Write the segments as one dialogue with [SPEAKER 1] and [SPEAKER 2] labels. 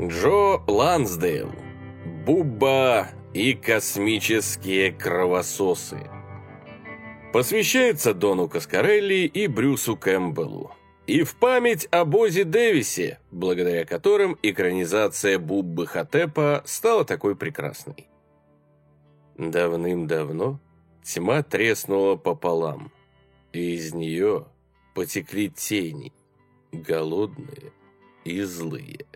[SPEAKER 1] Джо Лансдейл. Бубба и космические кровососы. Посвящается Дону Каскарелли и Брюсу Кэмпбеллу. И в память о Бозе Дэвисе, благодаря которым экранизация Буббы Хатепа стала такой прекрасной. Давным-давно тьма треснула пополам, и из нее потекли тени, голодные и злые.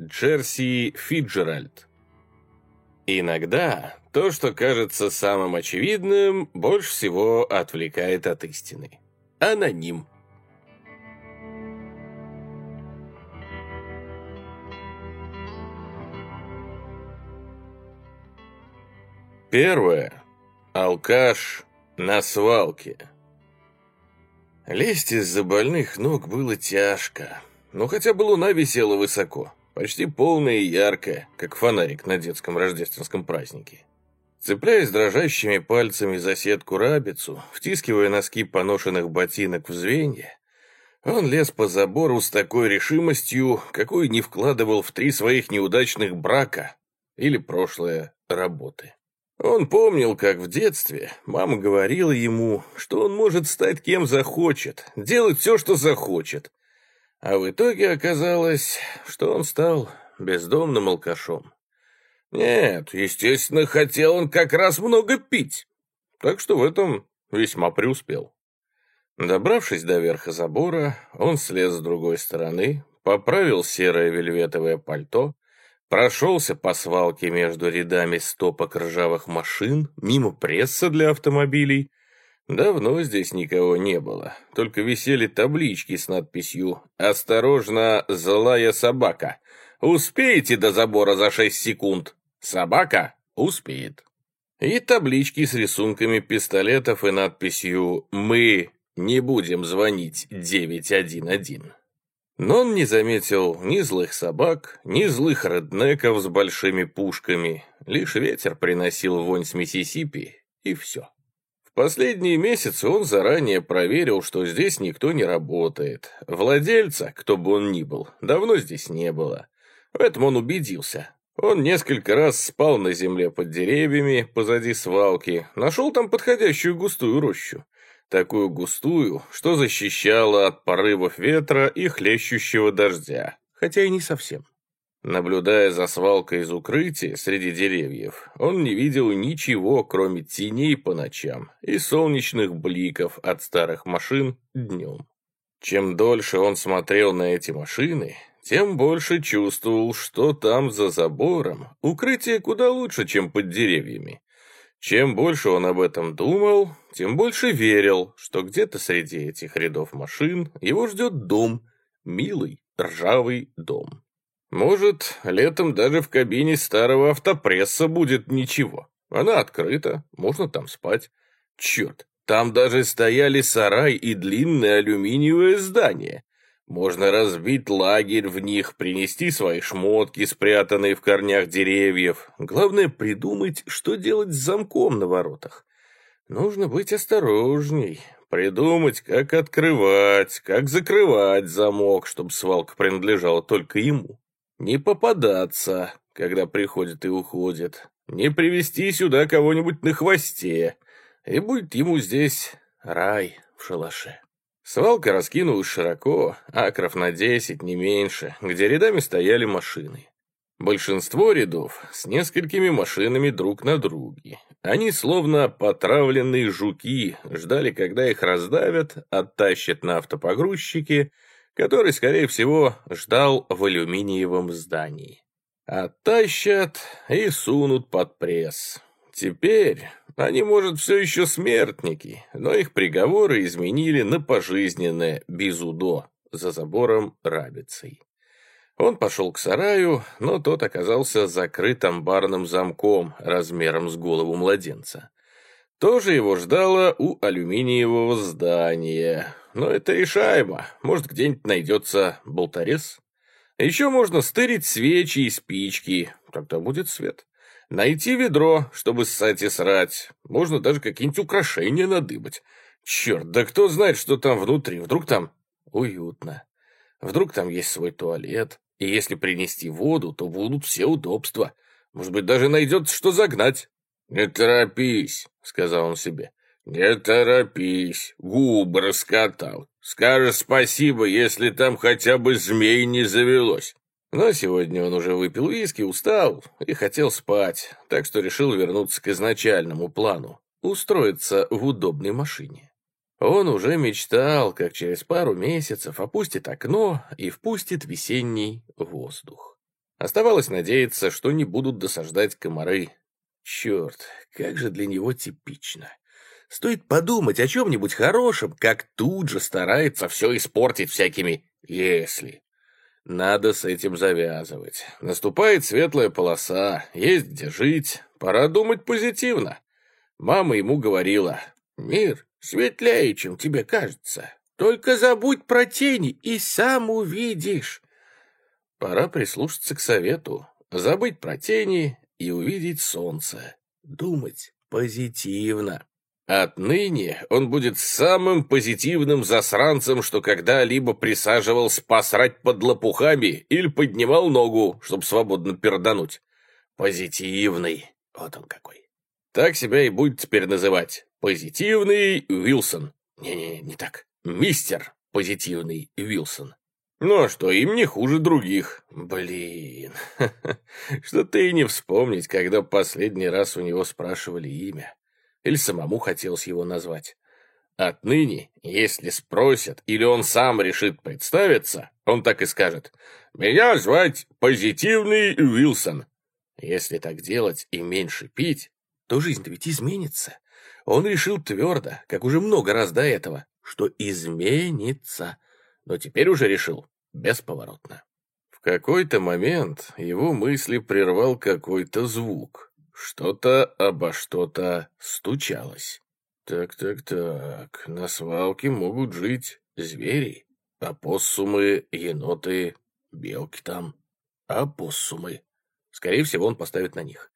[SPEAKER 1] Джерси Фиджеральд Иногда то, что кажется самым очевидным, больше всего отвлекает от истины. Аноним. Первое. Алкаш на свалке. Лезть из-за больных ног было тяжко, но хотя бы луна висела высоко. Почти полная и яркая, как фонарик на детском рождественском празднике. Цепляясь дрожащими пальцами за сетку рабицу, втискивая носки поношенных ботинок в звенья, он лез по забору с такой решимостью, какую не вкладывал в три своих неудачных брака или прошлые работы. Он помнил, как в детстве мама говорила ему, что он может стать кем захочет, делать все, что захочет, а в итоге оказалось, что он стал бездомным алкашом. Нет, естественно, хотел он как раз много пить. Так что в этом весьма преуспел. Добравшись до верха забора, он слез с другой стороны, поправил серое вельветовое пальто, прошелся по свалке между рядами стопок ржавых машин, мимо пресса для автомобилей, Давно здесь никого не было, только висели таблички с надписью «Осторожно, злая собака! Успеете до забора за шесть секунд? Собака успеет!» И таблички с рисунками пистолетов и надписью «Мы не будем звонить 911». Но он не заметил ни злых собак, ни злых реднеков с большими пушками. Лишь ветер приносил вонь с Миссисипи, и все. Последние месяцы он заранее проверил, что здесь никто не работает. Владельца, кто бы он ни был, давно здесь не было. В этом он убедился. Он несколько раз спал на земле под деревьями, позади свалки, нашел там подходящую густую рощу. Такую густую, что защищала от порывов ветра и хлещущего дождя, хотя и не совсем. Наблюдая за свалкой из укрытия среди деревьев, он не видел ничего, кроме теней по ночам и солнечных бликов от старых машин днем. Чем дольше он смотрел на эти машины, тем больше чувствовал, что там за забором укрытие куда лучше, чем под деревьями. Чем больше он об этом думал, тем больше верил, что где-то среди этих рядов машин его ждет дом, милый ржавый дом. Может, летом даже в кабине старого автопресса будет ничего. Она открыта, можно там спать. Черт, там даже стояли сарай и длинное алюминиевое здание. Можно разбить лагерь в них, принести свои шмотки, спрятанные в корнях деревьев. Главное придумать, что делать с замком на воротах. Нужно быть осторожней, придумать, как открывать, как закрывать замок, чтобы свалка принадлежала только ему. Не попадаться, когда приходит и уходит. Не привести сюда кого-нибудь на хвосте. И будет ему здесь рай в шалаше. Свалка раскинулась широко, акров на десять, не меньше, где рядами стояли машины. Большинство рядов с несколькими машинами друг на друге. Они, словно потравленные жуки, ждали, когда их раздавят, оттащат на автопогрузчики который, скорее всего, ждал в алюминиевом здании. Оттащат и сунут под пресс. Теперь они, может, все еще смертники, но их приговоры изменили на пожизненное безудо за забором рабицей. Он пошел к сараю, но тот оказался закрыт амбарным замком размером с голову младенца. Тоже его ждало у алюминиевого здания, но это решаемо. Может, где-нибудь найдется болторез? Еще можно стырить свечи и спички, тогда будет свет. Найти ведро, чтобы ссать и срать. Можно даже какие-нибудь украшения надыбать. Черт, да кто знает, что там внутри. Вдруг там уютно. Вдруг там есть свой туалет И если принести воду, то будут все удобства. Может быть, даже найдется, что загнать. «Не торопись», — сказал он себе. «Не торопись, губы раскатал. Скажешь спасибо, если там хотя бы змей не завелось». Но сегодня он уже выпил виски, устал и хотел спать, так что решил вернуться к изначальному плану — устроиться в удобной машине. Он уже мечтал, как через пару месяцев опустит окно и впустит весенний воздух. Оставалось надеяться, что не будут досаждать комары. Черт, как же для него типично. Стоит подумать о чем-нибудь хорошем, как тут же старается все испортить всякими «если». Надо с этим завязывать. Наступает светлая полоса, есть где жить, пора думать позитивно. Мама ему говорила, «Мир светлее, чем тебе кажется. Только забудь про тени и сам увидишь». Пора прислушаться к совету, забыть про тени и увидеть солнце. Думать позитивно. Отныне он будет самым позитивным засранцем, что когда-либо присаживался посрать под лопухами или поднимал ногу, чтобы свободно пердануть. Позитивный. Вот он какой. Так себя и будет теперь называть. Позитивный Уилсон. Не-не, не так. Мистер Позитивный Уилсон. Ну а что, им не хуже других. Блин, что-то и не вспомнить, когда последний раз у него спрашивали имя или самому хотелось его назвать. Отныне, если спросят, или он сам решит представиться, он так и скажет «Меня звать Позитивный Уилсон». Если так делать и меньше пить, то жизнь ведь изменится. Он решил твердо, как уже много раз до этого, что изменится, но теперь уже решил бесповоротно. В какой-то момент его мысли прервал какой-то звук. Что-то обо что-то стучалось. Так-так-так, на свалке могут жить звери, опоссумы, еноты, белки там. Опоссумы. Скорее всего, он поставит на них.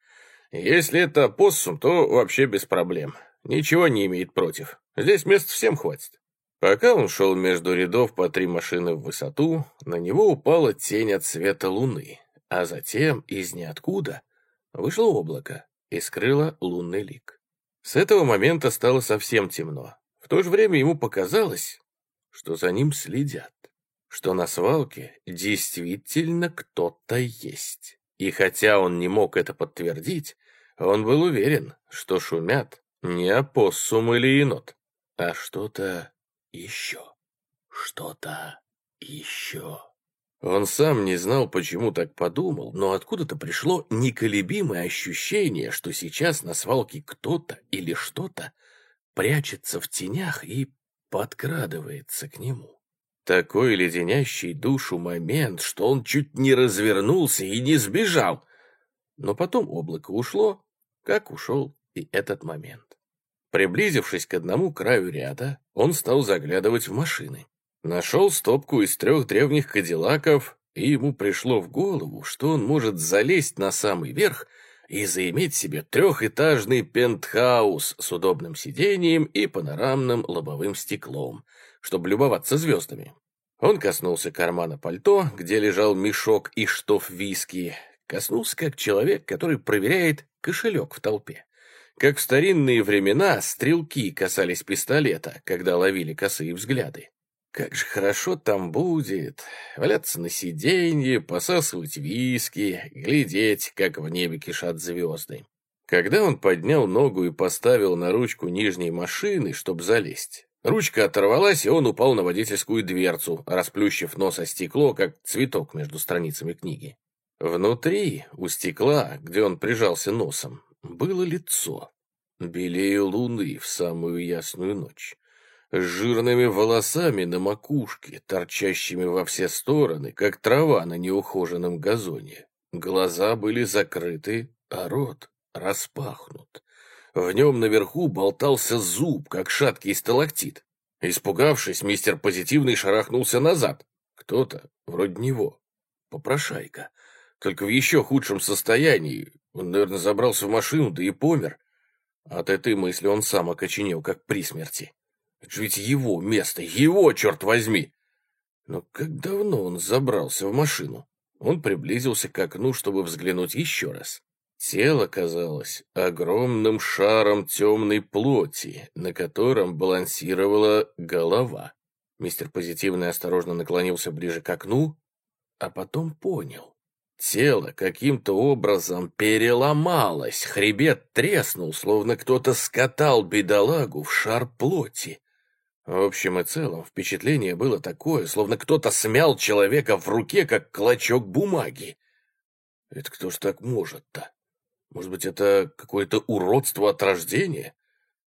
[SPEAKER 1] Если это опоссум, то вообще без проблем. Ничего не имеет против. Здесь мест всем хватит. Пока он шел между рядов по три машины в высоту, на него упала тень от света луны, а затем из ниоткуда Вышло облако и скрыло лунный лик. С этого момента стало совсем темно. В то же время ему показалось, что за ним следят, что на свалке действительно кто-то есть. И хотя он не мог это подтвердить, он был уверен, что шумят не опоссум или енот, а что-то еще, что-то еще. Он сам не знал, почему так подумал, но откуда-то пришло неколебимое ощущение, что сейчас на свалке кто-то или что-то прячется в тенях и подкрадывается к нему. Такой леденящий душу момент, что он чуть не развернулся и не сбежал. Но потом облако ушло, как ушел и этот момент. Приблизившись к одному краю ряда, он стал заглядывать в машины. Нашел стопку из трех древних кадиллаков, и ему пришло в голову, что он может залезть на самый верх и заиметь себе трехэтажный пентхаус с удобным сиденьем и панорамным лобовым стеклом, чтобы любоваться звездами. Он коснулся кармана пальто, где лежал мешок и штоф виски, коснулся как человек, который проверяет кошелек в толпе. Как в старинные времена стрелки касались пистолета, когда ловили косые взгляды. Как же хорошо там будет. Валяться на сиденье, посасывать виски, глядеть, как в небе кишат звезды. Когда он поднял ногу и поставил на ручку нижней машины, чтобы залезть, ручка оторвалась, и он упал на водительскую дверцу, расплющив нос о стекло, как цветок между страницами книги. Внутри, у стекла, где он прижался носом, было лицо. Белее луны в самую ясную ночь с жирными волосами на макушке, торчащими во все стороны, как трава на неухоженном газоне. Глаза были закрыты, а рот распахнут. В нем наверху болтался зуб, как шаткий сталактит. Испугавшись, мистер Позитивный шарахнулся назад. Кто-то, вроде него, попрошайка, только в еще худшем состоянии. Он, наверное, забрался в машину, да и помер. От этой мысли он сам окоченел, как при смерти. Это ведь его место, его, черт возьми! Но как давно он забрался в машину? Он приблизился к окну, чтобы взглянуть еще раз. Тело казалось огромным шаром темной плоти, на котором балансировала голова. Мистер Позитивный осторожно наклонился ближе к окну, а потом понял. Тело каким-то образом переломалось, хребет треснул, словно кто-то скатал бедолагу в шар плоти. В общем и целом, впечатление было такое, словно кто-то смял человека в руке, как клочок бумаги. Это кто ж так может-то? Может быть, это какое-то уродство от рождения?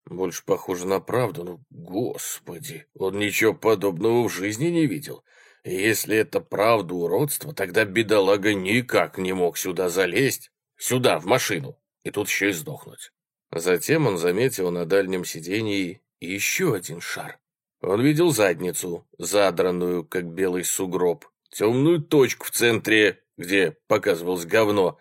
[SPEAKER 1] Больше похоже на правду, ну, господи, он ничего подобного в жизни не видел. И если это правда уродство, тогда бедолага никак не мог сюда залезть, сюда, в машину, и тут еще и сдохнуть. Затем он заметил на дальнем сидении еще один шар. Он видел задницу, задранную, как белый сугроб, темную точку в центре, где показывалось говно,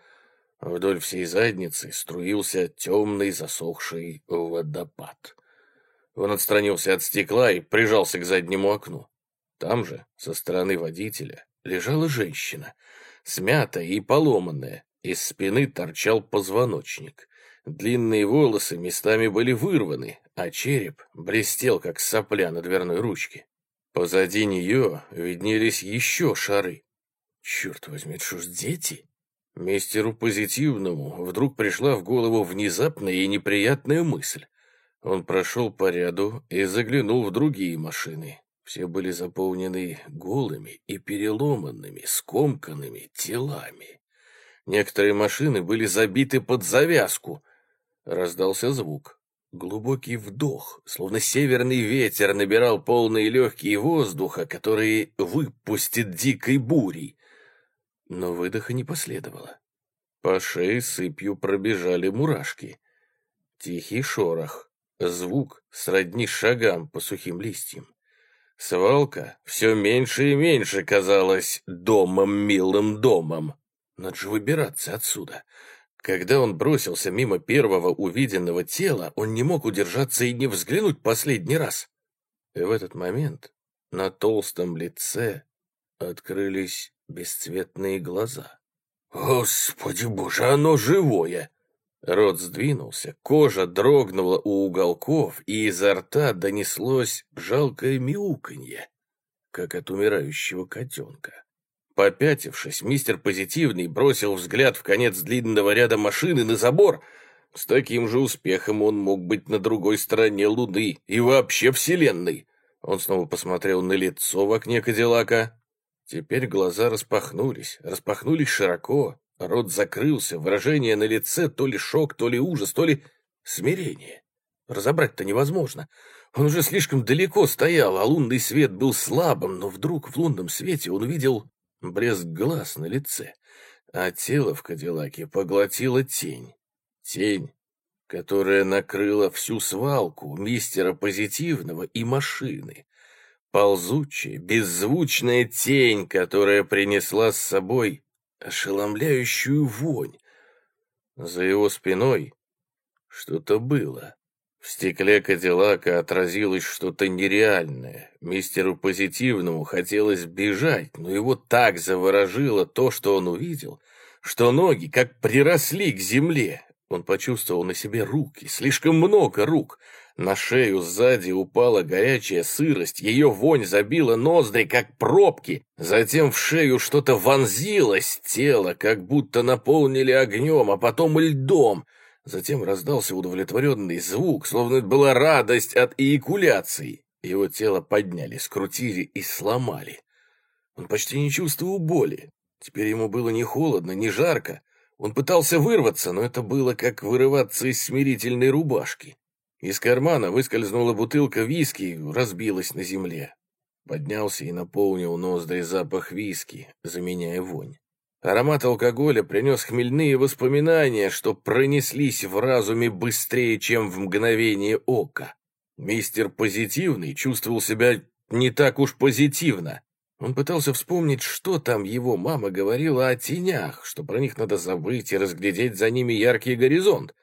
[SPEAKER 1] Вдоль всей задницы струился темный засохший водопад. Он отстранился от стекла и прижался к заднему окну. Там же, со стороны водителя, лежала женщина, смятая и поломанная. Из спины торчал позвоночник. Длинные волосы местами были вырваны, а череп блестел, как сопля на дверной ручке. Позади нее виднелись еще шары. Черт возьми, что ж дети? Мистеру Позитивному вдруг пришла в голову внезапная и неприятная мысль. Он прошел по ряду и заглянул в другие машины. Все были заполнены голыми и переломанными, скомканными телами. Некоторые машины были забиты под завязку. Раздался звук. Глубокий вдох, словно северный ветер набирал полные легкие воздуха, которые выпустит дикой бурей. Но выдоха не последовало. По шее сыпью пробежали мурашки. Тихий шорох, звук сродни шагам по сухим листьям. Свалка все меньше и меньше казалась домом, милым домом. Надо же выбираться отсюда. Когда он бросился мимо первого увиденного тела, он не мог удержаться и не взглянуть последний раз. И в этот момент на толстом лице открылись бесцветные глаза. «Господи боже, оно живое!» Рот сдвинулся, кожа дрогнула у уголков, и изо рта донеслось жалкое мяуканье, как от умирающего котенка. Попятившись, мистер Позитивный бросил взгляд в конец длинного ряда машины на забор. С таким же успехом он мог быть на другой стороне Луны и вообще Вселенной. Он снова посмотрел на лицо в окне Кадиллака, Теперь глаза распахнулись, распахнулись широко, рот закрылся, выражение на лице то ли шок, то ли ужас, то ли смирение. Разобрать-то невозможно. Он уже слишком далеко стоял, а лунный свет был слабым, но вдруг в лунном свете он увидел блеск глаз на лице, а тело в Кадиллаке поглотила тень. Тень, которая накрыла всю свалку мистера Позитивного и машины. Ползучая, беззвучная тень, которая принесла с собой ошеломляющую вонь. За его спиной что-то было. В стекле Кадиллака отразилось что-то нереальное. Мистеру Позитивному хотелось бежать, но его так заворожило то, что он увидел, что ноги как приросли к земле. Он почувствовал на себе руки, слишком много рук — на шею сзади упала горячая сырость, ее вонь забила ноздри, как пробки. Затем в шею что-то вонзилось, тело как будто наполнили огнем, а потом льдом. Затем раздался удовлетворенный звук, словно это была радость от эякуляции. Его тело подняли, скрутили и сломали. Он почти не чувствовал боли. Теперь ему было ни холодно, ни жарко. Он пытался вырваться, но это было как вырываться из смирительной рубашки. Из кармана выскользнула бутылка виски, разбилась на земле. Поднялся и наполнил ноздри запах виски, заменяя вонь. Аромат алкоголя принес хмельные воспоминания, что пронеслись в разуме быстрее, чем в мгновение ока. Мистер Позитивный чувствовал себя не так уж позитивно. Он пытался вспомнить, что там его мама говорила о тенях, что про них надо забыть и разглядеть за ними яркий горизонт.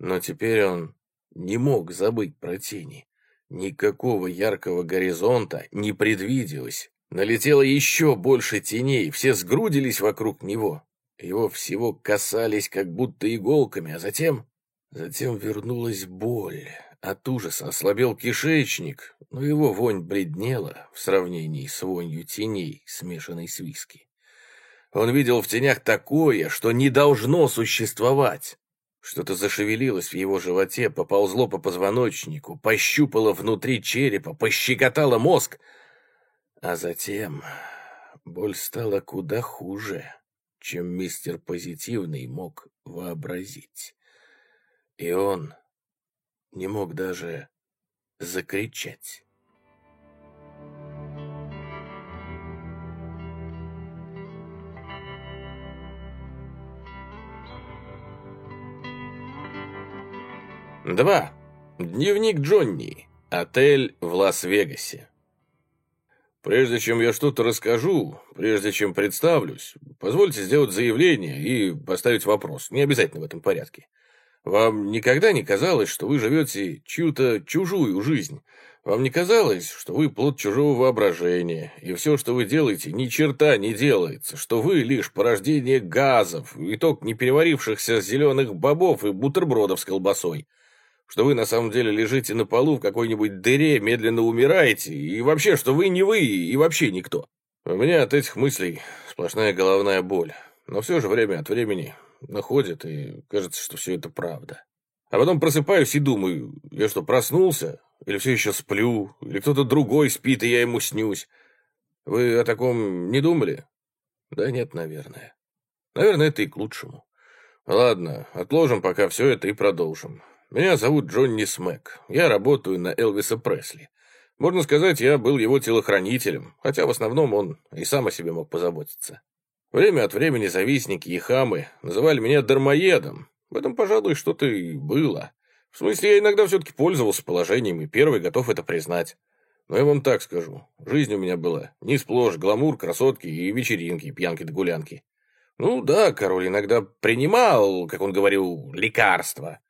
[SPEAKER 1] Но теперь он не мог забыть про тени. Никакого яркого горизонта не предвиделось. Налетело еще больше теней, все сгрудились вокруг него. Его всего касались как будто иголками, а затем... Затем вернулась боль. От ужаса ослабел кишечник, но его вонь бледнела в сравнении с вонью теней, смешанной с виски. Он видел в тенях такое, что не должно существовать. Что-то зашевелилось в его животе, поползло по позвоночнику, пощупало внутри черепа, пощекотало мозг. А затем боль стала куда хуже, чем мистер Позитивный мог вообразить. И он не мог даже закричать. Два. Дневник Джонни. Отель в Лас-Вегасе. Прежде чем я что-то расскажу, прежде чем представлюсь, позвольте сделать заявление и поставить вопрос, не обязательно в этом порядке. Вам никогда не казалось, что вы живете чью-то чужую жизнь? Вам не казалось, что вы плод чужого воображения, и все, что вы делаете, ни черта не делается, что вы лишь порождение газов, итог непереварившихся зеленых бобов и бутербродов с колбасой? Что вы на самом деле лежите на полу в какой-нибудь дыре, медленно умираете, и вообще, что вы не вы и вообще никто. У меня от этих мыслей сплошная головная боль, но все же время от времени находит, и кажется, что все это правда. А потом просыпаюсь и думаю, я что, проснулся? Или все еще сплю? Или кто-то другой спит, и я ему снюсь? Вы о таком не думали? Да нет, наверное. Наверное, это и к лучшему. Ладно, отложим пока все это и продолжим. Меня зовут Джонни Смэк. Я работаю на Элвиса Пресли. Можно сказать, я был его телохранителем, хотя в основном он и сам о себе мог позаботиться. Время от времени завистники и хамы называли меня дармоедом. В этом, пожалуй, что-то и было. В смысле, я иногда все-таки пользовался положением и первый готов это признать. Но я вам так скажу, жизнь у меня была не сплошь гламур, красотки и вечеринки, пьянки да гулянки. Ну да, король иногда принимал, как он говорил, лекарства.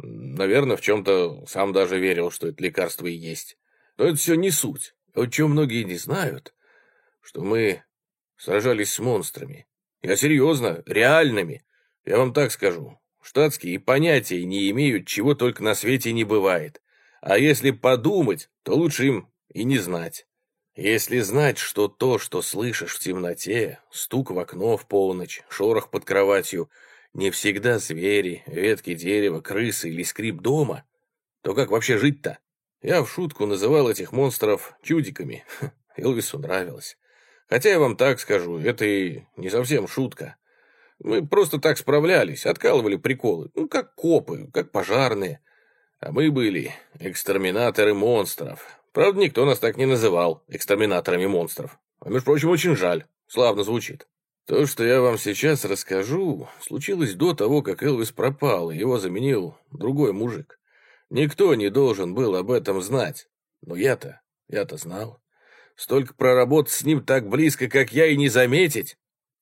[SPEAKER 1] Наверное, в чем-то сам даже верил, что это лекарство и есть. Но это все не суть. Вот чего многие не знают, что мы сражались с монстрами. Я серьезно, реальными. Я вам так скажу. Штатские и понятия не имеют, чего только на свете не бывает. А если подумать, то лучше им и не знать. Если знать, что то, что слышишь в темноте, стук в окно в полночь, шорох под кроватью — не всегда звери, ветки дерева, крысы или скрип дома, то как вообще жить-то? Я в шутку называл этих монстров чудиками. Элвису нравилось. Хотя я вам так скажу, это и не совсем шутка. Мы просто так справлялись, откалывали приколы. Ну, как копы, как пожарные. А мы были экстерминаторы монстров. Правда, никто нас так не называл экстерминаторами монстров. А между прочим, очень жаль. Славно звучит. То, что я вам сейчас расскажу, случилось до того, как Элвис пропал, и его заменил другой мужик. Никто не должен был об этом знать. Но я-то, я-то знал. Столько проработать с ним так близко, как я, и не заметить.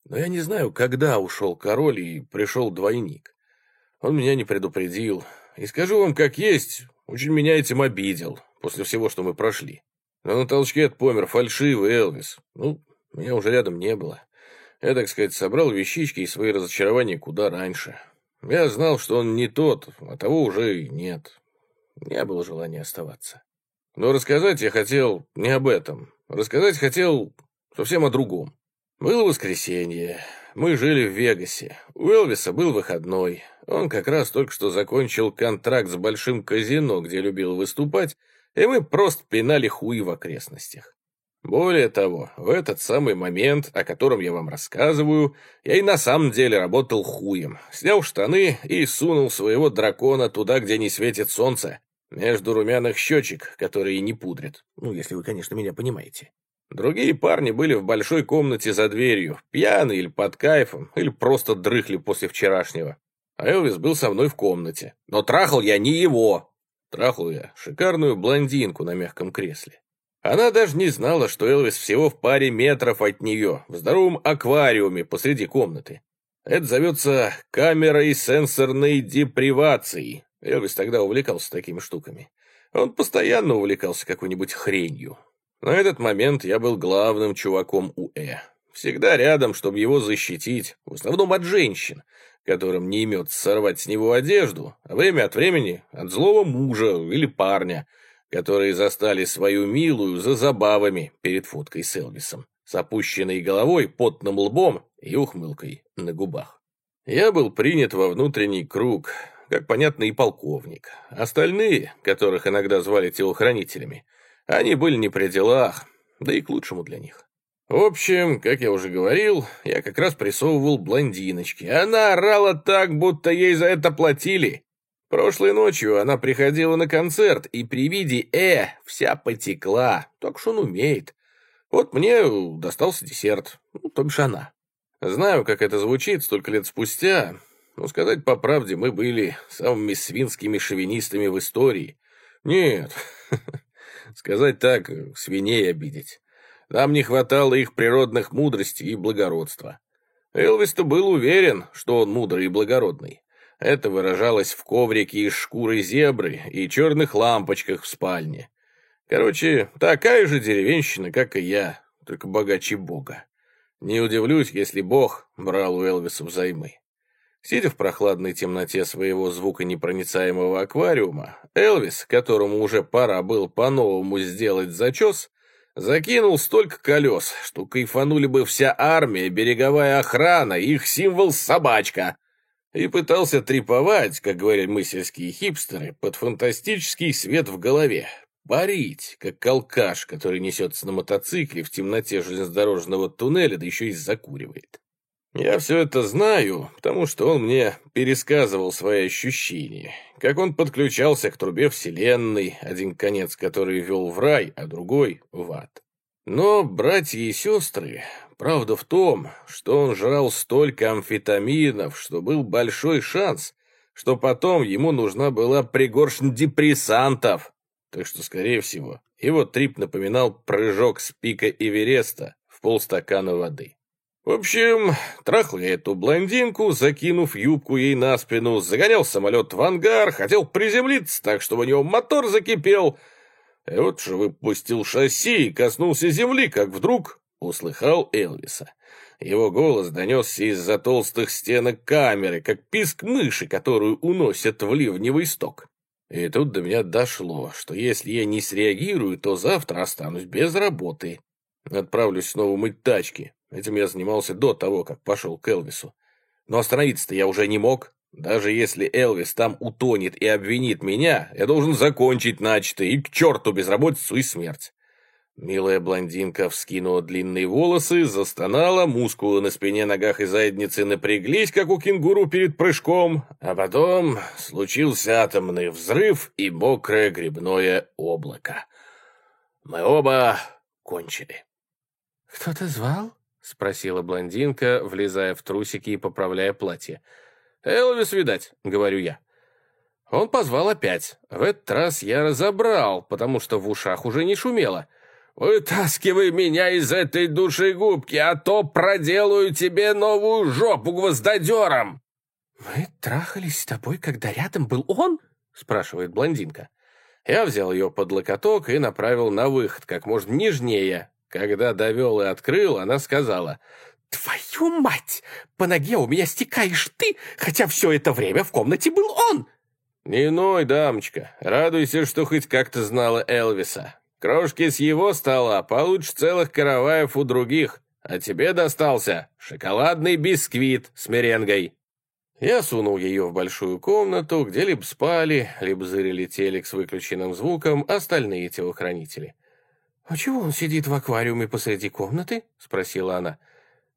[SPEAKER 1] Но я не знаю, когда ушел король и пришел двойник. Он меня не предупредил. И скажу вам, как есть, очень меня этим обидел, после всего, что мы прошли. Но на толчке от помер фальшивый Элвис. Ну, меня уже рядом не было. Я, так сказать, собрал вещички и свои разочарования куда раньше. Я знал, что он не тот, а того уже и нет. Не было желания оставаться. Но рассказать я хотел не об этом. Рассказать хотел совсем о другом. Было воскресенье. Мы жили в Вегасе. У Элвиса был выходной. Он как раз только что закончил контракт с большим казино, где любил выступать, и мы просто пинали хуи в окрестностях. Более того, в этот самый момент, о котором я вам рассказываю, я и на самом деле работал хуем. Снял штаны и сунул своего дракона туда, где не светит солнце, между румяных щечек, которые не пудрят. Ну, если вы, конечно, меня понимаете. Другие парни были в большой комнате за дверью, пьяные или под кайфом, или просто дрыхли после вчерашнего. А Элвис был со мной в комнате. Но трахал я не его. Трахал я шикарную блондинку на мягком кресле. Она даже не знала, что Элвис всего в паре метров от нее, в здоровом аквариуме посреди комнаты. Это зовется камерой сенсорной депривации. Элвис тогда увлекался такими штуками. Он постоянно увлекался какой-нибудь хренью. На этот момент я был главным чуваком УЭ. Всегда рядом, чтобы его защитить, в основном от женщин, которым не имется сорвать с него одежду, а время от времени от злого мужа или парня, которые застали свою милую за забавами перед фоткой с Элвисом, с опущенной головой, потным лбом и ухмылкой на губах. Я был принят во внутренний круг, как понятно, и полковник. Остальные, которых иногда звали телохранителями, они были не при делах, да и к лучшему для них. В общем, как я уже говорил, я как раз прессовывал блондиночки. Она орала так, будто ей за это платили. Прошлой ночью она приходила на концерт, и при виде «э» вся потекла. Так что он умеет. Вот мне достался десерт, ну, то бишь она. Знаю, как это звучит столько лет спустя, но сказать по правде, мы были самыми свинскими шовинистами в истории. Нет, сказать так, свиней обидеть. Нам не хватало их природных мудрости и благородства. Элвис-то был уверен, что он мудрый и благородный. Это выражалось в коврике из шкуры зебры и черных лампочках в спальне. Короче, такая же деревенщина, как и я, только богаче Бога. Не удивлюсь, если Бог брал у Элвиса взаймы. Сидя в прохладной темноте своего звуконепроницаемого аквариума, Элвис, которому уже пора был по-новому сделать зачес, закинул столько колес, что кайфанули бы вся армия, береговая охрана, их символ собачка, и пытался треповать, как говорят мы сельские хипстеры, под фантастический свет в голове, парить, как алкаш, который несется на мотоцикле в темноте железнодорожного туннеля, да еще и закуривает. Я все это знаю, потому что он мне пересказывал свои ощущения, как он подключался к трубе Вселенной, один конец который вел в рай, а другой — в ад. Но братья и сестры, правда в том, что он жрал столько амфетаминов, что был большой шанс, что потом ему нужна была пригоршня депрессантов. Так что, скорее всего, его трип напоминал прыжок с пика Эвереста в полстакана воды. В общем, трахал я эту блондинку, закинув юбку ей на спину, загонял самолет в ангар, хотел приземлиться так, чтобы у него мотор закипел. И вот же выпустил шасси и коснулся земли, как вдруг услыхал Элвиса. Его голос донесся из-за толстых стенок камеры, как писк мыши, которую уносят в ливневый сток. И тут до меня дошло, что если я не среагирую, то завтра останусь без работы. Отправлюсь снова мыть тачки, Этим я занимался до того, как пошел к Элвису. Но остановиться-то я уже не мог. Даже если Элвис там утонет и обвинит меня, я должен закончить начатое и к черту безработицу и смерть. Милая блондинка вскинула длинные волосы, застонала, мускулы на спине, ногах и заднице напряглись, как у кенгуру перед прыжком, а потом случился атомный взрыв и мокрое грибное облако. Мы оба кончили.
[SPEAKER 2] «Кто-то звал?»
[SPEAKER 1] — спросила блондинка, влезая в трусики и поправляя платье. «Элвис, видать», — говорю я. Он позвал опять. В этот раз я разобрал, потому что в ушах уже не шумело. «Вытаскивай меня из этой душегубки, а то проделаю тебе новую жопу гвоздодером!»
[SPEAKER 2] «Мы трахались с тобой, когда рядом был он?» — спрашивает блондинка.
[SPEAKER 1] Я взял ее под локоток и направил на выход, как можно нежнее, когда довел и открыл, она сказала,
[SPEAKER 2] «Твою мать! По ноге у меня стекаешь ты, хотя все это время в комнате был он!»
[SPEAKER 1] «Не ной, дамочка, радуйся, что хоть как-то знала Элвиса. Крошки с его стола получишь целых караваев у других, а тебе достался шоколадный бисквит с меренгой». Я сунул ее в большую комнату, где либо спали, либо зырили телек с выключенным звуком остальные телохранители.
[SPEAKER 2] «А чего он сидит в аквариуме посреди комнаты?» — спросила она.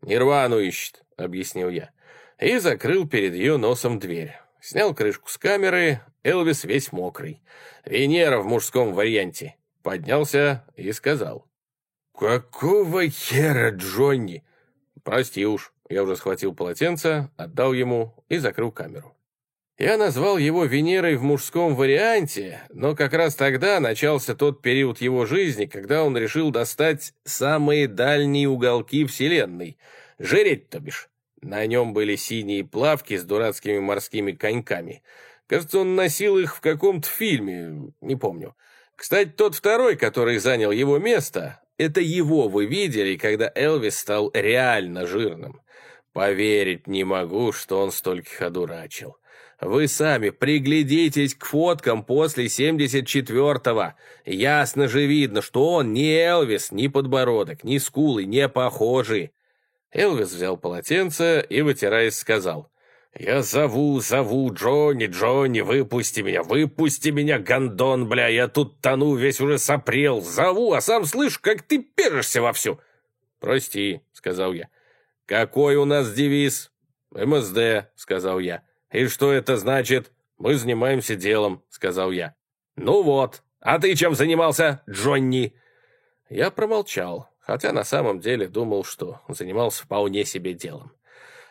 [SPEAKER 1] «Нирвану ищет», — объяснил я. И закрыл перед ее носом дверь. Снял крышку с камеры, Элвис весь мокрый. Венера в мужском варианте. Поднялся и сказал. «Какого хера, Джонни?» «Прости уж». Я уже схватил полотенце, отдал ему и закрыл камеру. Я назвал его Венерой в мужском варианте, но как раз тогда начался тот период его жизни, когда он решил достать самые дальние уголки Вселенной. Жиреть, то бишь. На нем были синие плавки с дурацкими морскими коньками. Кажется, он носил их в каком-то фильме, не помню. Кстати, тот второй, который занял его место, это его вы видели, когда Элвис стал реально жирным. Поверить не могу, что он стольких одурачил. Вы сами приглядитесь к фоткам после 74-го. Ясно же видно, что он не Элвис, ни подбородок, ни скулы не похожи. Элвис взял полотенце и, вытираясь, сказал. «Я зову, зову, Джонни, Джонни, выпусти меня, выпусти меня, гондон, бля, я тут тону, весь уже сопрел, зову, а сам слышу, как ты пержишься вовсю». «Прости», — сказал я. «Какой у нас девиз?» «МСД», — сказал я. «И что это значит?» «Мы занимаемся делом», — сказал я. «Ну вот, а ты чем занимался, Джонни?» Я промолчал, хотя на самом деле думал, что занимался вполне себе делом.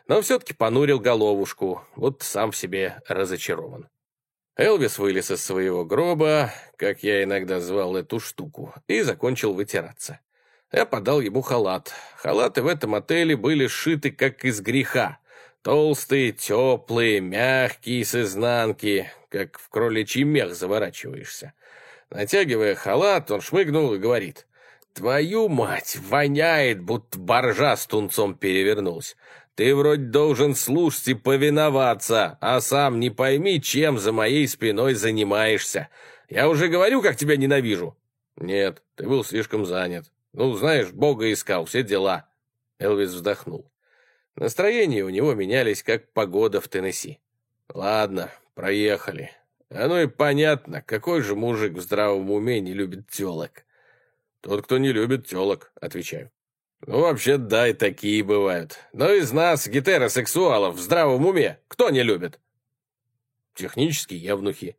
[SPEAKER 1] Но все-таки понурил головушку, вот сам в себе разочарован. Элвис вылез из своего гроба, как я иногда звал эту штуку, и закончил вытираться. Я подал ему халат. Халаты в этом отеле были сшиты как из греха. Толстые, теплые, мягкие с изнанки, как в кроличий мех заворачиваешься. Натягивая халат, он шмыгнул и говорит. «Твою мать, воняет, будто боржа с тунцом перевернулась. Ты вроде должен слушать и повиноваться, а сам не пойми, чем за моей спиной занимаешься. Я уже говорю, как тебя ненавижу». «Нет, ты был слишком занят. Ну, знаешь, Бога искал, все дела». Элвис вздохнул. Настроения у него менялись, как погода в Теннесси. «Ладно, проехали. Оно и понятно, какой же мужик в здравом уме не любит телок?» «Тот, кто не любит телок», — отвечаю. «Ну, вообще, да, и такие бывают. Но из нас, гетеросексуалов, в здравом уме, кто не любит?» «Технически явнухи.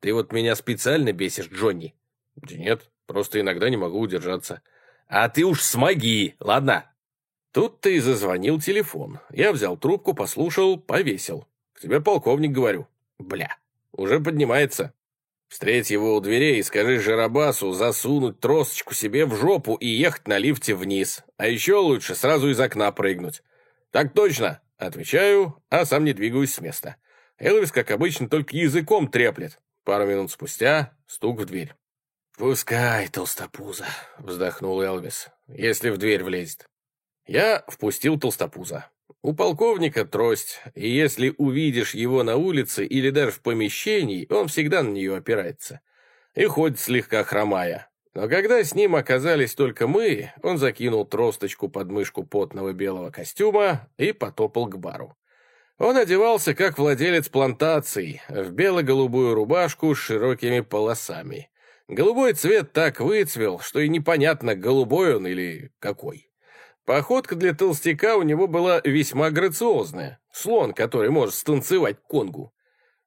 [SPEAKER 1] Ты вот меня специально бесишь, Джонни?» «Да нет, просто иногда не могу удержаться». «А ты уж смоги, ладно?» Тут-то и зазвонил телефон. Я взял трубку, послушал, повесил. «К тебе полковник, говорю». «Бля, уже поднимается». Встреть его у дверей и скажи Жарабасу засунуть тросочку себе в жопу и ехать на лифте вниз. А еще лучше сразу из окна прыгнуть. «Так точно!» — отвечаю, а сам не двигаюсь с места. Элвис, как обычно, только языком треплет. Пару минут спустя стук в дверь. «Пускай, толстопуза», — вздохнул Элвис, — «если в дверь влезет». Я впустил толстопуза. У полковника трость, и если увидишь его на улице или даже в помещении, он всегда на нее опирается. И ходит слегка хромая. Но когда с ним оказались только мы, он закинул тросточку под мышку потного белого костюма и потопал к бару. Он одевался как владелец плантации, в бело-голубую рубашку с широкими полосами. Голубой цвет так выцвел, что и непонятно, голубой он или какой. Походка для толстяка у него была весьма грациозная. Слон, который может станцевать конгу.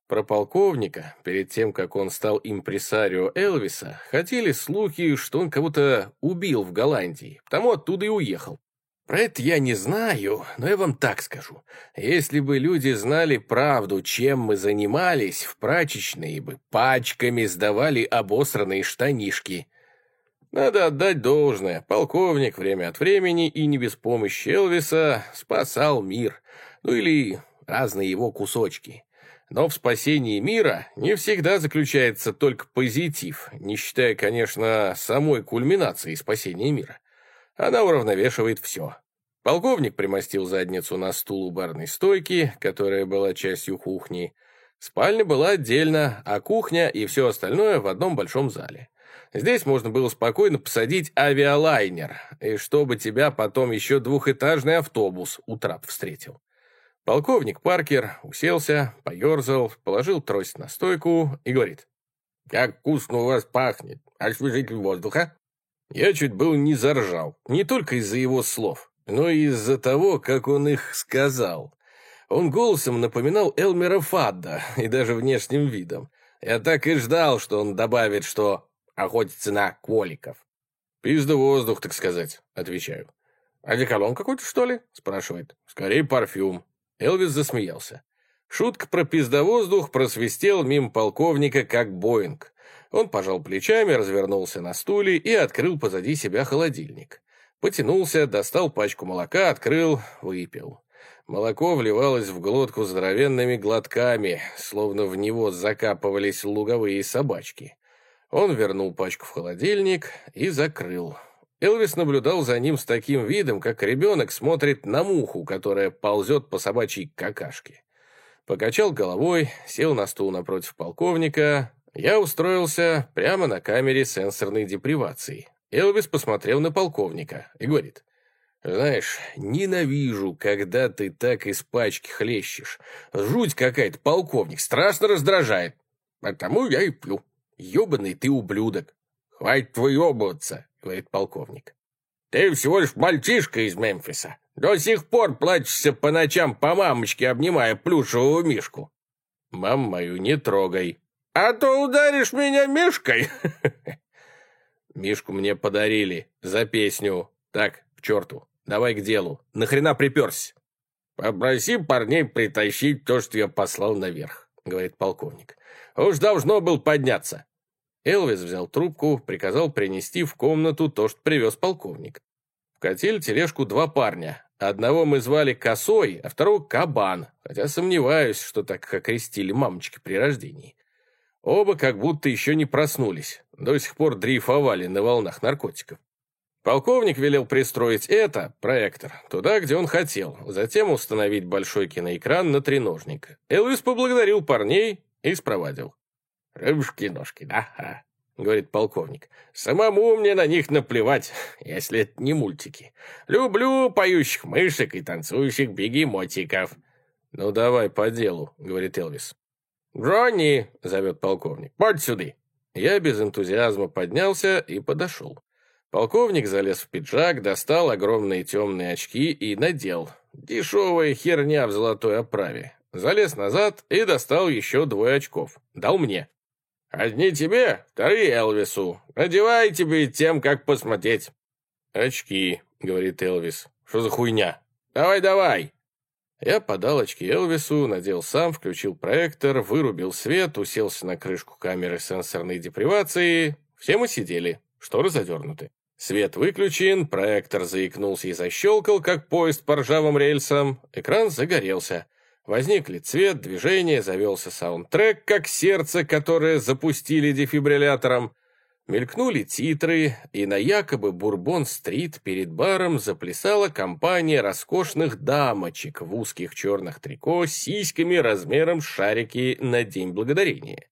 [SPEAKER 1] Про полковника, перед тем, как он стал импресарио Элвиса, ходили слухи, что он кого-то убил в Голландии, потому оттуда и уехал. Про это я не знаю, но я вам так скажу. Если бы люди знали правду, чем мы занимались, в прачечные бы пачками сдавали обосранные штанишки. Надо отдать должное. Полковник время от времени и не без помощи Элвиса спасал мир. Ну или разные его кусочки. Но в спасении мира не всегда заключается только позитив, не считая, конечно, самой кульминации спасения мира. Она уравновешивает все. Полковник примостил задницу на стул у барной стойки, которая была частью кухни. Спальня была отдельно, а кухня и все остальное в одном большом зале. Здесь можно было спокойно посадить авиалайнер, и чтобы тебя потом еще двухэтажный автобус у трап встретил. Полковник Паркер уселся, поерзал, положил трость на стойку и говорит. «Как вкусно у вас пахнет! Освежитель воздуха!» Я чуть был не заржал, не только из-за его слов, но и из-за того, как он их сказал. Он голосом напоминал Элмера Фадда и даже внешним видом. Я так и ждал, что он добавит, что охотится на кволиков. «Пизда воздух, так сказать», — отвечаю. «Одеколон какой-то, что ли?» — спрашивает. «Скорее парфюм». Элвис засмеялся. Шутка про пиздовоздух просвистел мимо полковника, как Боинг. Он пожал плечами, развернулся на стуле и открыл позади себя холодильник. Потянулся, достал пачку молока, открыл, выпил. Молоко вливалось в глотку здоровенными глотками, словно в него закапывались луговые собачки. Он вернул пачку в холодильник и закрыл. Элвис наблюдал за ним с таким видом, как ребенок смотрит на муху, которая ползет по собачьей какашке. Покачал головой, сел на стул напротив полковника. Я устроился прямо на камере сенсорной депривации. Элвис посмотрел на полковника и говорит, «Знаешь, ненавижу, когда ты так из пачки хлещешь. Жуть какая-то, полковник, страшно раздражает. Потому я и пью. Ёбаный ты ублюдок». «Хватит выебываться», — говорит полковник. «Ты всего лишь мальчишка из Мемфиса. До сих пор плачешься по ночам по мамочке, обнимая плюшевого мишку». «Мам мою не трогай». «А то ударишь меня мишкой». «Мишку мне подарили за песню. Так, к черту, давай к делу. Нахрена приперся?» «Попроси парней притащить то, что я послал наверх», — говорит полковник. «Уж должно был подняться». Элвис взял трубку, приказал принести в комнату то, что привез полковник. Вкатили тележку два парня. Одного мы звали Косой, а второго Кабан, хотя сомневаюсь, что так окрестили мамочки при рождении. Оба как будто еще не проснулись, до сих пор дрейфовали на волнах наркотиков. Полковник велел пристроить это, проектор, туда, где он хотел, затем установить большой киноэкран на треножник. Элвис поблагодарил парней и спровадил. «Рыбушки-ножки, да?» — говорит полковник. «Самому мне на них наплевать, если это не мультики. Люблю поющих мышек и танцующих бегемотиков». «Ну давай по делу», — говорит Элвис. «Джонни!» — зовет полковник. «Подь сюда!» Я без энтузиазма поднялся и подошел. Полковник залез в пиджак, достал огромные темные очки и надел. Дешевая херня в золотой оправе. Залез назад и достал еще двое очков. Дал мне. Одни тебе, вторые Элвису. Надевайте перед тем, как посмотреть. Очки, говорит Элвис. Что за хуйня? Давай, давай. Я подал очки Элвису, надел сам, включил проектор, вырубил свет, уселся на крышку камеры сенсорной депривации. Все мы сидели, шторы задернуты. Свет выключен, проектор заикнулся и защелкал, как поезд по ржавым рельсам. Экран загорелся. Возникли цвет, движение, завелся саундтрек, как сердце, которое запустили дефибриллятором. Мелькнули титры, и на якобы Бурбон-стрит перед баром заплясала компания роскошных дамочек в узких черных трико с сиськами размером шарики на День Благодарения.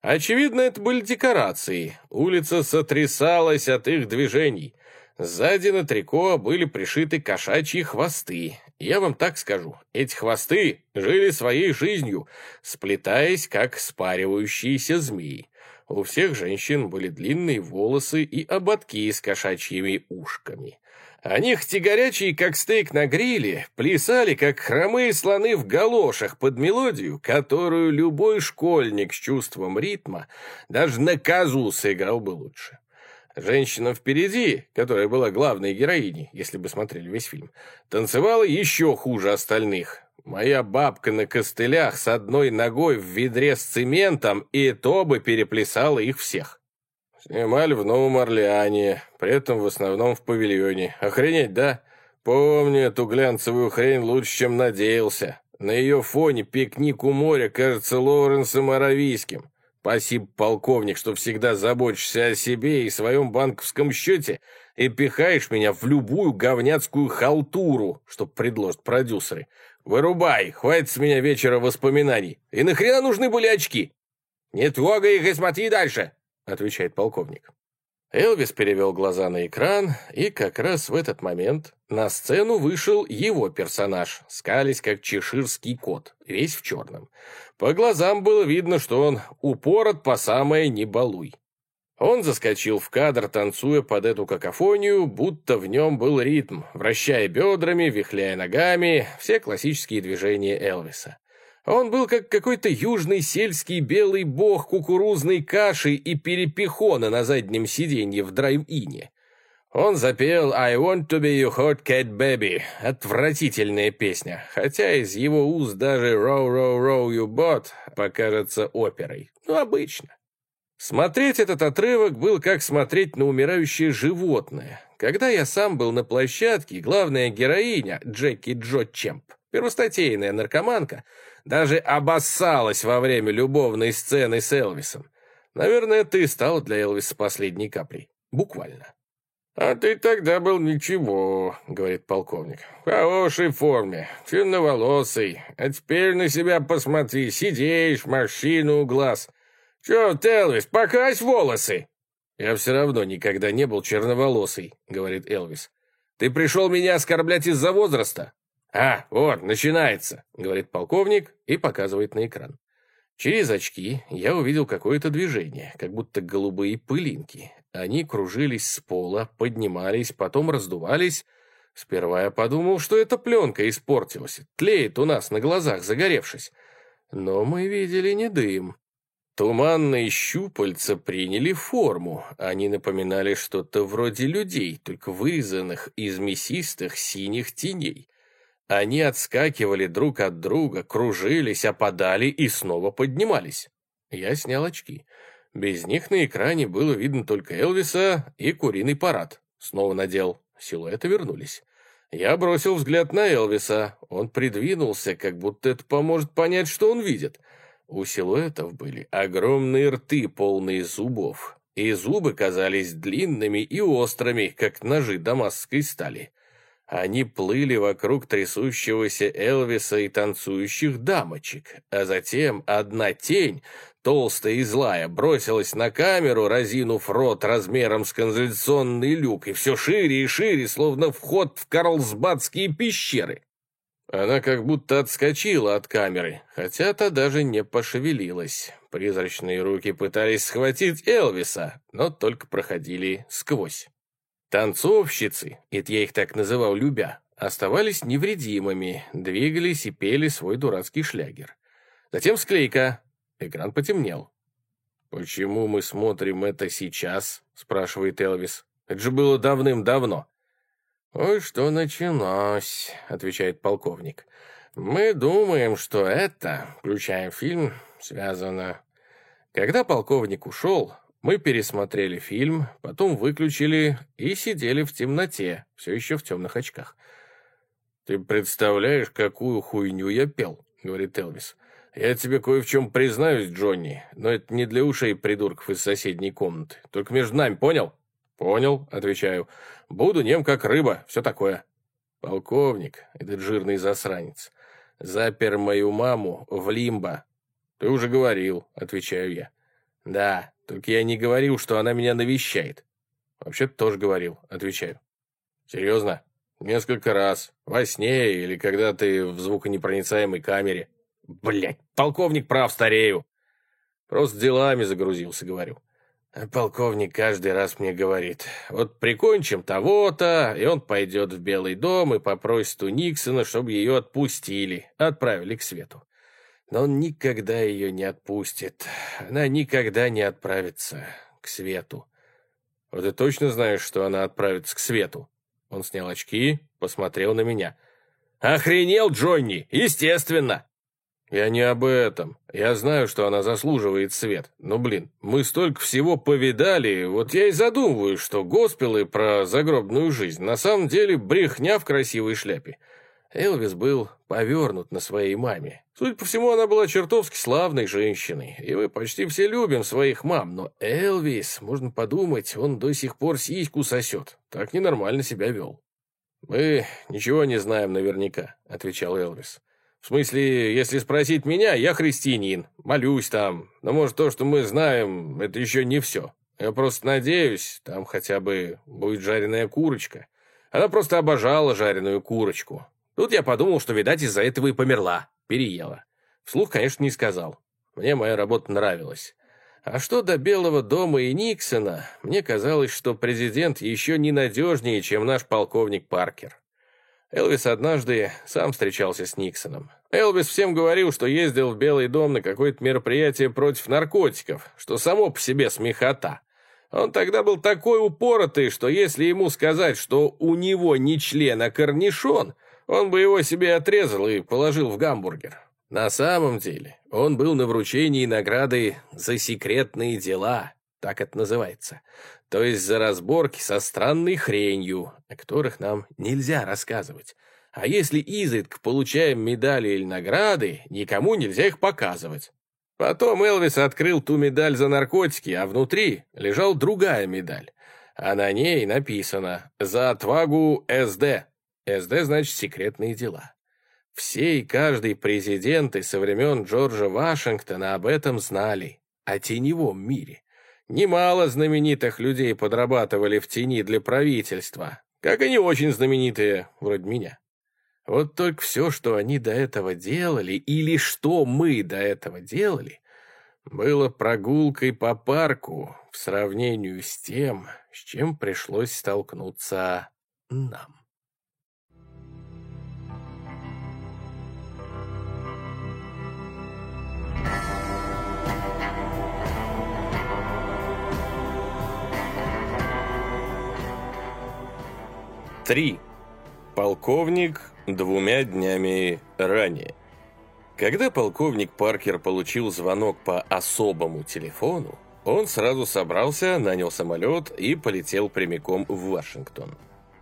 [SPEAKER 1] Очевидно, это были декорации. Улица сотрясалась от их движений. Сзади на трико были пришиты кошачьи хвосты, я вам так скажу, эти хвосты жили своей жизнью, сплетаясь, как спаривающиеся змеи. У всех женщин были длинные волосы и ободки с кошачьими ушками. Они, хоть горячие, как стейк на гриле, плясали, как хромые слоны в галошах под мелодию, которую любой школьник с чувством ритма даже на козу сыграл бы лучше. Женщина впереди, которая была главной героиней, если бы смотрели весь фильм, танцевала еще хуже остальных. Моя бабка на костылях с одной ногой в ведре с цементом, и то бы переплясала их всех. Снимали в Новом Орлеане, при этом в основном в павильоне. Охренеть, да? Помню эту глянцевую хрень лучше, чем надеялся. На ее фоне пикник у моря кажется Лоуренсом Аравийским. Спасибо, полковник, что всегда заботишься о себе и своем банковском счете и пихаешь меня в любую говняцкую халтуру, что предложат продюсеры. Вырубай, хватит с меня вечера воспоминаний. И нахрена нужны были очки? Не трогай их и смотри дальше, отвечает полковник. Элвис перевел глаза на экран, и как раз в этот момент на сцену вышел его персонаж, скались как чеширский кот, весь в черном. По глазам было видно, что он упорот по самое не балуй. Он заскочил в кадр, танцуя под эту какофонию, будто в нем был ритм, вращая бедрами, вихляя ногами, все классические движения Элвиса. Он был как какой-то южный сельский белый бог кукурузной каши и перепихона на заднем сиденье в драйв-ине. Он запел «I want to be your hot cat baby» — отвратительная песня, хотя из его уст даже «Row, row, row you boat» покажется оперой. Ну, обычно. Смотреть этот отрывок был как смотреть на умирающее животное. Когда я сам был на площадке, главная героиня, Джеки Джо Чемп, первостатейная наркоманка, даже обоссалась во время любовной сцены с Элвисом.
[SPEAKER 2] Наверное, это и стало для Элвиса последней каплей. Буквально.
[SPEAKER 1] «А ты тогда был ничего», — говорит полковник. «В хорошей форме, темноволосый. А теперь на себя посмотри, сидишь, морщину у глаз. Че, Элвис, покрась волосы!»
[SPEAKER 2] «Я все равно никогда не был черноволосый», — говорит Элвис. «Ты пришел меня оскорблять из-за возраста?» «А, вот, начинается», — говорит полковник и показывает на экран. Через очки я увидел какое-то движение, как будто голубые пылинки. Они кружились с пола, поднимались, потом раздувались. Сперва я подумал, что эта пленка испортилась, тлеет у нас на глазах, загоревшись. Но мы видели не дым. Туманные щупальца приняли форму. Они напоминали что-то вроде людей, только вырезанных из мясистых синих теней. Они отскакивали друг от друга, кружились, опадали и снова поднимались. Я снял очки. Без них на экране было видно только Элвиса и куриный парад. Снова надел. Силуэты вернулись. Я бросил взгляд на Элвиса. Он придвинулся, как будто это поможет понять, что он видит. У силуэтов были огромные рты, полные зубов. И зубы казались длинными и острыми, как ножи дамасской стали. Они плыли вокруг трясущегося Элвиса и танцующих дамочек, а затем одна тень, толстая и злая, бросилась на камеру, разинув рот размером с канализационный люк, и все шире и шире, словно вход в Карлсбадские пещеры. Она как будто отскочила от камеры, хотя та даже не пошевелилась. Призрачные руки пытались схватить Элвиса, но только проходили сквозь. Танцовщицы, это я их так называл любя, оставались невредимыми, двигались и пели свой дурацкий шлягер. Затем склейка. Экран потемнел. «Почему мы смотрим это сейчас?» — спрашивает Элвис. «Это же было давным-давно». «Ой, что началось», — отвечает полковник. «Мы думаем, что это, включая фильм, связано...» Когда полковник ушел, мы пересмотрели фильм, потом выключили и сидели в темноте, все еще в темных очках. «Ты представляешь, какую хуйню я пел?» — говорит Элвис. «Я тебе кое в чем признаюсь, Джонни, но это не для ушей придурков из соседней комнаты. Только между нами, понял?» «Понял», — отвечаю. «Буду нем, как рыба, все такое». «Полковник, этот жирный засранец, запер мою маму в лимбо». «Ты уже говорил», — отвечаю я. «Да, только я не говорил, что она меня навещает. Вообще-то тоже говорил, отвечаю. Серьезно? Несколько раз. Во сне или когда ты в звуконепроницаемой камере. Блять, полковник прав, старею. Просто делами загрузился, говорю. А полковник каждый раз мне говорит, вот прикончим того-то, и он пойдет в Белый дом и попросит у Никсона, чтобы ее отпустили, отправили к свету но он никогда ее не отпустит. Она никогда не отправится к свету. Вот ты точно знаешь, что она отправится к свету? Он снял очки, посмотрел на меня. «Охренел, Джонни! Естественно!» «Я не об этом. Я знаю, что она заслуживает свет. Но, блин, мы столько всего повидали, вот я и задумываюсь, что госпелы про загробную жизнь на самом деле брехня в красивой шляпе. Элвис был повернут на своей маме. Судя по всему, она была чертовски славной женщиной, и мы почти все любим своих мам, но Элвис, можно подумать, он до сих пор сиську сосет. Так ненормально себя вел. «Мы ничего не знаем наверняка», — отвечал Элвис. «В смысле, если спросить меня, я христианин, молюсь там, но может то, что мы знаем, это еще не все. Я просто надеюсь, там хотя бы будет жареная курочка. Она просто обожала жареную курочку, Тут я подумал, что, видать, из-за этого и померла, переела. Вслух, конечно, не сказал. Мне моя работа нравилась. А что до Белого дома и Никсона, мне казалось, что президент еще ненадежнее, чем наш полковник Паркер. Элвис однажды сам встречался с Никсоном. Элвис всем говорил, что ездил в Белый дом на какое-то мероприятие против наркотиков, что само по себе смехота. Он тогда был такой упоротый, что если ему сказать, что у него не член, а корнишон, он бы его себе отрезал и положил в гамбургер. На самом деле, он был на вручении награды за секретные дела, так это называется. То есть за разборки со странной хренью, о которых нам нельзя рассказывать. А если изредка получаем медали или награды, никому нельзя их показывать. Потом Элвис открыл ту медаль за наркотики, а внутри лежал другая медаль. А на ней написано «За отвагу СД». СД значит «секретные дела». Все и каждый президенты со времен Джорджа Вашингтона об этом знали, о теневом мире. Немало знаменитых людей подрабатывали в тени для правительства, как и не очень знаменитые, вроде меня. Вот только все, что они до этого делали, или что мы до этого делали, было прогулкой по парку в сравнении с тем, с чем пришлось столкнуться нам.
[SPEAKER 1] Три. Полковник двумя днями ранее. Когда полковник Паркер получил звонок по особому телефону, он сразу собрался, нанял самолет и полетел прямиком в Вашингтон.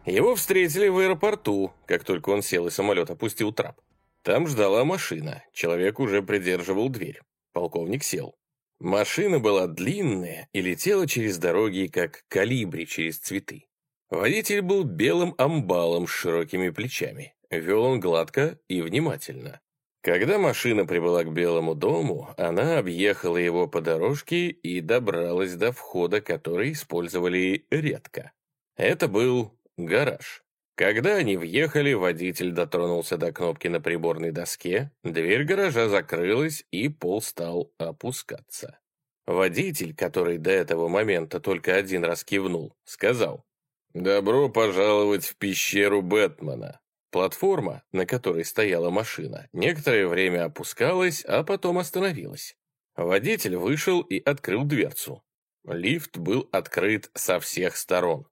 [SPEAKER 1] Его встретили в аэропорту, как только он сел и самолет опустил трап. Там ждала машина, человек уже придерживал дверь. Полковник сел. Машина была длинная и летела через дороги, как калибри через цветы. Водитель был белым амбалом с широкими плечами. Вел он гладко и внимательно. Когда машина прибыла к Белому дому, она объехала его по дорожке и добралась до входа, который использовали редко. Это был гараж. Когда они въехали, водитель дотронулся до кнопки на приборной доске, дверь гаража закрылась, и пол стал опускаться. Водитель, который до этого момента только один раз кивнул, сказал «Добро пожаловать в пещеру Бэтмена». Платформа, на которой стояла машина, некоторое время опускалась, а потом остановилась. Водитель вышел и открыл дверцу. Лифт был открыт со всех сторон.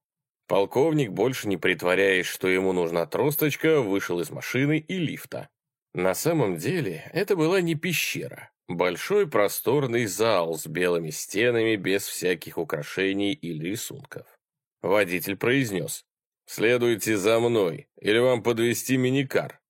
[SPEAKER 1] Полковник, больше не притворяясь, что ему нужна тросточка, вышел из машины и лифта. На самом деле, это была не пещера. Большой просторный зал с белыми стенами без всяких украшений или рисунков. Водитель произнес «Следуйте за мной, или вам подвести миникар».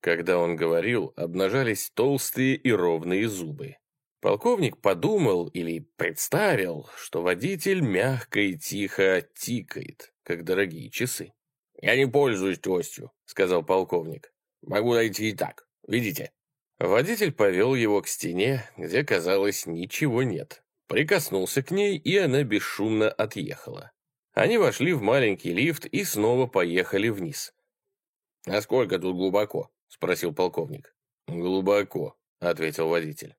[SPEAKER 1] Когда он говорил, обнажались толстые и ровные зубы. Полковник подумал или представил, что водитель мягко и тихо тикает, как дорогие часы. «Я не пользуюсь тростью», — сказал полковник. «Могу найти и так. Видите?» Водитель повел его к стене, где, казалось, ничего нет. Прикоснулся к ней, и она бесшумно отъехала. Они вошли в маленький лифт и снова поехали вниз. «Насколько тут глубоко?» — спросил полковник. «Глубоко», — ответил водитель.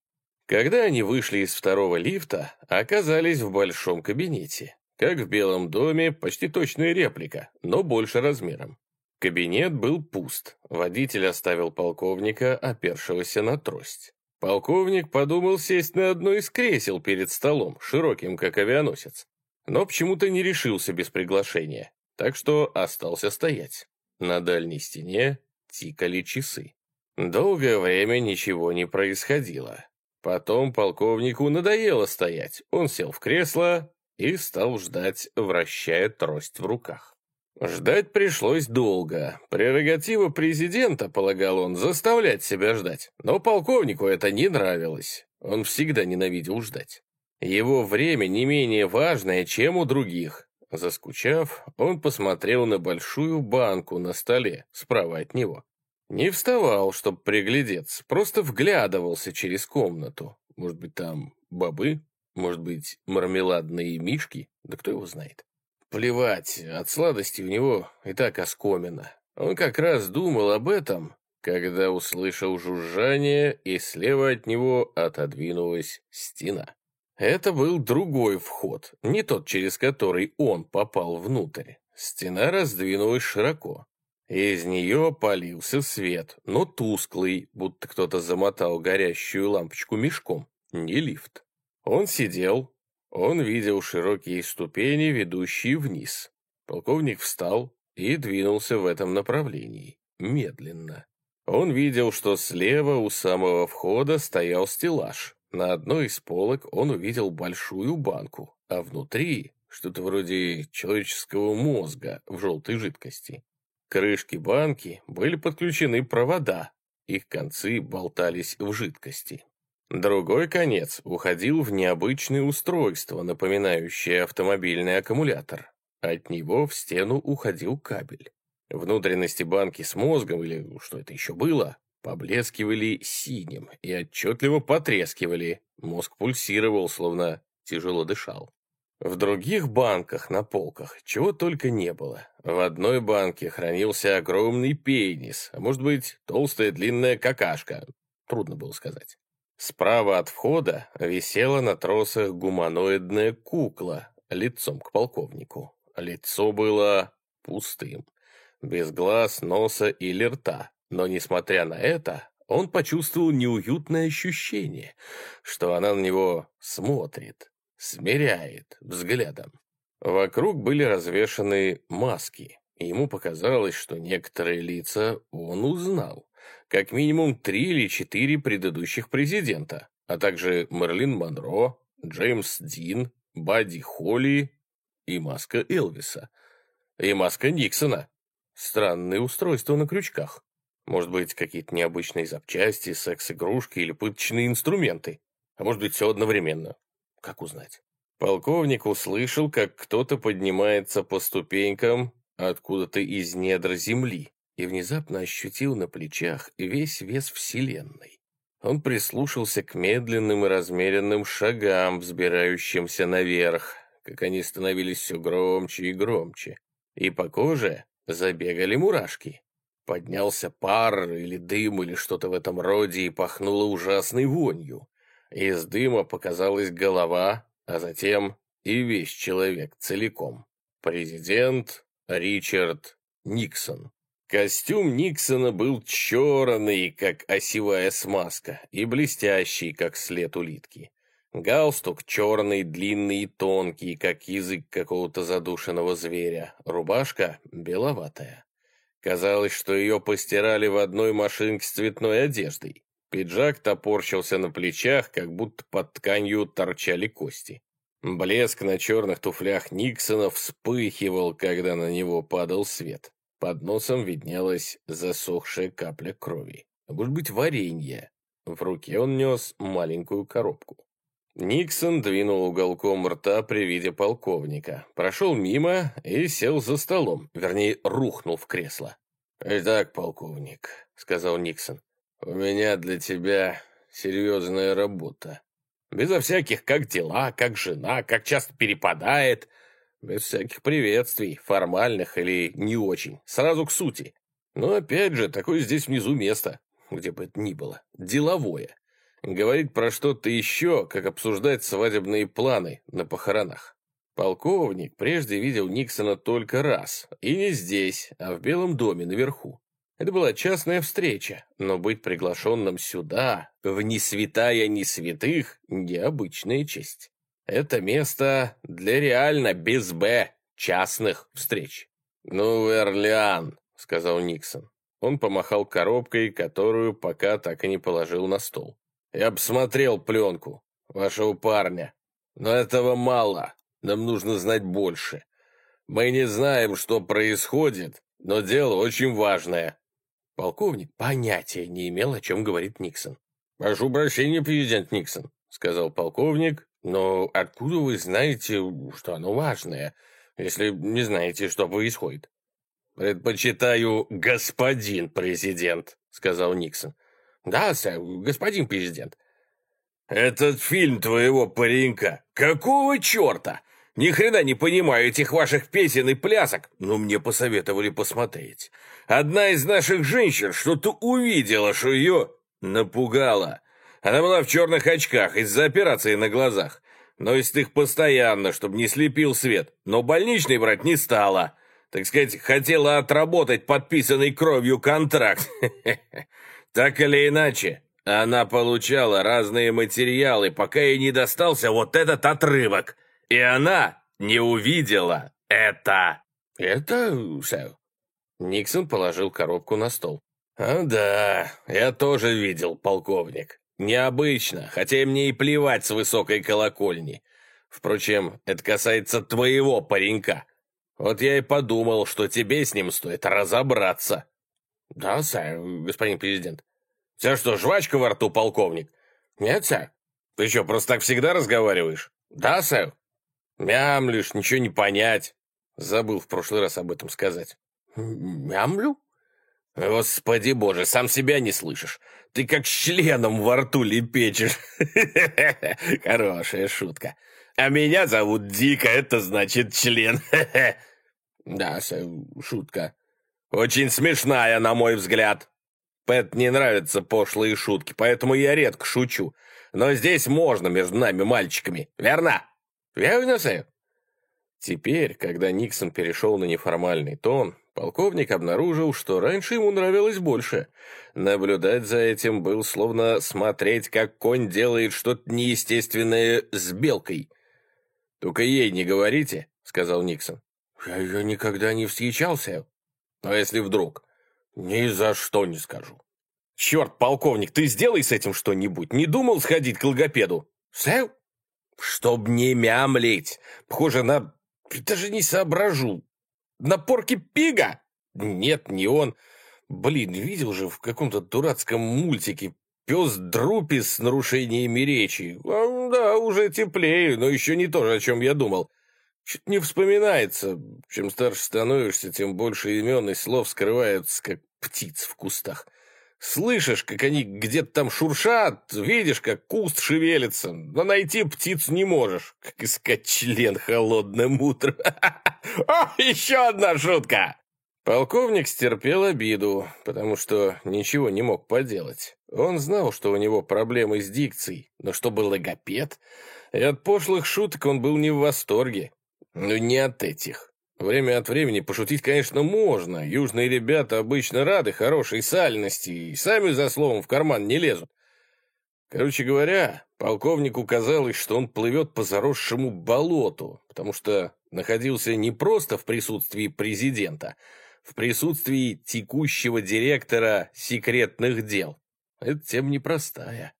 [SPEAKER 1] Когда они вышли из второго лифта, оказались в большом кабинете. Как в Белом доме, почти точная реплика, но больше размером. Кабинет был пуст. Водитель оставил полковника, опершегося на трость. Полковник подумал сесть на одно из кресел перед столом, широким, как авианосец но почему-то не решился без приглашения, так что остался стоять. На дальней стене тикали часы. Долгое время ничего не происходило. Потом полковнику надоело стоять. Он сел в кресло и стал ждать, вращая трость в руках. Ждать пришлось долго. Прерогатива президента, полагал он, заставлять себя ждать. Но полковнику это не нравилось. Он всегда ненавидел ждать. Его время не менее важное, чем у других. Заскучав, он посмотрел на большую банку на столе справа от него. Не вставал, чтобы приглядеться, просто вглядывался через комнату. Может быть, там бобы? Может быть, мармеладные мишки? Да кто его знает. Плевать, от сладости у него и так оскомина. Он как раз думал об этом, когда услышал жужжание, и слева от него отодвинулась стена. Это был другой вход, не тот, через который он попал внутрь. Стена раздвинулась широко. Из нее полился свет, но тусклый, будто кто-то замотал горящую лампочку мешком, не лифт. Он сидел, он видел широкие ступени, ведущие вниз. Полковник встал и двинулся в этом направлении, медленно. Он видел, что слева у самого входа стоял стеллаж, на одной из полок он увидел большую банку, а внутри что-то вроде человеческого мозга в желтой жидкости. Крышки банки были подключены провода, их концы болтались в жидкости. Другой конец уходил в необычное устройство, напоминающее автомобильный аккумулятор. От него в стену уходил кабель. Внутренности банки с мозгом, или что это еще было, поблескивали синим и отчетливо потрескивали. Мозг пульсировал, словно тяжело дышал. В других банках на полках чего только не было. В одной банке хранился огромный пенис, а может быть, толстая длинная какашка. Трудно было сказать. Справа от входа висела на тросах гуманоидная кукла лицом к полковнику. Лицо было пустым, без глаз, носа или рта. Но, несмотря на это, он почувствовал неуютное ощущение, что она на него смотрит, смиряет взглядом. Вокруг были развешаны маски, и ему показалось, что некоторые лица он узнал. Как минимум три или четыре предыдущих президента, а также Мерлин Монро, Джеймс Дин, Бадди Холли и маска Элвиса. И маска Никсона. Странное устройство на крючках. Может быть, какие-то необычные запчасти, секс-игрушки или пыточные инструменты. А может быть, все одновременно. Как узнать? Полковник услышал, как кто-то поднимается по ступенькам откуда-то из недр земли и внезапно ощутил на плечах весь вес Вселенной. Он прислушался к медленным и размеренным шагам, взбирающимся наверх, как они становились все громче и громче, и по коже забегали мурашки. Поднялся пар или дым или что-то в этом роде и пахнуло ужасной вонью. Из дыма показалась голова, а затем и весь человек целиком. Президент Ричард Никсон. Костюм Никсона был черный, как осевая смазка, и блестящий, как след улитки. Галстук черный, длинный и тонкий, как язык какого-то задушенного зверя. Рубашка беловатая. Казалось, что ее постирали в одной машинке с цветной одеждой. Пиджак топорщился на плечах, как будто под тканью торчали кости. Блеск на черных туфлях Никсона вспыхивал, когда на него падал свет. Под носом виднелась засохшая капля крови. Может быть, варенье. В руке он нес маленькую коробку. Никсон двинул уголком рта при виде полковника, прошел мимо и сел за столом, вернее, рухнул в кресло. «Итак, полковник», — сказал Никсон, — «у меня для тебя серьезная работа. Безо всяких «как дела», «как жена», «как часто перепадает», без всяких приветствий, формальных или не очень, сразу к сути. Но опять же, такое здесь внизу место, где бы это ни было, деловое. Говорить про что-то еще, как обсуждать свадебные планы на похоронах. Полковник прежде видел Никсона только раз, и не здесь, а в Белом доме наверху. Это была частная встреча, но быть приглашенным сюда, в ни святая ни святых, необычная честь. Это место для реально без «Б» частных встреч. «Ну, Эрлиан», — сказал Никсон. Он помахал коробкой, которую пока так и не положил на стол. Я посмотрел пленку вашего парня. Но этого мало. Нам нужно знать больше. Мы не знаем, что происходит, но дело очень важное. Полковник понятия не имел, о чем говорит Никсон. «Прошу прощения, президент Никсон», — сказал полковник, «но откуда вы знаете, что оно важное, если не знаете, что происходит?» «Предпочитаю господин президент», — сказал Никсон. «Да, сэр, господин президент». «Этот фильм твоего паренька, какого черта? Ни хрена не понимаю этих ваших песен и плясок, но мне посоветовали посмотреть. Одна из наших женщин что-то увидела, что ее напугало. Она была в черных очках из-за операции на глазах. Носит их постоянно, чтобы не слепил свет, но больничный брать не стала. Так сказать, хотела отработать подписанный кровью контракт. Так или иначе, она получала разные материалы, пока ей не достался вот этот отрывок. И она не увидела это. Это, сэр. Никсон положил коробку на стол. «А да, я тоже видел, полковник. Необычно, хотя мне и плевать с высокой колокольни. Впрочем, это касается твоего паренька. Вот я и подумал, что тебе с ним стоит разобраться». «Да, сэр, господин президент». «Тебя что, жвачка во рту, полковник?»
[SPEAKER 2] Нет, сэр. Ты что, просто так всегда разговариваешь? Да, сэр. Мямлишь, ничего не понять. Забыл в прошлый раз об этом сказать. Мямлю? Господи боже, сам себя не слышишь. Ты как членом во рту лепечешь. Хорошая шутка. А меня зовут Дика, это значит член. Да, шутка. Очень смешная, на мой взгляд. Пэт не нравятся пошлые шутки, поэтому я редко шучу. Но здесь можно между нами, мальчиками, верно? Верно, сэр? Теперь, когда Никсон перешел на неформальный тон, полковник обнаружил, что раньше ему нравилось больше. Наблюдать за этим был словно смотреть, как конь делает что-то неестественное с белкой. «Только ей не говорите», — сказал Никсон. «Я ее никогда не встречался. Но если вдруг...» «Ни за что не скажу». «Черт, полковник, ты сделай с этим что-нибудь. Не думал сходить к логопеду?» «Сэр?» «Чтоб не мямлить. Похоже на... Даже не соображу. На порке пига?» «Нет, не он. Блин, видел же в каком-то дурацком мультике Пес Друпи с нарушениями речи. А, да, уже теплее, но еще не то же, о чем я думал. Чуть не вспоминается. Чем старше становишься, тем больше имен и слов скрываются, как птиц в кустах. Слышишь, как они где-то там шуршат, видишь, как куст шевелится, но найти птицу не можешь, как искать член холодным утром. О, еще одна шутка! Полковник стерпел обиду, потому что ничего не мог поделать. Он знал, что у него проблемы с дикцией, но чтобы логопед... И от пошлых шуток он был не в восторге. Но не от этих. Время от времени пошутить, конечно, можно. Южные ребята обычно рады хорошей сальности и сами за словом в карман не лезут. Короче говоря, полковнику казалось, что он плывет по заросшему болоту, потому что находился не просто в присутствии президента, в присутствии текущего директора секретных дел. Это тем непростая.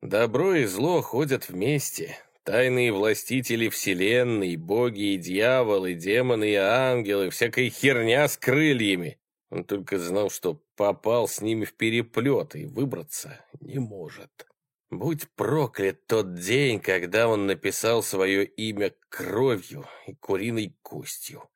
[SPEAKER 2] Добро и зло ходят вместе. Тайные властители вселенной, боги и дьяволы, демоны и ангелы, всякая херня с крыльями. Он только знал, что попал с ними в переплет и выбраться не может. Будь проклят тот день, когда он написал свое имя кровью и куриной костью.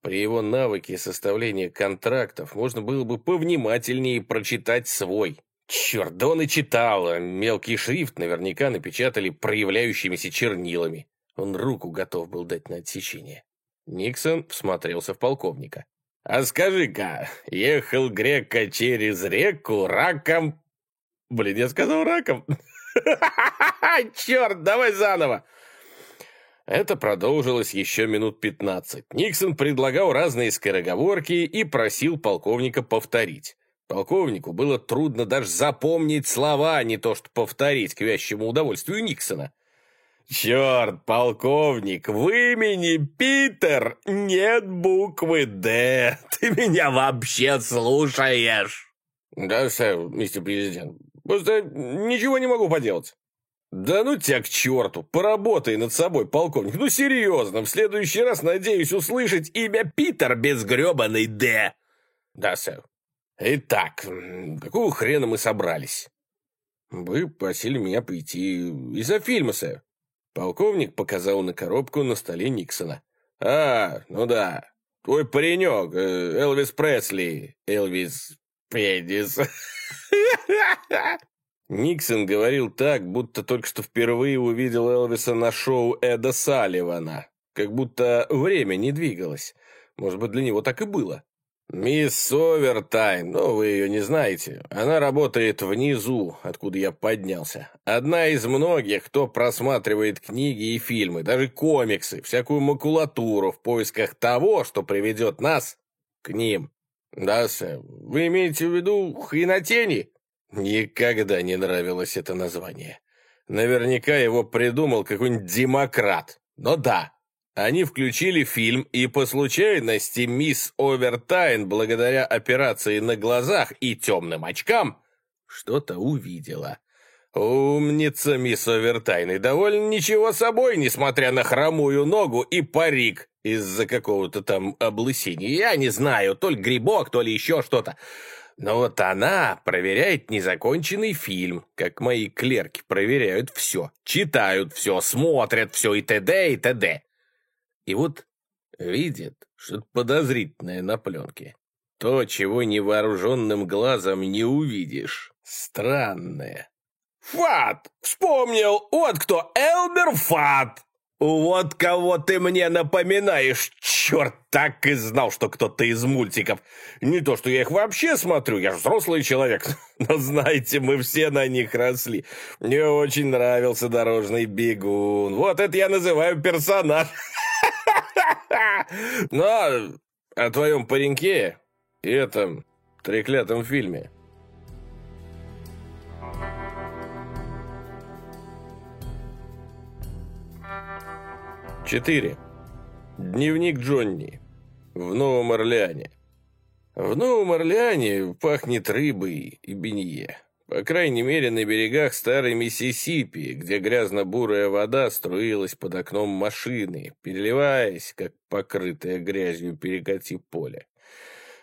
[SPEAKER 2] При его навыке составления контрактов можно было бы повнимательнее прочитать свой. Черт, да он и читал, а мелкий шрифт наверняка напечатали проявляющимися чернилами. Он руку готов был дать на отсечение. Никсон всмотрелся в полковника. «А скажи-ка, ехал грека через реку раком...» «Блин, я сказал раком!» «Черт, давай заново!» Это продолжилось еще минут пятнадцать. Никсон предлагал разные скороговорки и просил полковника повторить. Полковнику было трудно даже запомнить слова, а не то что повторить к вящему удовольствию Никсона. «Черт, полковник, в имени Питер нет буквы «Д». Ты меня вообще слушаешь?» «Да, сэр, мистер президент. Просто ничего не могу поделать». «Да ну тебя к черту! Поработай над собой, полковник! Ну серьезно, в следующий раз надеюсь услышать имя Питер без гребаной «Д». «Да, сэр. Итак, какого хрена мы собрались?» «Вы просили меня прийти из-за фильма, сэр». Полковник показал на коробку на столе Никсона. «А, ну да, твой паренек, э, Элвис Пресли, Элвис Педис». Никсон говорил так, будто только что впервые увидел Элвиса на шоу Эда Салливана. Как будто время не двигалось. Может быть, для него так и было. «Мисс Овертайн, но вы ее не знаете. Она работает внизу, откуда я поднялся. Одна из многих, кто просматривает книги и фильмы, даже комиксы, всякую макулатуру в поисках того, что приведет нас к ним. Да, сэр, вы имеете в виду хренотени?» Никогда не нравилось это название. Наверняка его придумал какой-нибудь демократ. Но да, они включили фильм, и по случайности мисс Овертайн, благодаря операции на глазах и темным очкам, что-то увидела. Умница, мисс Овертайн, и довольно ничего собой, несмотря на хромую ногу и парик из-за какого-то там облысения. Я не знаю, то ли грибок, то ли еще что-то. Но вот она проверяет незаконченный фильм, как мои клерки проверяют все, читают все, смотрят все и т.д. и т.д. И вот видит что-то подозрительное на пленке. То, чего невооруженным глазом не увидишь. Странное. «Фат! Вспомнил! Вот кто! Элбер Фат!» «Вот кого ты мне напоминаешь, черт, так и знал, что кто-то из мультиков. Не то, что я их вообще смотрю, я же взрослый человек, но знаете, мы все на них росли. Мне очень нравился дорожный бегун, вот это я называю персонаж. Но о твоем пареньке и этом треклятом фильме Четыре. Дневник Джонни. В Новом Орлеане. В Новом Орлеане пахнет рыбой и бенье. По крайней мере, на берегах старой Миссисипи, где грязно-бурая вода струилась под окном машины, переливаясь, как покрытая грязью перекати поле.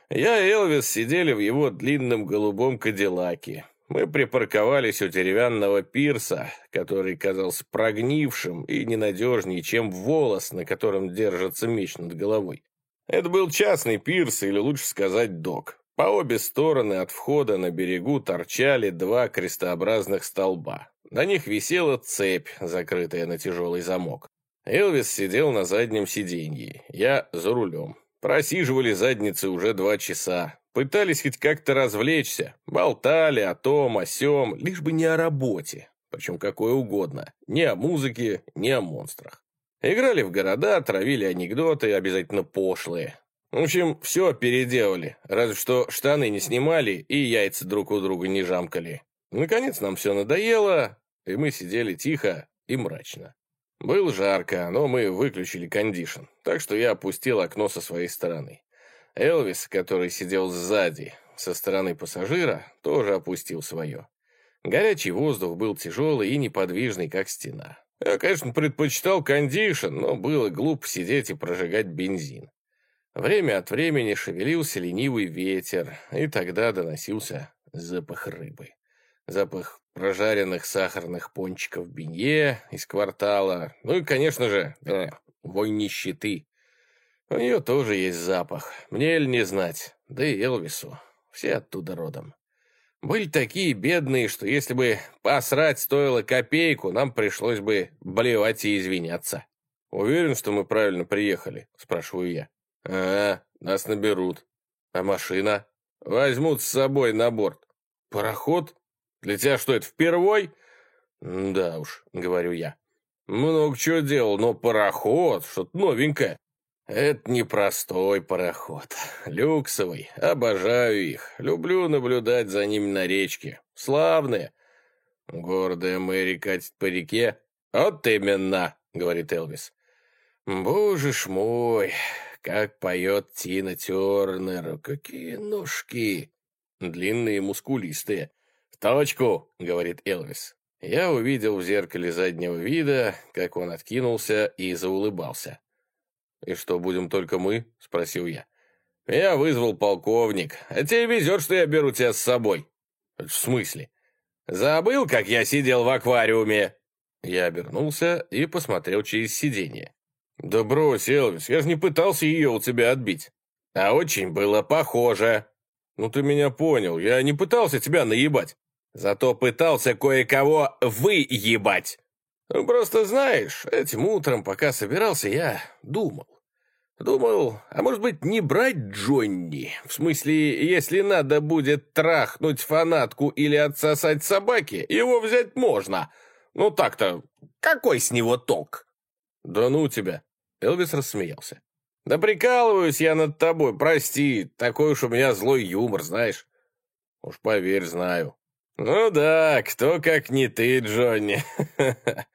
[SPEAKER 2] Я и Элвис сидели в его длинном голубом кадиллаке, мы припарковались у деревянного пирса, который казался прогнившим и ненадежнее, чем волос, на котором держится меч над головой. Это был частный пирс, или лучше сказать док. По обе стороны от входа на берегу торчали два крестообразных столба. На них висела цепь, закрытая на тяжелый замок. Элвис сидел на заднем сиденье, я за рулем. Просиживали задницы уже два часа. Пытались хоть как-то развлечься, болтали о том, о сём, лишь бы не о работе, причем какое угодно, не о музыке, не о монстрах. Играли в города, травили анекдоты, обязательно пошлые. В общем, все переделали, разве что штаны не снимали и яйца друг у друга не жамкали. Наконец нам все надоело, и мы сидели тихо и мрачно. Было жарко, но мы выключили кондишн, так что я опустил окно со своей стороны. Элвис, который сидел сзади, со стороны пассажира, тоже опустил свое. Горячий воздух был тяжелый и неподвижный, как стена. Я, конечно, предпочитал кондишн, но было глупо сидеть и прожигать бензин. Время от времени шевелился ленивый ветер, и тогда доносился запах рыбы. Запах прожаренных сахарных пончиков бенье из квартала, ну и, конечно же, э, вой нищеты. У нее тоже есть запах. Мне ли не знать. Да и Элвису. Все оттуда родом. Были такие бедные, что если бы посрать стоило копейку, нам пришлось бы блевать и извиняться. «Уверен, что мы правильно приехали?» – спрашиваю я. «А, нас наберут. А машина?» «Возьмут с собой на борт. Пароход? Для тебя что, это впервой?» «Да уж», — говорю я. «Много чего делал, но пароход, что-то новенькое». Это непростой пароход. Люксовый. Обожаю их. Люблю наблюдать за ними на речке. Славные. Гордая Мэри катит по реке. Вот именно, говорит Элвис. Боже ж мой, как поет Тина Тернер. Какие ножки. Длинные, мускулистые. В точку, говорит Элвис. Я увидел в зеркале заднего вида, как он откинулся и заулыбался. «И что, будем только мы?» — спросил я. «Я вызвал полковник. А тебе везет, что я беру тебя с собой». «В смысле?» «Забыл, как я сидел в аквариуме?» Я обернулся и посмотрел через сиденье. «Да брось, Элвис, я же не пытался ее у тебя отбить». «А очень было похоже». «Ну ты меня понял, я не пытался тебя наебать. Зато пытался кое-кого выебать». «Ну, просто знаешь, этим утром, пока собирался, я думал. Думал, а может быть, не брать Джонни? В смысле, если надо будет трахнуть фанатку или отсосать собаки, его взять можно. Ну так-то, какой с него толк? Да ну тебя. Элвис рассмеялся. Да прикалываюсь я над тобой, прости. Такой уж у меня злой юмор, знаешь. Уж поверь, знаю. Ну да, кто как не ты, Джонни.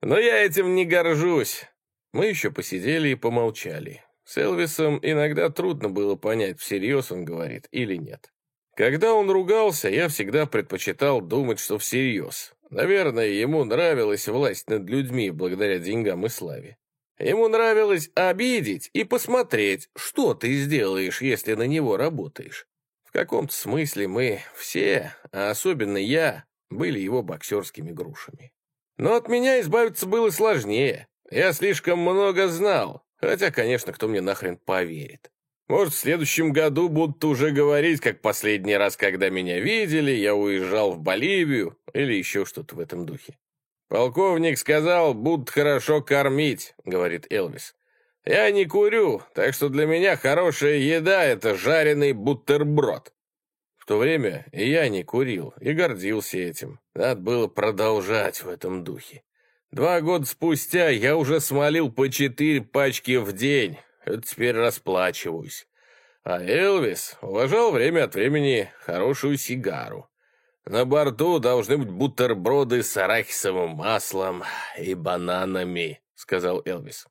[SPEAKER 2] Но я этим не горжусь. Мы еще посидели и помолчали. С Элвисом иногда трудно было понять, всерьез он говорит или нет. Когда он ругался, я всегда предпочитал думать, что всерьез. Наверное, ему нравилась власть над людьми благодаря деньгам и славе. Ему нравилось обидеть и посмотреть, что ты сделаешь, если на него работаешь. В каком-то смысле мы все, а особенно я, были его боксерскими грушами. Но от меня избавиться было сложнее. Я слишком много знал, хотя, конечно, кто мне нахрен поверит. Может, в следующем году будут уже говорить, как последний раз, когда меня видели, я уезжал в Боливию или еще что-то в этом духе. «Полковник сказал, будут хорошо кормить», — говорит Элвис. «Я не курю, так что для меня хорошая еда — это жареный бутерброд». В то время я не курил, и гордился этим. Надо было продолжать в этом духе. Два года спустя я уже смолил по четыре пачки в день, теперь расплачиваюсь. А Элвис уважал время от времени хорошую сигару. На борту должны быть бутерброды с арахисовым маслом и бананами, сказал Элвис.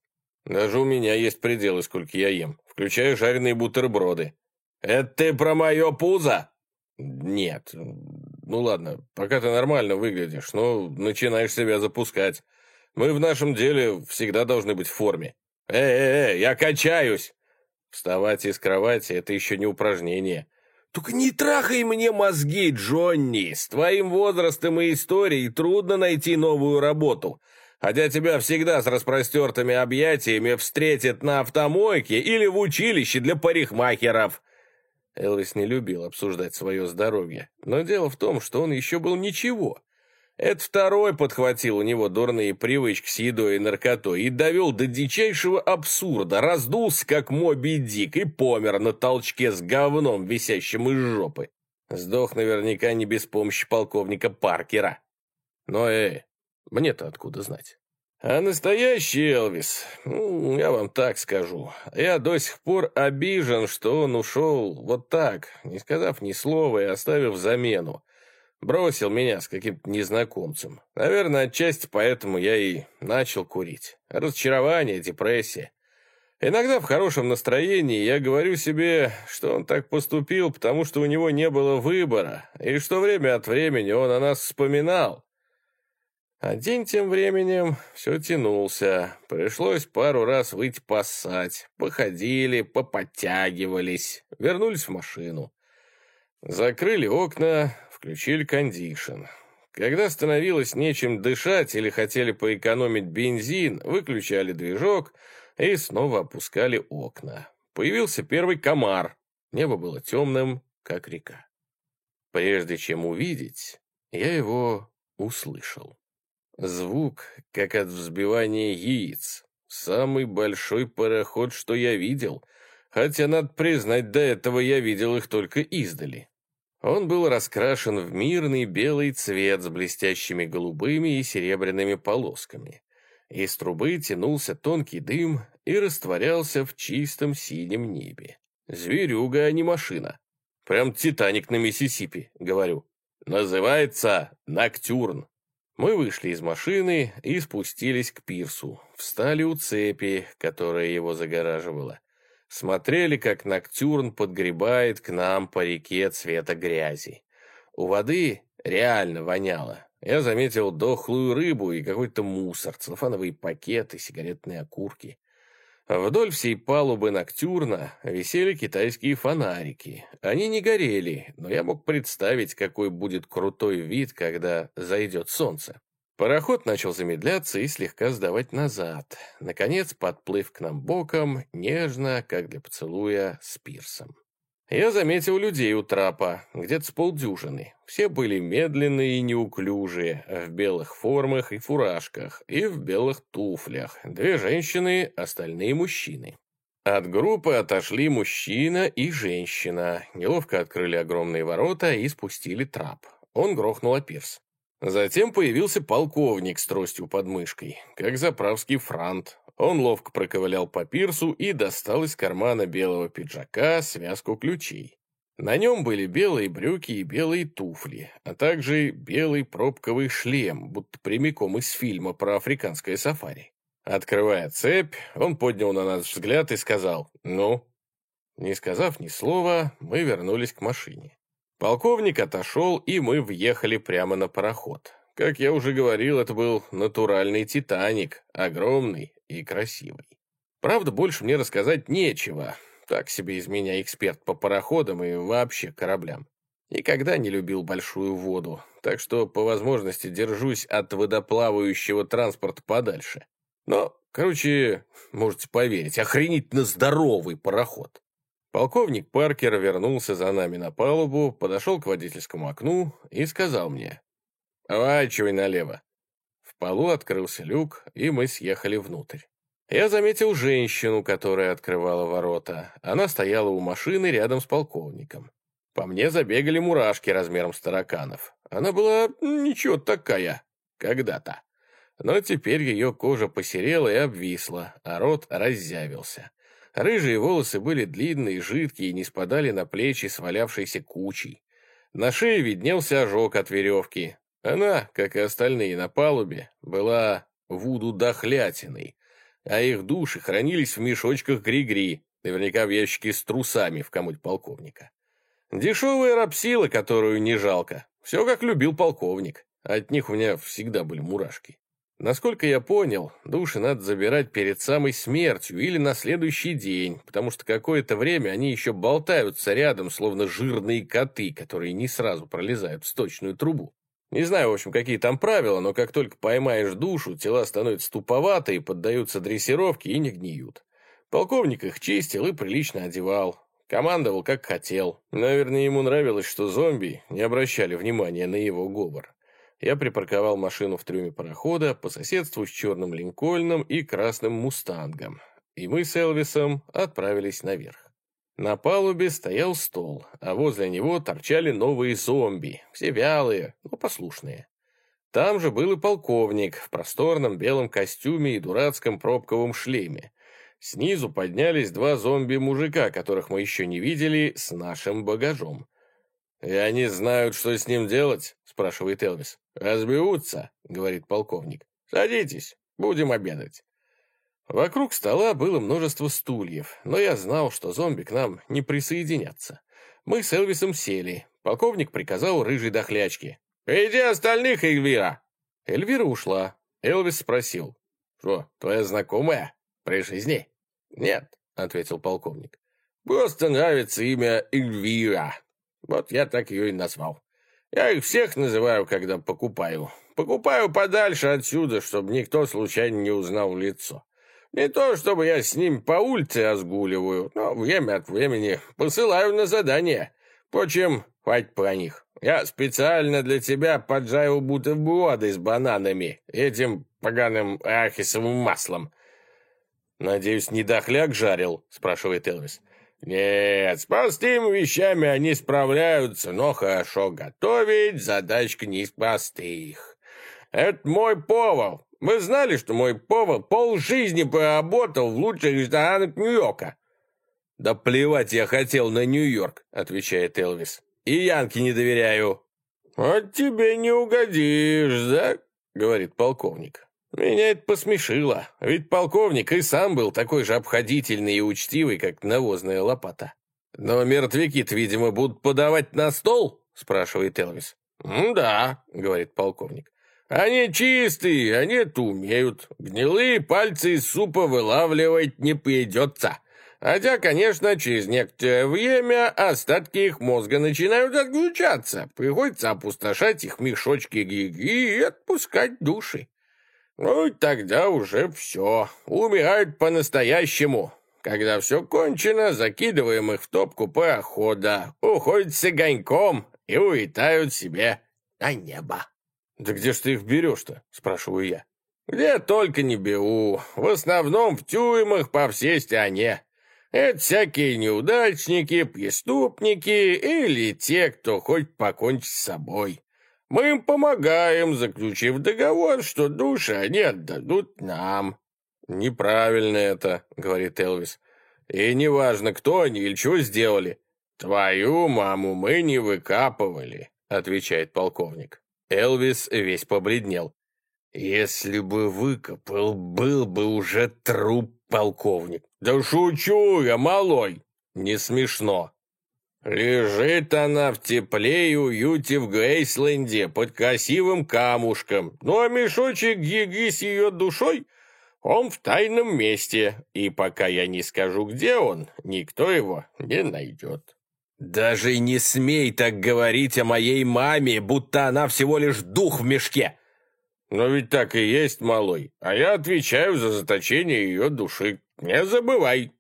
[SPEAKER 2] Даже у меня есть пределы, сколько я ем, включая жареные бутерброды. Это ты про мое пузо? Нет. Ну ладно, пока ты нормально выглядишь, но начинаешь себя запускать. Мы в нашем деле всегда должны быть в форме. «Эй-эй-эй, я качаюсь!» Вставать из кровати — это еще не упражнение. «Только не трахай мне мозги, Джонни! С твоим возрастом и историей трудно найти новую работу, хотя тебя всегда с распростертыми объятиями встретят на автомойке или в училище для парикмахеров!» Элвис не любил обсуждать свое здоровье, но дело в том, что он еще был ничего. Это второй подхватил у него дурные привычки с едой и наркотой и довел до дичайшего абсурда, раздулся, как Моби Дик, и помер на толчке с говном, висящим из жопы. Сдох наверняка не без помощи полковника Паркера. Но, эй, мне-то откуда знать? А настоящий Элвис, ну, я вам так скажу, я до сих пор обижен, что он ушел вот так, не сказав ни слова и оставив замену. Бросил меня с каким-то незнакомцем. Наверное, отчасти поэтому я и начал курить. Разочарование, депрессия. Иногда в хорошем настроении я говорю себе, что он так поступил, потому что у него не было выбора, и что время от времени он о нас вспоминал. А день тем временем все тянулся. Пришлось пару раз выйти поссать. Походили, поподтягивались, вернулись в машину. Закрыли окна, включили кондишн. Когда становилось нечем дышать или хотели поэкономить бензин, выключали движок и снова опускали окна. Появился первый комар. Небо было темным, как река. Прежде чем увидеть, я его услышал. Звук, как от взбивания яиц. Самый большой пароход, что я видел, хотя, надо признать, до этого я видел их только издали. Он был раскрашен в мирный белый цвет с блестящими голубыми и серебряными полосками. Из трубы тянулся тонкий дым и растворялся в чистом синем небе. Зверюга, а не машина. Прям Титаник на Миссисипи, говорю. Называется Ноктюрн. Мы вышли из машины и спустились к пирсу. Встали у цепи, которая его загораживала смотрели, как Ноктюрн подгребает к нам по реке цвета грязи. У воды реально воняло. Я заметил дохлую рыбу и какой-то мусор, целлофановые пакеты, сигаретные окурки. Вдоль всей палубы Ноктюрна висели китайские фонарики. Они не горели, но я мог представить, какой будет крутой вид, когда зайдет солнце. Пароход начал замедляться и слегка сдавать назад. Наконец, подплыв к нам боком, нежно, как для поцелуя, с пирсом. Я заметил людей у трапа, где-то с полдюжины. Все были медленные и неуклюжие, в белых формах и фуражках, и в белых туфлях. Две женщины, остальные мужчины. От группы отошли мужчина и женщина, неловко открыли огромные ворота и спустили трап. Он грохнул о пирс. Затем появился полковник с тростью под мышкой, как заправский франт. Он ловко проковылял по пирсу и достал из кармана белого пиджака связку ключей. На нем были белые брюки и белые туфли, а также белый пробковый шлем, будто прямиком из фильма про африканское сафари. Открывая цепь, он поднял на нас взгляд и сказал «Ну?». Не сказав ни слова, мы вернулись к машине. Полковник отошел, и мы въехали прямо на пароход. Как я уже говорил, это был натуральный «Титаник», огромный и красивый. Правда, больше мне рассказать нечего. Так себе из меня эксперт по пароходам и вообще кораблям. Никогда не любил большую воду, так что по возможности держусь от водоплавающего транспорта подальше. Но, короче, можете поверить, охренительно здоровый пароход. Полковник Паркер вернулся за нами на палубу, подошел к водительскому окну и сказал мне «Поворачивай налево». В полу открылся люк, и мы съехали внутрь. Я заметил женщину, которая открывала ворота. Она стояла у машины рядом с полковником. По мне забегали мурашки размером с тараканов. Она была ничего такая, когда-то. Но теперь ее кожа посерела и обвисла, а рот раззявился. Рыжие волосы были длинные, жидкие и не спадали на плечи свалявшейся кучей. На шее виднелся ожог от веревки. Она, как и остальные на палубе, была вуду-дохлятиной, а их души хранились в мешочках гри-гри, наверняка в ящике с трусами в комоде полковника. Дешевая рапсила, которую не жалко. Все, как любил полковник. От них у меня всегда были мурашки. Насколько я понял, души надо забирать перед самой смертью или на следующий день, потому что какое-то время они еще болтаются рядом, словно жирные коты, которые не сразу пролезают в сточную трубу. Не знаю, в общем, какие там правила, но как только поймаешь душу, тела становятся туповаты поддаются дрессировке и не гниют. Полковник их чистил и прилично одевал. Командовал как хотел. Наверное, ему нравилось, что зомби не обращали внимания на его говор. Я припарковал машину в трюме парохода по соседству с черным Линкольном и красным Мустангом. И мы с Элвисом отправились наверх. На палубе стоял стол, а возле него торчали новые зомби, все вялые, но послушные. Там же был и полковник в просторном белом костюме и дурацком пробковом шлеме. Снизу поднялись два зомби-мужика, которых мы еще не видели, с нашим багажом. «И они знают, что с ним делать?» — спрашивает Элвис. «Разберутся», — говорит полковник. «Садитесь, будем обедать». Вокруг стола было множество стульев, но я знал, что зомби к нам не присоединятся. Мы с Элвисом сели. Полковник приказал рыжей дохлячке. «Иди остальных, Эльвира!» Эльвира ушла. Элвис спросил. «Что, твоя знакомая? При жизни?» «Нет», — ответил полковник. «Просто нравится имя Эльвира. Вот я так ее и назвал. Я их всех называю, когда покупаю. Покупаю подальше отсюда, чтобы никто случайно не узнал лицо. Не то, чтобы я с ним по улице разгуливаю, но время от времени посылаю на задание. Впрочем, хватит про них. Я специально для тебя поджарил бутерброды с бананами, этим поганым арахисовым маслом. «Надеюсь, не дохляк жарил?» — спрашивает Элвис. «Нет, с простыми вещами они справляются, но хорошо готовить задачка не из простых. Это мой повар, вы знали, что мой повар полжизни поработал в лучших ресторанах Нью-Йорка?» «Да плевать я хотел на Нью-Йорк», — отвечает Элвис. «И Янке не доверяю». «Вот тебе не угодишь, да?» — говорит полковник. Меня это посмешило, ведь полковник и сам был такой же обходительный и учтивый, как навозная лопата. «Но мертвяки-то, видимо, будут подавать на стол?» — спрашивает Элвис. «Да», — говорит полковник. Они чистые, они это умеют. Гнилые пальцы из супа вылавливать не придется. Хотя, конечно, через некоторое время остатки их мозга начинают отключаться. Приходится опустошать их мешочки гиги и отпускать души. Ну тогда уже все. Умирают по-настоящему. Когда все кончено, закидываем их в топку парохода, уходят с огоньком и улетают себе на небо. «Да где ж ты их берешь-то?» — спрашиваю я. «Где только не беру. В основном в тюрьмах по всей стране. Это всякие неудачники, преступники или те, кто хоть покончить с собой. Мы им помогаем, заключив договор, что души они отдадут нам». «Неправильно это», — говорит Элвис. «И неважно, кто они или что сделали». «Твою маму мы не выкапывали», — отвечает полковник. Элвис весь побледнел. «Если бы выкопал, был бы уже труп полковник». «Да шучу я, малой!» «Не смешно». «Лежит она в тепле и уюте в Грейсленде под красивым камушком. Ну а мешочек Гиги с ее душой
[SPEAKER 1] Он в тайном месте, и пока я не скажу, где он, никто его не найдет».
[SPEAKER 2] «Даже не смей так говорить о моей маме, будто она всего лишь дух в мешке!»
[SPEAKER 1] «Но ведь так и есть, малой, а я отвечаю за заточение ее души. Не забывай!»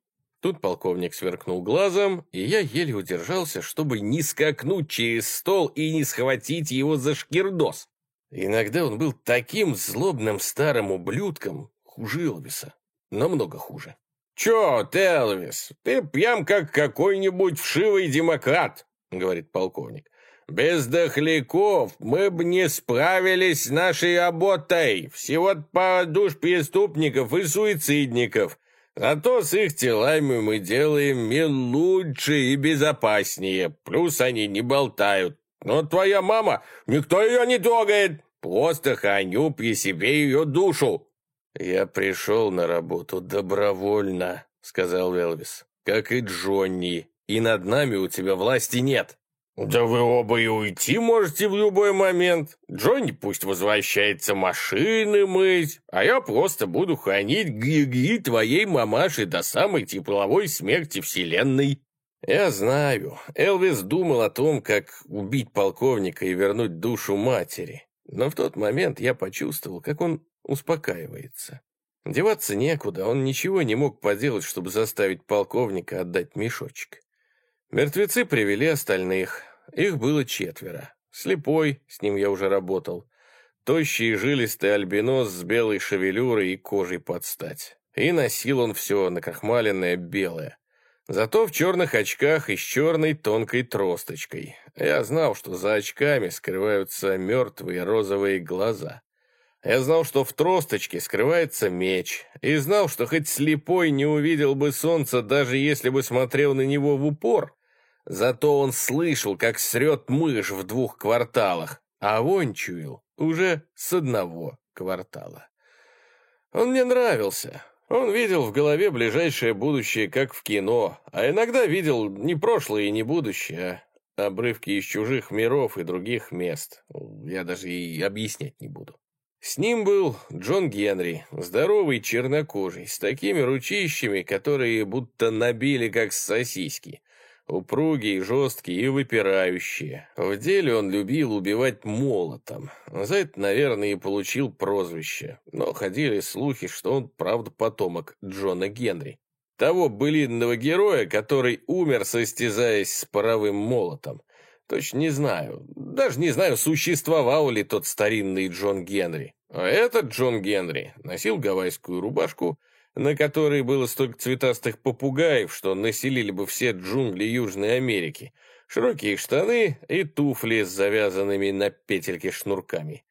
[SPEAKER 2] Тут полковник сверкнул глазом, и я еле удержался, чтобы не скакнуть через стол и не схватить его за шкирдос. Иногда он был таким злобным старым ублюдком, хуже Элвиса, намного хуже.
[SPEAKER 1] «Чё, Элвис, ты пьям как какой-нибудь вшивый демократ», — говорит полковник. «Без дохляков мы бы не справились с нашей работой. Всего пара душ преступников и суицидников. Зато с их телами мы делаем мир лучше и безопаснее. Плюс они не болтают. Но твоя мама, никто ее не трогает. Просто храню при себе ее душу.
[SPEAKER 2] «Я пришел на работу добровольно», — сказал Элвис. «Как и Джонни. И над нами у тебя власти нет».
[SPEAKER 1] «Да вы оба и уйти можете в любой момент. Джонни пусть возвращается машины мыть, а я просто буду хранить гиги твоей мамаши до самой тепловой смерти вселенной».
[SPEAKER 2] «Я знаю. Элвис думал о том, как убить полковника и вернуть душу матери. Но в тот момент я почувствовал, как он успокаивается. Деваться некуда, он ничего не мог поделать, чтобы заставить полковника отдать мешочек. Мертвецы привели остальных. Их было четверо. Слепой, с ним я уже работал. Тощий и жилистый альбинос с белой шевелюрой и кожей под стать. И носил он все накрахмаленное белое. Зато в черных очках и с черной тонкой тросточкой. Я знал, что за очками скрываются мертвые розовые глаза. Я знал, что в тросточке скрывается меч, и знал, что хоть слепой не увидел бы солнца, даже если бы смотрел на него в упор, Зато он слышал, как срет мышь в двух кварталах, а он чуял уже с одного квартала. Он мне нравился. Он видел в голове ближайшее будущее, как в кино, а иногда видел не прошлое и не будущее, а обрывки из чужих миров и других мест. Я даже и объяснять не буду. С ним был Джон Генри, здоровый чернокожий, с такими ручищами, которые будто набили, как сосиски. Упругие, жесткие и выпирающие. В деле он любил убивать молотом. За это, наверное, и получил прозвище. Но ходили слухи, что он, правда, потомок Джона Генри. Того былинного героя, который умер, состязаясь с паровым молотом. Точно не знаю. Даже не знаю, существовал ли тот старинный Джон Генри. А этот Джон Генри носил гавайскую рубашку, на которой было столько цветастых попугаев, что населили бы все джунгли Южной Америки, широкие штаны и туфли с завязанными на петельке шнурками.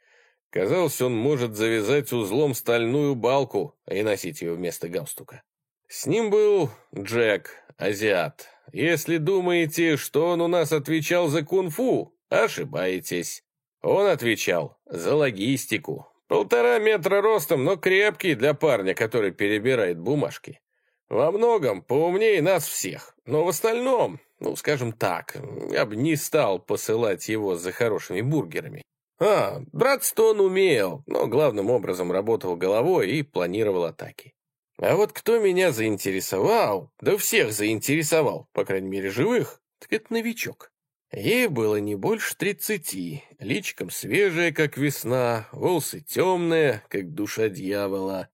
[SPEAKER 2] Казалось, он может завязать узлом стальную балку и носить ее вместо галстука. С ним был Джек, азиат. Если думаете, что он у нас отвечал за кунг-фу, ошибаетесь. Он отвечал за логистику, Полтора метра ростом, но крепкий для парня, который перебирает бумажки. Во многом поумнее нас всех, но в остальном, ну, скажем так, я бы не стал посылать его за хорошими бургерами. А, драться-то он умел, но главным образом работал головой и планировал атаки. А вот кто меня заинтересовал, да всех заинтересовал, по крайней мере живых, так это новичок. Ей было не больше тридцати, личком свежая, как весна, волосы темные, как душа дьявола,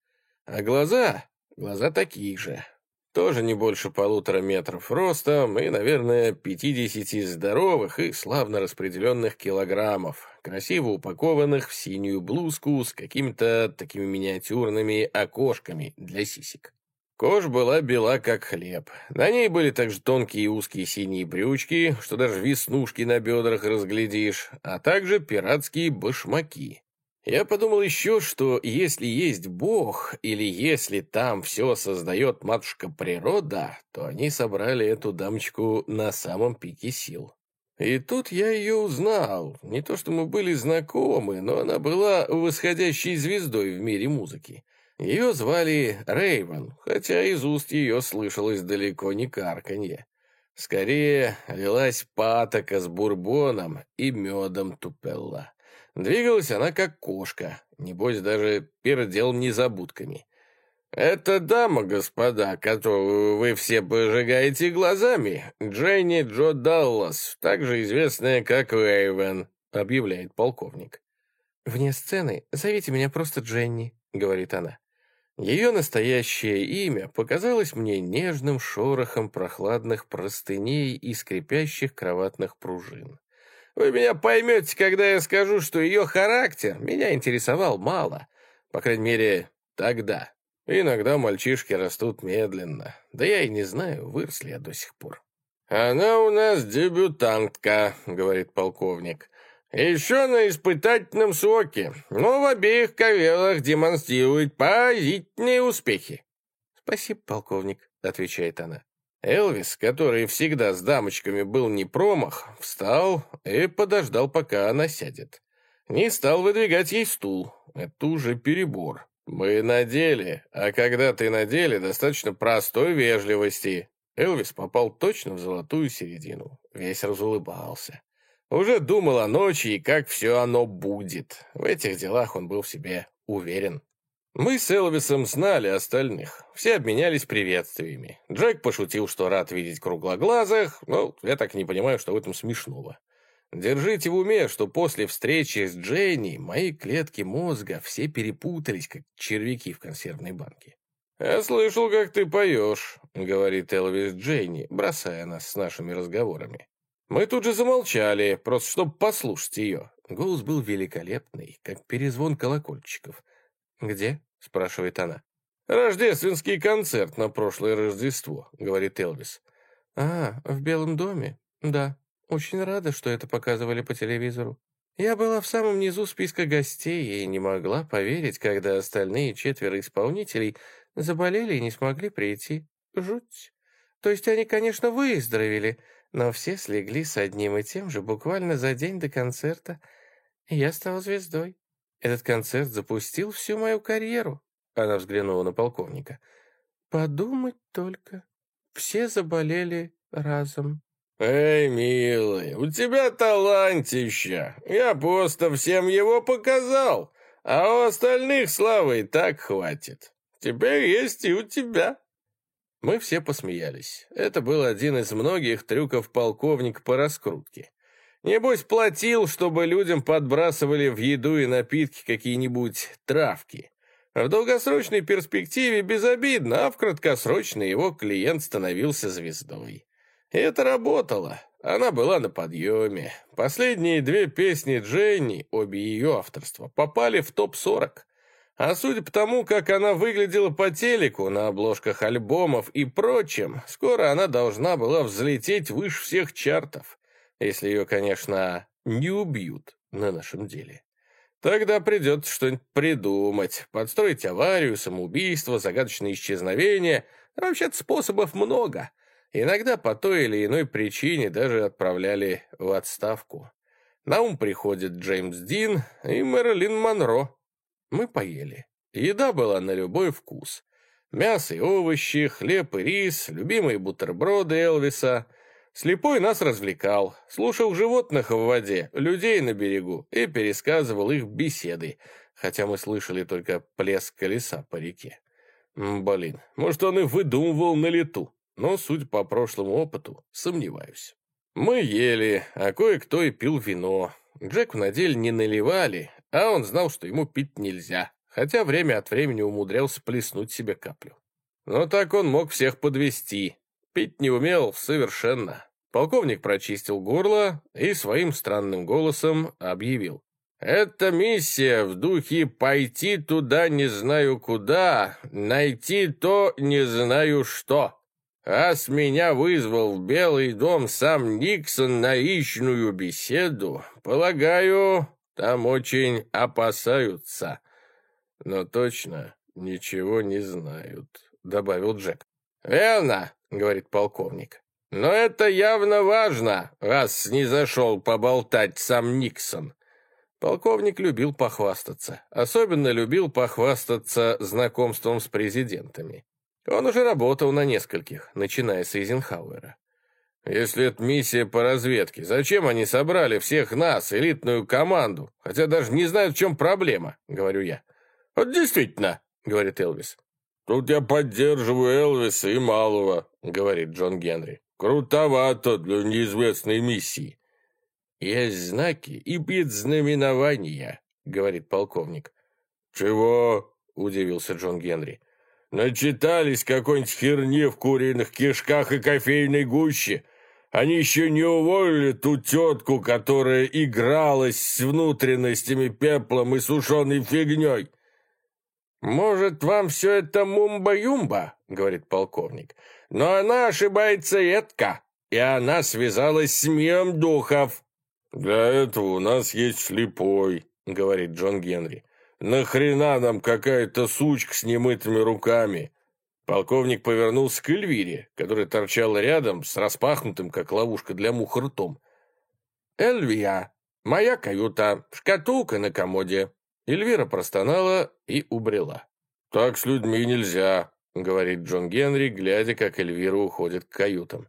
[SPEAKER 2] а глаза, глаза такие же, тоже не больше полутора метров ростом и, наверное, пятидесяти здоровых и славно распределенных килограммов, красиво упакованных в синюю блузку с какими-то такими миниатюрными окошками для сисек. Кожа была бела, как хлеб. На ней были также тонкие и узкие синие брючки, что даже веснушки на бедрах разглядишь, а также пиратские башмаки. Я подумал еще, что если есть Бог, или если там все создает матушка природа, то они собрали эту дамочку на самом пике сил. И тут я ее узнал. Не то, что мы были знакомы, но она была восходящей звездой в мире музыки. Ее звали Рейвен, хотя из уст ее слышалось далеко не карканье. Скорее, лилась патока с бурбоном и медом тупелла. Двигалась она как кошка, небось даже пердел незабудками.
[SPEAKER 1] «Это дама, господа, которую вы все пожигаете глазами, Дженни Джо Даллас, также известная как Рейвен», — объявляет полковник.
[SPEAKER 2] «Вне сцены зовите меня просто Дженни», — говорит она. Ее настоящее имя показалось мне нежным шорохом прохладных простыней и скрипящих кроватных пружин. Вы меня поймете, когда я скажу, что ее характер меня интересовал мало. По крайней мере, тогда. Иногда мальчишки растут медленно. Да я и не знаю, вырос ли я до сих пор. «Она у нас дебютантка», — говорит полковник. «Еще на испытательном сроке, но в обеих карьерах демонстрирует поразительные успехи». «Спасибо, полковник», — отвечает она. Элвис, который всегда с дамочками был не промах, встал и подождал, пока она сядет. Не стал выдвигать ей стул. Это уже перебор. «Мы на деле, а когда ты на деле, достаточно простой вежливости». Элвис попал точно в золотую середину. Весь разулыбался. Уже думал о ночи и как все оно будет. В этих делах он был в себе уверен. Мы с Элвисом знали остальных. Все обменялись приветствиями. Джек пошутил, что рад видеть круглоглазых, но я так не понимаю, что в этом смешного. Держите в уме, что после встречи с Дженни мои клетки мозга все перепутались, как червяки в консервной банке. «Я слышал, как ты поешь», — говорит Элвис Дженни, бросая нас с нашими разговорами. Мы тут же замолчали, просто чтобы послушать ее. Голос был великолепный, как перезвон колокольчиков. «Где?» — спрашивает она. «Рождественский концерт на прошлое Рождество», — говорит Элвис. «А, в Белом доме? Да, очень рада, что это показывали по телевизору. Я была в самом низу списка гостей и не могла поверить, когда остальные четверо исполнителей заболели и не смогли прийти. Жуть. То есть они, конечно, выздоровели, но все слегли с одним и тем же буквально за день до концерта. И я стала звездой. Этот концерт запустил всю мою карьеру. Она взглянула на полковника. Подумать только. Все заболели разом.
[SPEAKER 1] «Эй, милый, у тебя талантища. Я просто всем его показал, а у остальных славы и так хватит. Теперь есть и у тебя».
[SPEAKER 2] Мы все посмеялись. Это был один из многих трюков полковника по раскрутке. Небось, платил, чтобы людям подбрасывали в еду и напитки какие-нибудь травки. В долгосрочной перспективе безобидно, а в краткосрочной его клиент становился звездой. И это работало. Она была на подъеме. Последние две песни Дженни, обе ее авторства, попали в топ-40. А судя по тому, как она выглядела по телеку, на обложках альбомов и прочем, скоро она должна была взлететь выше всех чартов. Если ее, конечно, не убьют на нашем деле. Тогда придется что-нибудь придумать, подстроить аварию, самоубийство, загадочное исчезновение. Вообще-то способов много. Иногда по той или иной причине даже отправляли в отставку. На ум приходит Джеймс Дин и Мэрилин Монро. Мы поели. Еда была на любой вкус. Мясо и овощи, хлеб и рис, любимые бутерброды Элвиса. Слепой нас развлекал, слушал животных в воде, людей на берегу и пересказывал их беседы, хотя мы слышали только плеск колеса по реке. Блин, может, он и выдумывал на лету но, судя по прошлому опыту, сомневаюсь. Мы ели, а кое-кто и пил вино. Джеку на деле не наливали, а он знал, что ему пить нельзя, хотя время от времени умудрялся плеснуть себе каплю. Но так он мог всех подвести. Пить не умел совершенно. Полковник прочистил горло и своим странным голосом объявил. «Это миссия в духе «пойти туда не знаю куда, найти то не знаю что». Раз меня вызвал в Белый дом сам Никсон на личную беседу, полагаю, там очень опасаются. Но точно ничего не знают, добавил Джек. Верно, говорит полковник. Но это явно важно, раз не зашел поболтать сам Никсон. Полковник любил похвастаться. Особенно любил похвастаться знакомством с президентами. Он уже работал на нескольких, начиная с Эйзенхауэра. Если это миссия по разведке, зачем они собрали всех нас, элитную команду, хотя даже не знают, в чем проблема, говорю я. Вот действительно, говорит Элвис.
[SPEAKER 1] Тут я поддерживаю Элвиса и Малого, говорит Джон Генри. Крутовато для неизвестной миссии.
[SPEAKER 2] Есть знаки и предзнаменования, говорит полковник.
[SPEAKER 1] Чего? Удивился Джон Генри. Начитались какой-нибудь херни в куриных кишках и кофейной гуще. Они еще не уволили ту тетку, которая игралась с внутренностями пеплом и сушеной фигней.
[SPEAKER 2] «Может, вам все это мумба-юмба?» — говорит полковник. «Но она ошибается едко, и она связалась с миром духов».
[SPEAKER 1] «Для этого у нас есть слепой», — говорит Джон Генри. «Нахрена нам какая-то сучка с немытыми руками?» Полковник повернулся к Эльвире, которая торчала рядом с распахнутым, как ловушка для мух, ртом.
[SPEAKER 2] «Эльвия, моя каюта, шкатулка на комоде. Эльвира простонала и убрела.
[SPEAKER 1] «Так с людьми нельзя», — говорит Джон Генри, глядя, как Эльвира уходит к каютам.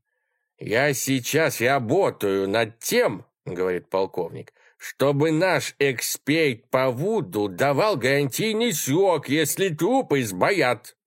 [SPEAKER 2] «Я сейчас работаю над тем», — говорит полковник, «чтобы наш эксперт по Вуду давал гарантийный срок, если трупы сбоят».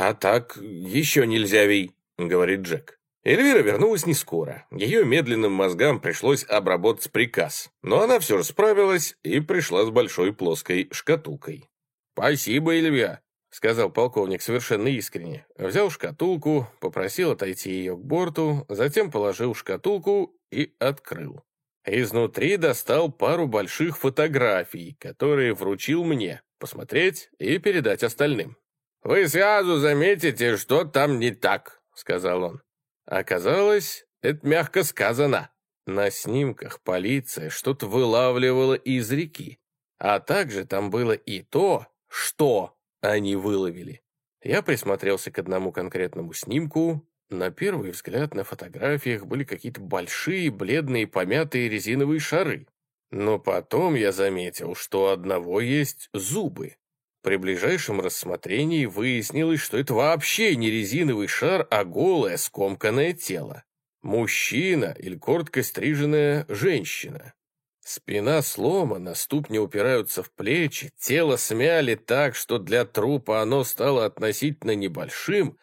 [SPEAKER 1] «А так еще нельзя, Вей», — говорит Джек. Эльвира вернулась не скоро. Ее медленным мозгам пришлось обработать приказ. Но она все же справилась и пришла с большой плоской шкатулкой.
[SPEAKER 2] «Спасибо, Эльвира», — сказал полковник совершенно искренне. Взял шкатулку, попросил отойти ее к борту, затем положил шкатулку и открыл. Изнутри достал пару больших фотографий, которые вручил мне, посмотреть и передать остальным. «Вы сразу заметите, что там не так», — сказал он. Оказалось, это мягко сказано. На снимках полиция что-то вылавливала из реки. А также там было и то, что они выловили. Я присмотрелся к одному конкретному снимку. На первый взгляд на фотографиях были какие-то большие, бледные, помятые резиновые шары. Но потом я заметил, что у одного есть зубы. При ближайшем рассмотрении выяснилось, что это вообще не резиновый шар, а голое скомканное тело. Мужчина или коротко стриженная женщина. Спина сломана, ступни упираются в плечи, тело смяли так, что для трупа оно стало относительно небольшим.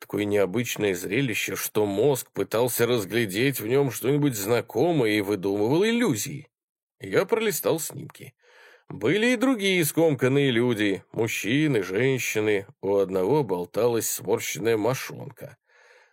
[SPEAKER 2] Такое необычное зрелище, что мозг пытался разглядеть в нем что-нибудь знакомое и выдумывал иллюзии. Я пролистал снимки. Были и другие скомканные люди, мужчины, женщины. У одного болталась сморщенная мошонка.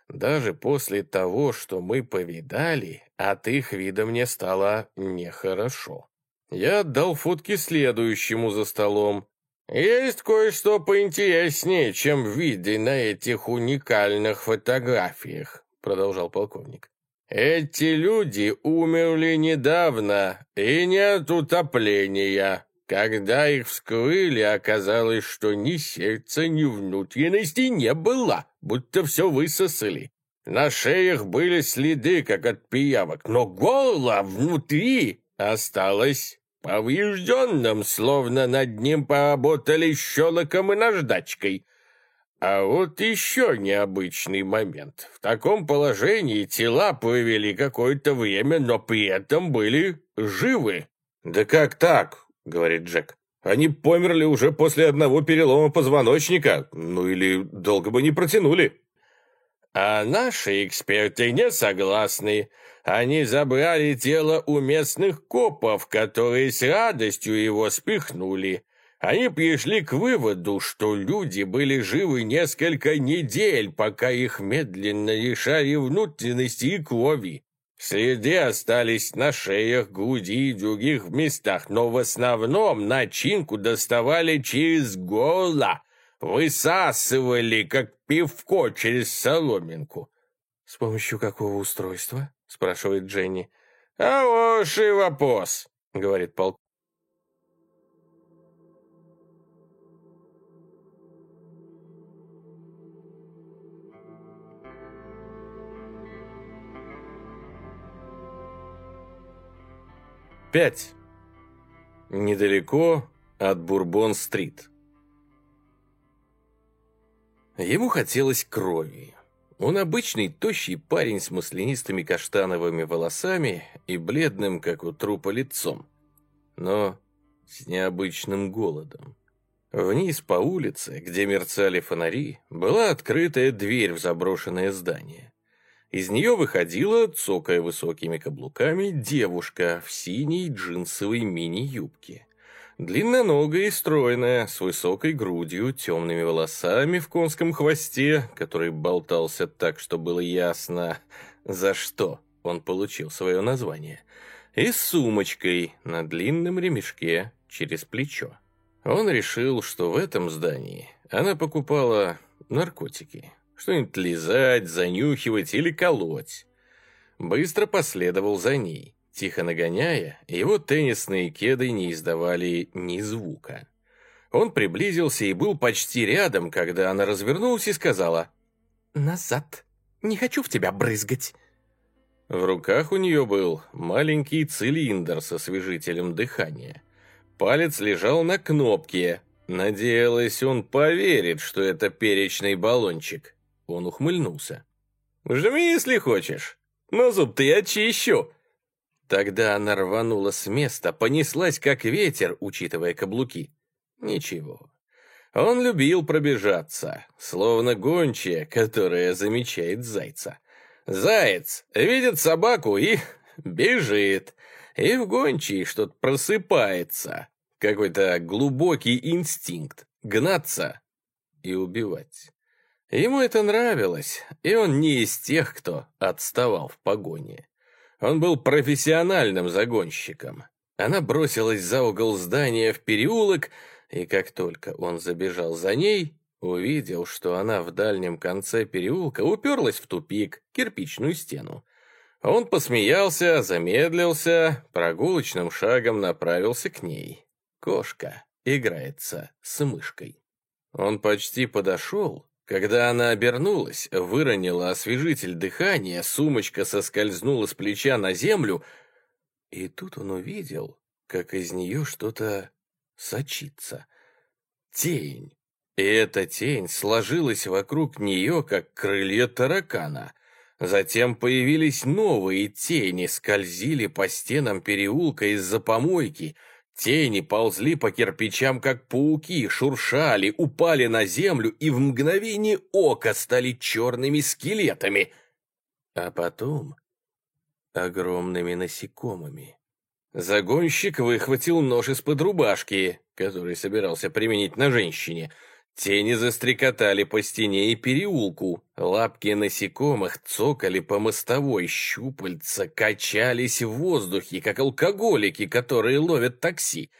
[SPEAKER 2] Даже после того, что мы повидали, от их вида мне стало нехорошо. Я отдал фотки следующему за столом. «Есть кое-что поинтереснее, чем виды на этих уникальных фотографиях», продолжал полковник. Эти люди умерли недавно, и не от утопления. Когда их вскрыли, оказалось, что ни сердца, ни внутренности не было, будто все высосали. На шеях были следы, как от пиявок, но горло внутри осталось поврежденным, словно над ним поработали щелоком и наждачкой. А вот еще необычный момент. В таком положении тела провели какое-то время, но при этом были живы.
[SPEAKER 1] «Да как так?» — говорит Джек. «Они померли уже после одного перелома позвоночника, ну или долго бы не протянули».
[SPEAKER 2] А наши эксперты не согласны. Они забрали тело у местных копов, которые с радостью его спихнули. Они пришли к выводу, что люди были живы несколько недель, пока их медленно лишали внутренности и крови. Следы остались на шеях, груди и других местах, но в основном начинку доставали через горло, высасывали, как пивко через соломинку.
[SPEAKER 1] «С помощью какого устройства?» — спрашивает Дженни.
[SPEAKER 2] «А уж и вопрос», — говорит полковник.
[SPEAKER 1] Пять. Недалеко от Бурбон-стрит. Ему хотелось крови. Он обычный тощий парень с маслянистыми каштановыми волосами и бледным, как у трупа, лицом. Но с необычным голодом. Вниз по улице, где мерцали фонари, была открытая дверь в заброшенное здание. Из нее выходила, цокая высокими каблуками, девушка в синей джинсовой мини-юбке. Длинноногая и стройная, с высокой грудью, темными волосами в конском хвосте, который болтался так, что было ясно, за что он получил свое название, и с сумочкой на длинном ремешке через плечо. Он решил, что в этом здании она покупала наркотики. Что-нибудь лизать, занюхивать или колоть. Быстро последовал за ней. Тихо нагоняя, его теннисные кеды не издавали ни звука. Он приблизился и был почти рядом, когда она развернулась и сказала «Назад, не хочу в тебя брызгать». В руках у нее был маленький цилиндр со освежителем дыхания. Палец лежал на кнопке. Надеялась, он поверит, что это перечный баллончик. Он ухмыльнулся. «Жми, если хочешь, но зуб-то я чищу». Тогда она рванула с места, понеслась как ветер, учитывая каблуки. Ничего. Он любил пробежаться, словно гончая, которая замечает зайца. Заяц видит собаку и бежит. И в гончей что-то просыпается. Какой-то глубокий инстинкт — гнаться и убивать. Ему это нравилось, и он не из тех, кто отставал в погоне. Он был профессиональным загонщиком. Она бросилась за угол здания в переулок, и как только он забежал за ней, увидел, что она в дальнем конце переулка уперлась в тупик, кирпичную стену. Он посмеялся, замедлился, прогулочным шагом направился к ней. Кошка играется с мышкой. Он почти подошел, когда она обернулась, выронила освежитель дыхания, сумочка соскользнула с плеча на землю, и тут он увидел, как из нее что-то сочится. Тень. И эта тень сложилась вокруг нее, как крылья таракана. Затем появились новые тени, скользили по стенам переулка из-за помойки — Тени ползли по кирпичам, как пауки, шуршали, упали на землю и в мгновение ока стали черными скелетами. А потом огромными насекомыми. Загонщик выхватил нож из-под рубашки, который собирался применить на женщине, Тени застрекотали по стене и переулку. Лапки насекомых цокали по мостовой, щупальца качались в воздухе, как алкоголики, которые ловят такси.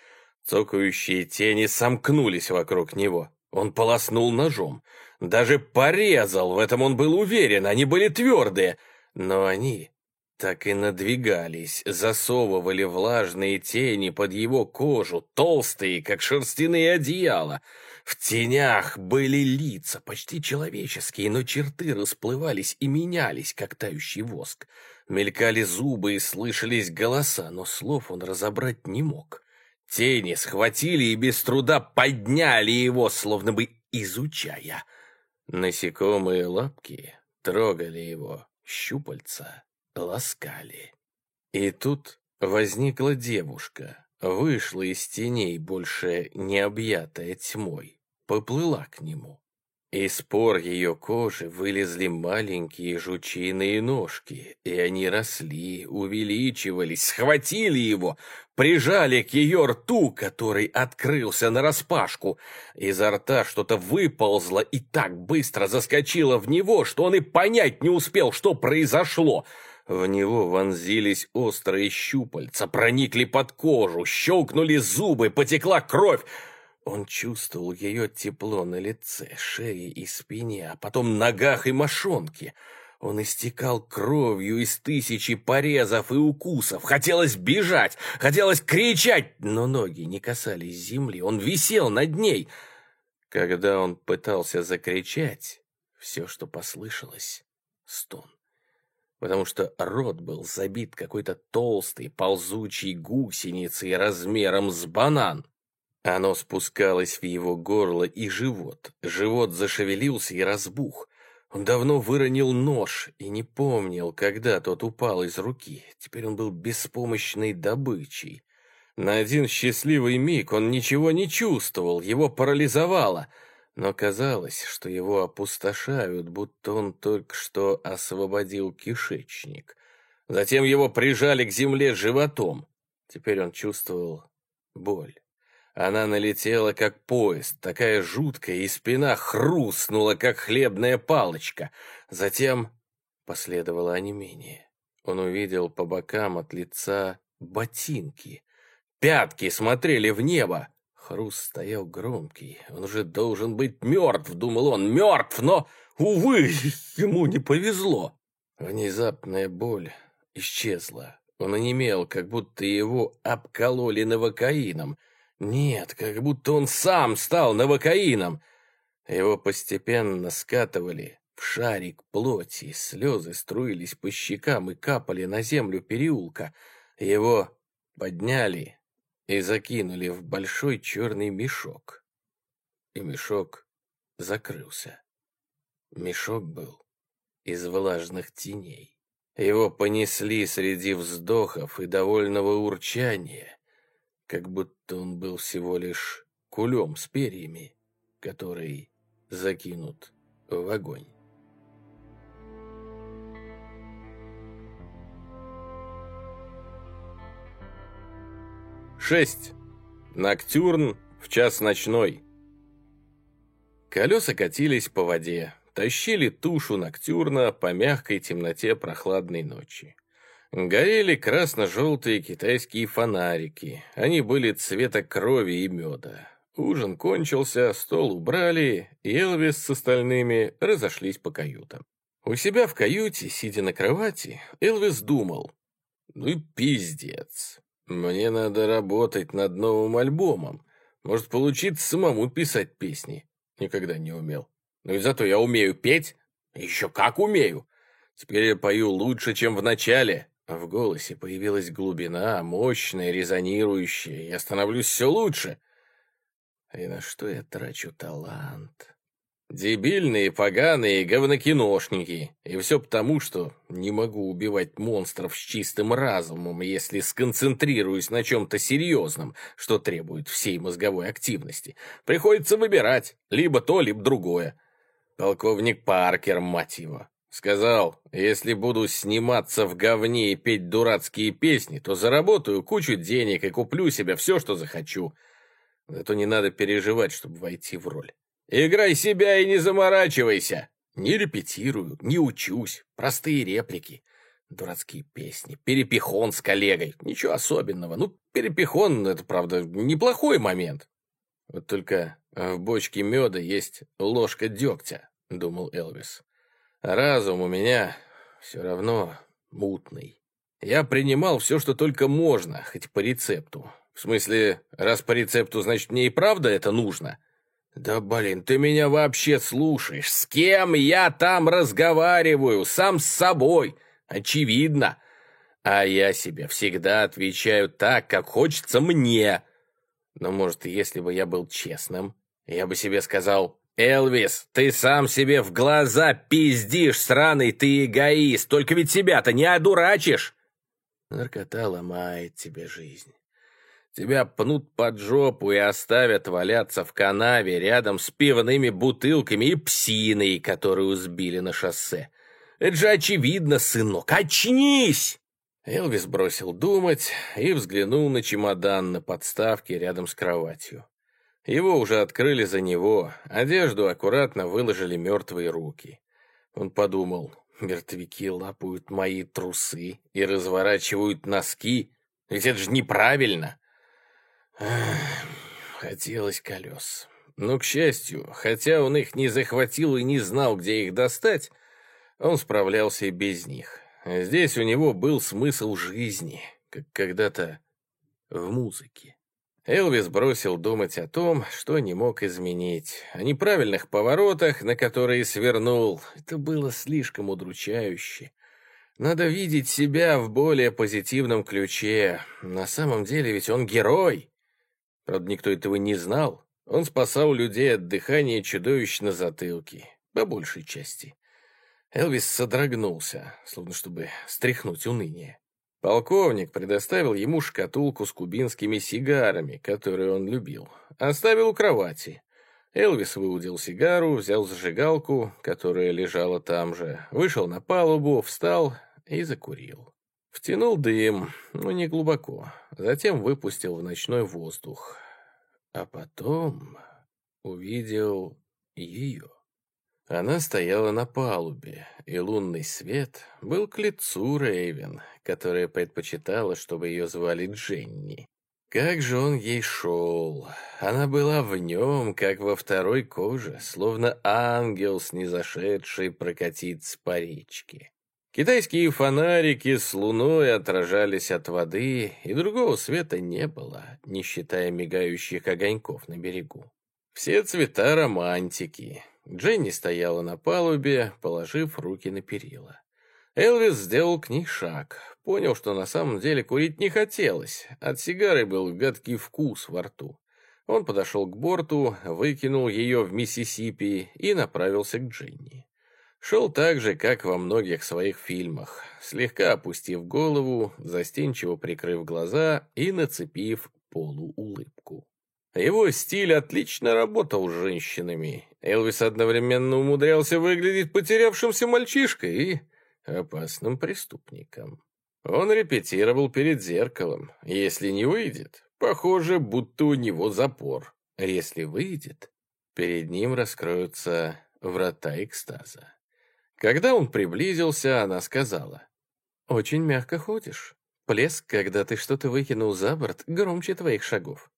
[SPEAKER 1] Цокающие тени сомкнулись вокруг него. Он полоснул ножом. Даже порезал, в этом он был уверен, они были твердые. Но они так и надвигались, засовывали влажные тени под его кожу, толстые, как шерстяные одеяла — в тенях были лица, почти человеческие, но черты расплывались и менялись, как тающий воск. Мелькали зубы и слышались голоса, но слов он разобрать не мог. Тени схватили и без труда подняли его, словно бы изучая. Насекомые лапки трогали его, щупальца ласкали. И тут возникла девушка, вышла из теней, больше не объятая тьмой, поплыла к нему. Из пор ее кожи вылезли маленькие жучиные ножки, и они росли, увеличивались, схватили его, прижали к ее рту, который открылся нараспашку. Изо рта что-то выползло и так быстро заскочило в него, что он и понять не успел, что произошло — в него вонзились острые щупальца, проникли под кожу, щелкнули зубы, потекла кровь. Он чувствовал ее тепло на лице, шее и спине, а потом ногах и мошонке. Он истекал кровью из тысячи порезов и укусов. Хотелось бежать, хотелось кричать, но ноги не касались земли. Он висел над ней. Когда он пытался закричать, все, что послышалось — стон потому что рот был забит какой-то толстой, ползучей гусеницей размером с банан. Оно спускалось в его горло и живот. Живот зашевелился и разбух. Он давно выронил нож и не помнил, когда тот упал из руки. Теперь он был беспомощной добычей. На один счастливый миг он ничего не чувствовал, его парализовало, но казалось, что его опустошают, будто он только что освободил кишечник. Затем его прижали к земле животом. Теперь он чувствовал боль. Она налетела, как поезд, такая жуткая, и спина хрустнула, как хлебная палочка. Затем последовало онемение. Он увидел по бокам от лица ботинки. Пятки смотрели в небо. Хруст стоял громкий. Он уже должен быть мертв, думал он. Мертв, но, увы, ему не повезло. Внезапная боль исчезла. Он онемел, как будто его обкололи новокаином. Нет, как будто он сам стал новокаином. Его постепенно скатывали в шарик плоти, слезы струились по щекам и капали на землю переулка. Его подняли и закинули в большой черный мешок. И мешок закрылся. Мешок был из влажных теней. Его понесли среди вздохов и довольного урчания, как будто он был всего лишь кулем с перьями, который закинут в огонь. Шесть. Ноктюрн в час ночной. Колеса катились по воде, тащили тушу Ноктюрна по мягкой темноте прохладной ночи. Горели красно-желтые китайские фонарики. Они были цвета крови и меда. Ужин кончился, стол убрали, Элвис с остальными разошлись по каютам. У себя в каюте, сидя на кровати, Элвис думал, ну и пиздец. Мне надо работать над новым альбомом. Может, получиться самому писать песни. Никогда не умел. Но ведь зато я умею петь. Еще как умею. Теперь я пою лучше, чем в начале. В голосе появилась глубина, мощная, резонирующая. Я становлюсь все лучше. И на что я трачу талант? Дебильные, поганые говнокиношники. И все потому, что не могу убивать монстров с чистым разумом, если сконцентрируюсь на чем-то серьезном, что требует всей мозговой активности. Приходится выбирать либо то, либо другое. Полковник Паркер, мать его. Сказал, если буду сниматься в говне и петь дурацкие песни, то заработаю кучу денег и куплю себе все, что захочу. Зато не надо переживать, чтобы войти в роль. Играй себя и не заморачивайся. Не репетирую, не учусь. Простые реплики. Дурацкие песни. Перепихон с коллегой. Ничего особенного. Ну, перепихон — это, правда, неплохой момент. Вот только в бочке меда есть ложка дегтя, думал Элвис. Разум у меня все равно мутный. Я принимал все, что только можно, хоть по рецепту. В смысле, раз по рецепту, значит, мне и правда это нужно. Да блин, ты меня вообще слушаешь? С кем я там разговариваю? Сам с собой. Очевидно. А я себе всегда отвечаю так, как хочется мне. Но, может, если бы я был честным, я бы себе сказал, «Элвис, ты сам себе в глаза пиздишь, сраный ты эгоист, только ведь себя-то не одурачишь!» Наркота ломает тебе жизнь. Тебя пнут под жопу и оставят валяться в канаве рядом с пивными бутылками и псиной, которую сбили на шоссе. Это же очевидно, сынок, очнись! Элвис бросил думать и взглянул на чемодан на подставке рядом с кроватью. Его уже открыли за него, одежду аккуратно выложили мертвые руки. Он подумал, мертвяки лапают мои трусы и разворачивают носки, ведь это же неправильно. Ах, хотелось колес. Но, к счастью, хотя он их не захватил и не знал, где их достать, он справлялся и без них. Здесь у него был смысл жизни, как когда-то в музыке. Элвис бросил думать о том, что не мог изменить, о неправильных поворотах, на которые свернул. Это было слишком удручающе. Надо видеть себя в более позитивном ключе. На самом деле ведь он герой. Правда, никто этого не знал. Он спасал людей от дыхания чудовищ на затылке, по большей части. Элвис содрогнулся, словно чтобы стряхнуть уныние.
[SPEAKER 2] Полковник предоставил ему шкатулку с кубинскими сигарами, которые он любил. Оставил у кровати. Элвис выудил сигару, взял зажигалку, которая лежала там же, вышел на палубу, встал и закурил. Втянул дым, но не глубоко, затем выпустил в ночной воздух. А потом увидел ее. Она стояла на палубе, и лунный свет был к лицу Рейвен, которая предпочитала, чтобы ее звали Дженни. Как же он ей шел! Она была в нем, как во второй коже, словно ангел, снизошедший прокатиться по речке. Китайские фонарики с луной отражались от воды, и другого света не было, не считая мигающих огоньков на берегу. Все цвета романтики, Дженни стояла на палубе, положив руки на перила. Элвис сделал к ней шаг, понял, что на самом деле курить не хотелось. От сигары был гадкий вкус во рту. Он подошел к борту, выкинул ее в Миссисипи и направился к Дженни. Шел так же, как во многих своих фильмах, слегка опустив голову, застенчиво прикрыв глаза и нацепив полуулыбку. Его стиль отлично работал с женщинами. Элвис одновременно умудрялся выглядеть потерявшимся мальчишкой и опасным преступником. Он репетировал перед зеркалом. Если не выйдет, похоже, будто у него запор. Если выйдет, перед ним раскроются врата экстаза. Когда он приблизился, она сказала, «Очень мягко ходишь. Плеск, когда ты что-то выкинул за борт, громче твоих шагов.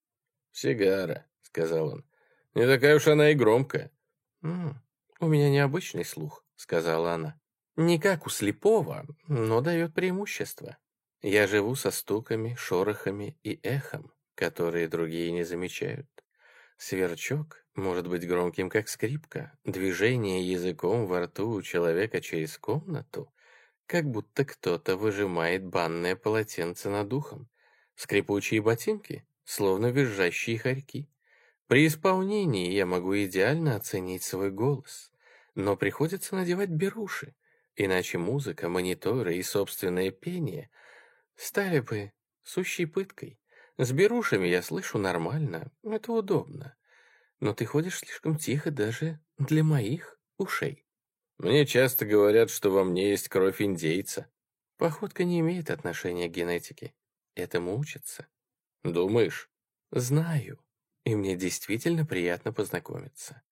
[SPEAKER 2] «Сигара», — сказал он. «Не такая уж она и громкая». «М -м, «У меня необычный слух», — сказала она. «Не как у слепого, но дает преимущество. Я живу со стуками, шорохами и эхом, которые другие не замечают. Сверчок может быть громким, как скрипка. Движение языком во рту у человека через комнату, как будто кто-то выжимает банное полотенце над ухом. Скрипучие ботинки словно визжащие хорьки. При исполнении я могу идеально оценить свой голос, но приходится надевать беруши, иначе музыка, мониторы и собственное пение стали бы сущей пыткой. С берушами я слышу нормально, это удобно. Но ты ходишь слишком тихо даже для моих ушей. Мне часто говорят, что во мне есть кровь индейца. Походка не имеет отношения к генетике. Этому учатся. «Думаешь?» «Знаю. И мне действительно приятно познакомиться.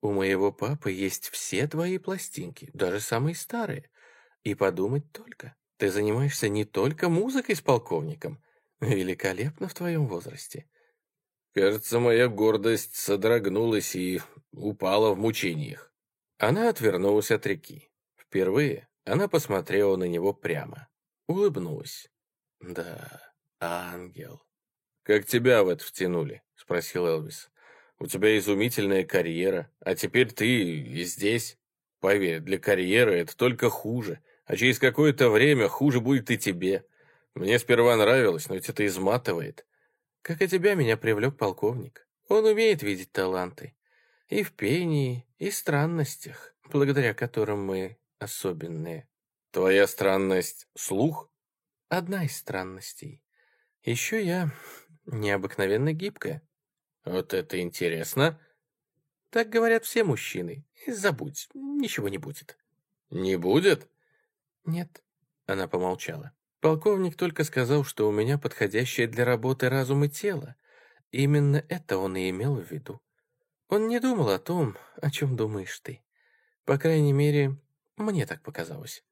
[SPEAKER 2] У моего папы есть все твои пластинки, даже самые старые. И подумать только, ты занимаешься не только музыкой с полковником. Великолепно в твоем возрасте». Кажется, моя гордость содрогнулась и упала в мучениях. Она отвернулась от реки. Впервые она посмотрела на него прямо. Улыбнулась. «Да, ангел». «Как тебя в это втянули?» — спросил Элвис. «У тебя изумительная карьера, а теперь ты здесь. Поверь, для карьеры это только хуже, а через какое-то время хуже будет и тебе. Мне сперва нравилось, но ведь это изматывает. Как и тебя меня привлек полковник. Он умеет видеть таланты. И в пении, и странностях, благодаря которым мы особенные. Твоя странность — слух? Одна из странностей. Еще я необыкновенно гибкая. Вот это интересно. Так говорят все мужчины. И забудь, ничего не будет. Не будет? Нет. Она помолчала. Полковник только сказал, что у меня подходящее для работы разум и тело. Именно это он и имел в виду. Он не думал о том, о чем думаешь ты. По крайней мере, мне так показалось.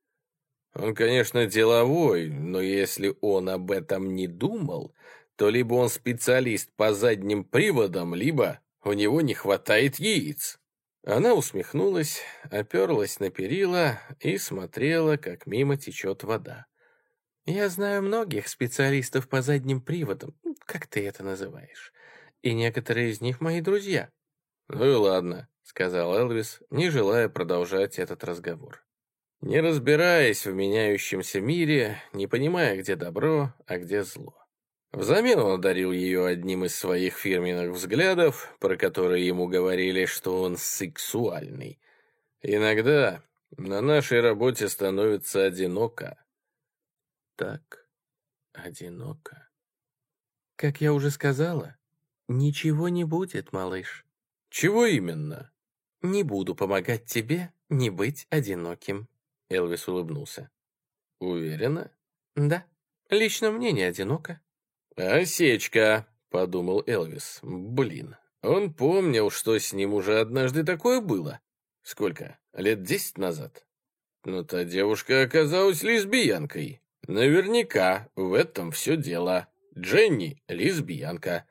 [SPEAKER 2] Он, конечно, деловой, но если он об этом не думал, то либо он специалист по задним приводам, либо у него не хватает яиц. Она усмехнулась, оперлась на перила и смотрела, как мимо течет вода. «Я знаю многих специалистов по задним приводам, как ты это называешь, и некоторые из них мои друзья». «Ну и ладно», — сказал Элвис, не желая продолжать этот разговор. Не разбираясь в меняющемся мире, не понимая, где добро, а где зло. Взамен он одарил ее одним из своих фирменных взглядов, про которые ему говорили, что он сексуальный. Иногда на нашей работе становится одиноко. Так одиноко. Как я уже сказала, ничего не будет, малыш.
[SPEAKER 1] Чего именно?
[SPEAKER 2] Не буду помогать тебе не быть одиноким. Элвис улыбнулся.
[SPEAKER 1] Уверена?
[SPEAKER 2] Да. Лично мне не одиноко.
[SPEAKER 1] Осечка, подумал Элвис. Блин, он помнил, что с ним уже однажды такое было. Сколько? Лет десять назад? Но та девушка оказалась лесбиянкой. Наверняка в этом все дело. Дженни — лесбиянка.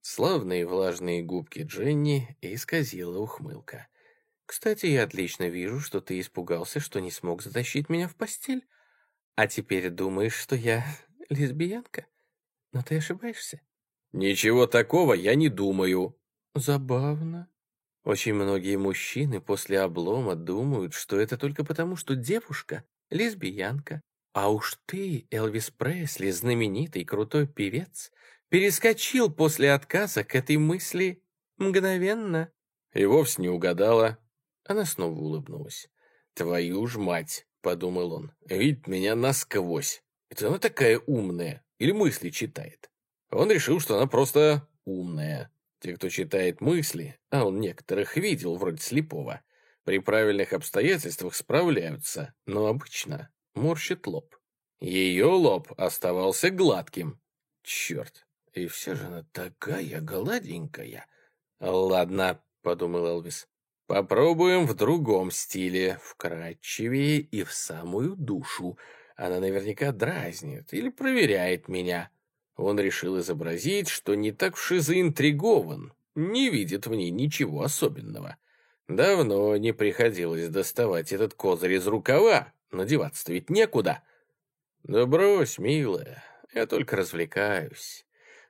[SPEAKER 2] Славные влажные губки Дженни исказила ухмылка. «Кстати, я отлично вижу, что ты испугался, что не смог затащить меня в постель. А теперь думаешь, что я лесбиянка? Но ты ошибаешься».
[SPEAKER 1] «Ничего такого я не думаю».
[SPEAKER 2] «Забавно. Очень многие мужчины после облома думают, что это только потому, что девушка — лесбиянка. А уж ты, Элвис Пресли, знаменитый крутой певец, перескочил после отказа к этой мысли мгновенно».
[SPEAKER 1] И вовсе не угадала.
[SPEAKER 2] Она снова улыбнулась.
[SPEAKER 1] «Твою ж мать!» — подумал он. «Видит меня насквозь. Это она такая умная. Или мысли читает?» Он решил, что она просто умная. Те, кто читает мысли, а он некоторых видел, вроде слепого, при правильных обстоятельствах справляются, но обычно морщит лоб. Ее лоб оставался гладким. Черт, и все же она такая гладенькая. Ладно, подумал Элвис, попробуем в другом стиле, вкрадчивее и в самую душу. Она наверняка дразнит или проверяет меня. Он решил изобразить, что не так уж и заинтригован, не видит в ней ничего особенного. Давно не приходилось доставать этот козырь из рукава, надеваться-то ведь некуда. Да брось, милая, я только развлекаюсь.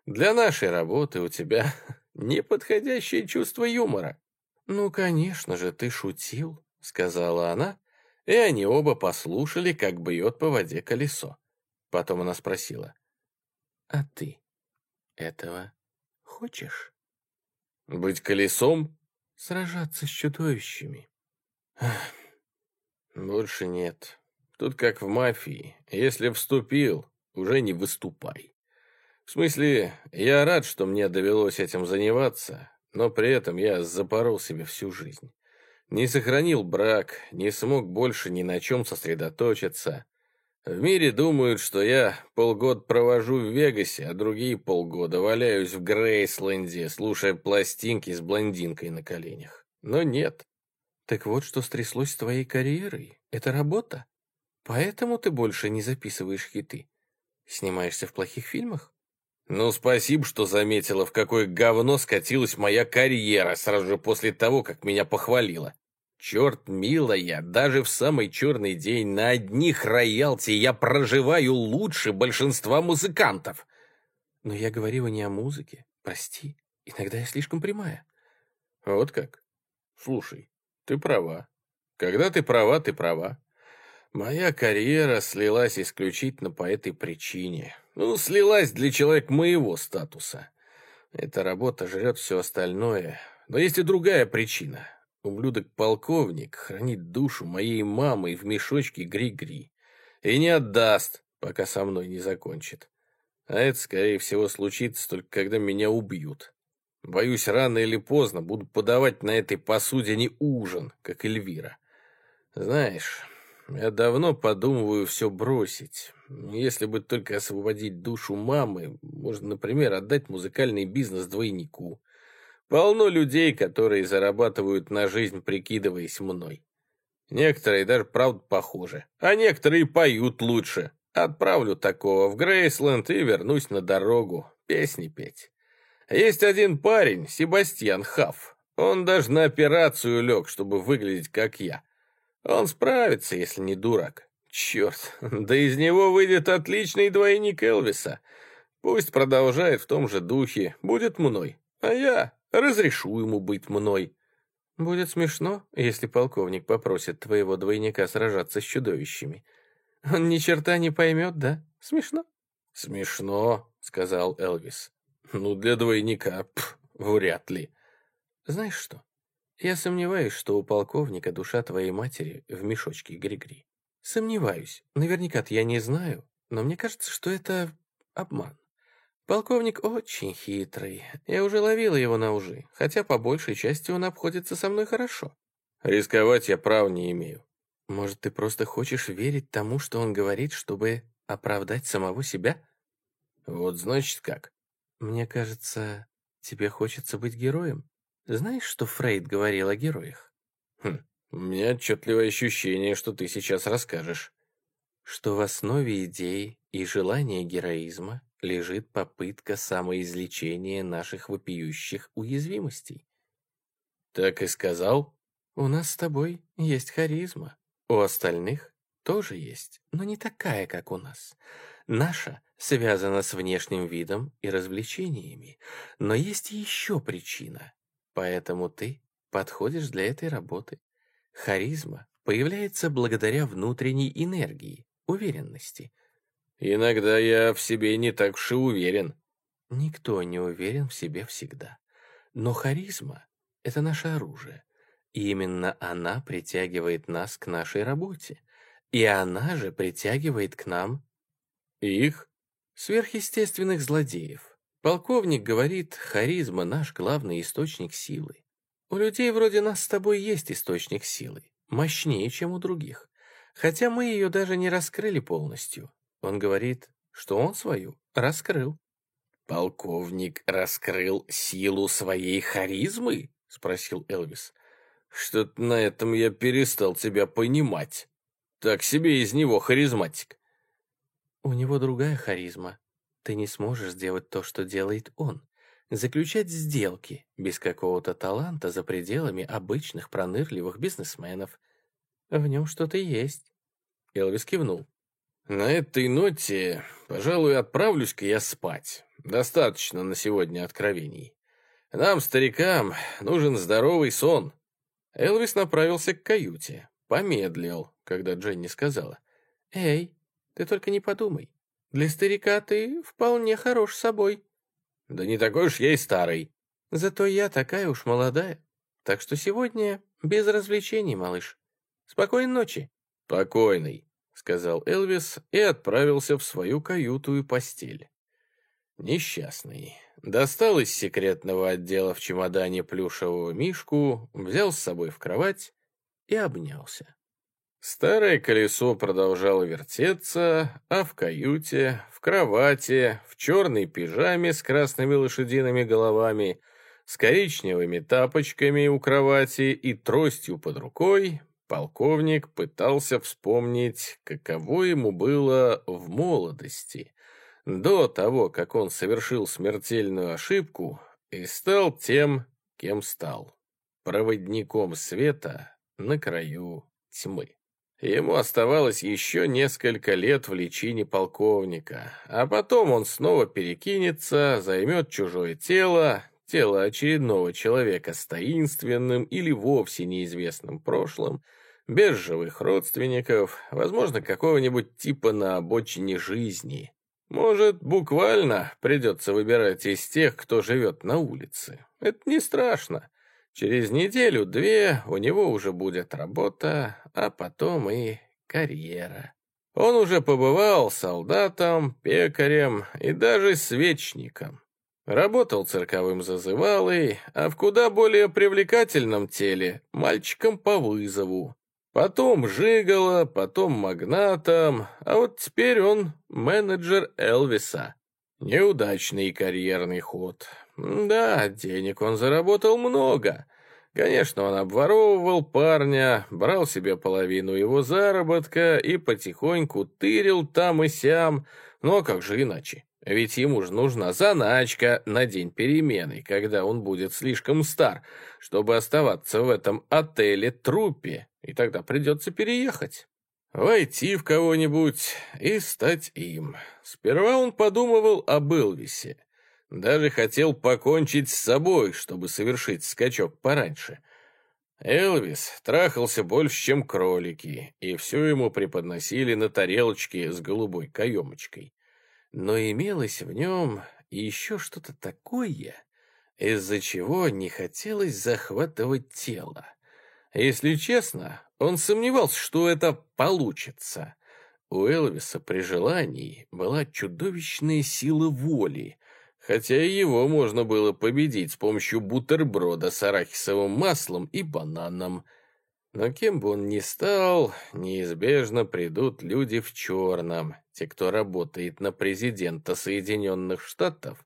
[SPEAKER 1] Для нашей работы у тебя неподходящее чувство юмора.
[SPEAKER 2] Ну, конечно же, ты шутил, сказала она, и они оба послушали, как бьет по воде колесо. Потом она спросила, а ты этого хочешь?
[SPEAKER 1] Быть колесом?
[SPEAKER 2] Сражаться с чудовищами?
[SPEAKER 1] Больше нет. Тут как в мафии. Если вступил, уже не выступай. В смысле, я рад, что мне довелось этим заниматься, но при этом я запорол себе всю жизнь. Не сохранил брак, не смог больше ни на чем сосредоточиться. В мире думают, что я полгода провожу в Вегасе, а другие полгода валяюсь в Грейсленде, слушая пластинки с блондинкой на коленях. Но нет.
[SPEAKER 2] Так вот, что стряслось с твоей карьерой. Это работа. Поэтому ты больше не записываешь хиты. Снимаешься в плохих фильмах?
[SPEAKER 1] Ну, спасибо, что заметила, в какое говно скатилась моя карьера сразу же после того, как меня похвалила. Черт, милая, даже в самый черный день на одних роялти я проживаю лучше большинства музыкантов.
[SPEAKER 2] Но я говорила не о музыке. Прости, иногда я слишком прямая.
[SPEAKER 1] Вот как? Слушай, ты права. Когда ты права, ты права. Моя карьера слилась исключительно по этой причине. Ну, слилась для человека моего статуса. Эта работа жрет все остальное. Но есть и другая причина. Ублюдок-полковник хранит душу моей мамы в мешочке Гри-Гри. И не отдаст, пока со мной не закончит. А это, скорее всего, случится только когда меня убьют. Боюсь, рано или поздно буду подавать на этой посудине ужин, как Эльвира. Знаешь, я давно подумываю все бросить. Если бы только освободить душу мамы, можно, например, отдать музыкальный бизнес двойнику. Полно людей, которые зарабатывают на жизнь, прикидываясь мной. Некоторые даже, правда, похожи. А некоторые поют лучше. Отправлю такого в Грейсленд и вернусь на дорогу. Песни петь. Есть один парень, Себастьян Хафф. Он даже на операцию лег, чтобы выглядеть как я. Он справится, если не дурак. Черт, да из него выйдет отличный двойник Элвиса. Пусть продолжает в том же духе, будет мной. А я разрешу ему быть мной.
[SPEAKER 2] Будет смешно, если полковник попросит твоего двойника сражаться с чудовищами. Он ни черта не поймет, да? Смешно?
[SPEAKER 1] Смешно, сказал Элвис. Ну, для двойника, пф, вряд ли.
[SPEAKER 2] Знаешь что? Я сомневаюсь, что у полковника душа твоей матери в мешочке Григри. Сомневаюсь. Наверняка-то я не знаю, но мне кажется, что это
[SPEAKER 3] обман. Полковник очень хитрый. Я уже ловила его на ужи, хотя по большей части он обходится со мной хорошо.
[SPEAKER 1] Рисковать я прав не имею.
[SPEAKER 3] Может, ты просто хочешь верить тому, что он говорит, чтобы оправдать самого себя?
[SPEAKER 1] Вот значит как.
[SPEAKER 3] Мне кажется, тебе хочется быть героем. Знаешь, что Фрейд говорил о героях?
[SPEAKER 1] Хм, у меня отчетливое ощущение, что ты сейчас расскажешь.
[SPEAKER 3] Что в основе идей и желания героизма лежит попытка самоизлечения наших вопиющих уязвимостей.
[SPEAKER 1] Так и сказал?
[SPEAKER 3] У нас с тобой есть харизма. У остальных тоже есть, но не такая, как у нас. Наша связана с внешним видом и развлечениями, но есть еще причина. Поэтому ты подходишь для этой работы. Харизма появляется благодаря внутренней энергии, уверенности –
[SPEAKER 1] Иногда я в себе не так уж и уверен.
[SPEAKER 3] Никто не уверен в себе всегда. Но харизма — это наше оружие. И именно она притягивает нас к нашей работе. И она же притягивает к нам
[SPEAKER 1] их
[SPEAKER 3] сверхъестественных злодеев. Полковник говорит, харизма — наш главный источник силы. У людей вроде нас с тобой есть источник силы, мощнее, чем у других. Хотя мы ее даже не раскрыли полностью. Он говорит, что он свою раскрыл.
[SPEAKER 1] «Полковник раскрыл силу своей харизмы?» — спросил Элвис. «Что-то на этом я перестал тебя понимать. Так себе из него харизматик».
[SPEAKER 3] «У него другая харизма. Ты не сможешь сделать то, что делает он. Заключать сделки без какого-то таланта за пределами обычных пронырливых бизнесменов. В нем что-то есть».
[SPEAKER 1] Элвис кивнул. На этой ноте, пожалуй, отправлюсь-ка я спать. Достаточно на сегодня откровений. Нам, старикам, нужен здоровый сон. Элвис направился к каюте. Помедлил, когда Дженни сказала.
[SPEAKER 3] «Эй, ты только не подумай. Для старика ты вполне хорош собой».
[SPEAKER 1] «Да не такой уж я и старый».
[SPEAKER 3] «Зато я такая уж молодая. Так что сегодня без развлечений, малыш. Спокойной ночи».
[SPEAKER 1] «Спокойной» сказал Элвис и отправился в свою каюту и постель. Несчастный. Достал из секретного отдела в чемодане плюшевого мишку, взял с собой в кровать и обнялся. Старое колесо продолжало вертеться, а в каюте, в кровати, в черной пижаме с красными лошадиными головами, с коричневыми тапочками у кровати и тростью под рукой Полковник пытался вспомнить, каково ему было в молодости, до того, как он совершил смертельную ошибку и стал тем, кем стал, проводником света на краю тьмы. Ему оставалось еще несколько лет в личине полковника, а потом он снова перекинется, займет чужое тело, тело очередного человека с таинственным или вовсе неизвестным прошлым, без живых родственников, возможно, какого-нибудь типа на обочине жизни. Может, буквально придется выбирать из тех, кто живет на улице. Это не страшно. Через неделю-две у него уже будет работа, а потом и карьера. Он уже побывал солдатом, пекарем и даже свечником. Работал цирковым зазывалой, а в куда более привлекательном теле – мальчиком по вызову. Потом Жигало, потом магнатом, а вот теперь он менеджер Элвиса. Неудачный карьерный ход. Да, денег он заработал много. Конечно, он обворовывал парня, брал себе половину его заработка и потихоньку тырил там и сям. Но как же иначе? Ведь ему же нужна заначка на день перемены, когда он будет слишком стар, чтобы оставаться в этом отеле-трупе, и тогда придется переехать. Войти в кого-нибудь и стать им. Сперва он подумывал об Элвисе. Даже хотел покончить с собой, чтобы совершить скачок пораньше. Элвис трахался больше, чем кролики, и все ему преподносили на тарелочке с голубой каемочкой но имелось в нем еще что-то такое, из-за чего не хотелось захватывать тело. Если честно, он сомневался, что это получится. у Элвиса при желании была чудовищная сила воли, хотя и его можно было победить с помощью бутерброда с арахисовым маслом и бананом. Но кем бы он ни стал, неизбежно придут люди в черном, те, кто работает на президента Соединенных Штатов,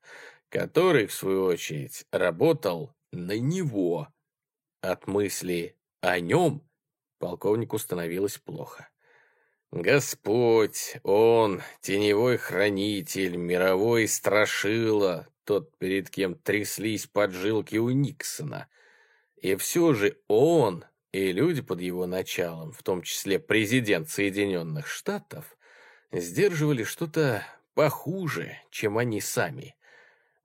[SPEAKER 1] который, в свою очередь, работал на него. От мысли о нем полковнику становилось плохо. Господь, Он, теневой хранитель, мировой страшила, тот, перед кем тряслись поджилки у Никсона. И все же Он и люди под его началом, в том числе президент Соединенных Штатов, сдерживали что-то похуже, чем они сами.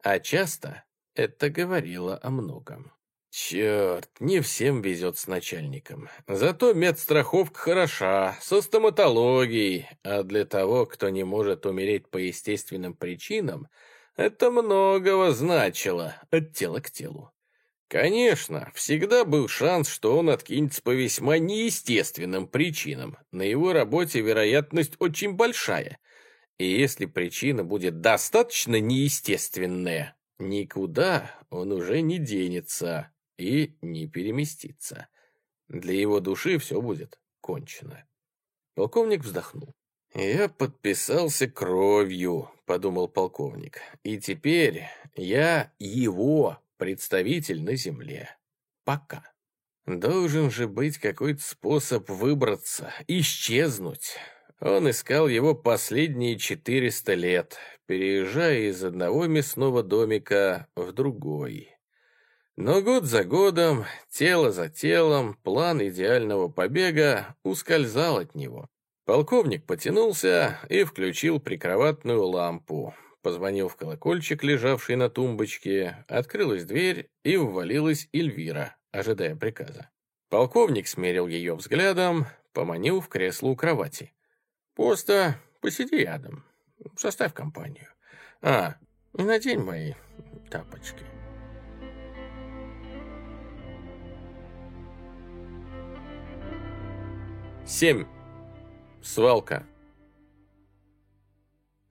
[SPEAKER 1] А часто это говорило о многом. Черт, не всем везет с начальником. Зато медстраховка хороша, со стоматологией, а для того, кто не может умереть по естественным причинам, это многого значило от тела к телу. Конечно, всегда был шанс, что он откинется по весьма неестественным причинам. На его работе вероятность очень большая. И если причина будет достаточно неестественная, никуда он уже не денется и не переместиться. Для его души все будет кончено. Полковник вздохнул. «Я подписался кровью», — подумал полковник. «И теперь я его представитель на земле. Пока. Должен же быть какой-то способ выбраться, исчезнуть». Он искал его последние 400 лет, переезжая из одного мясного домика в другой. Но год за годом, тело за телом, план идеального побега ускользал от него. Полковник потянулся и включил прикроватную лампу. Позвонил в колокольчик, лежавший на тумбочке, открылась дверь и ввалилась Эльвира, ожидая приказа. Полковник смерил ее взглядом, поманил в кресло у кровати. «Просто посиди рядом, составь компанию. А, и надень мои тапочки». Семь. Свалка.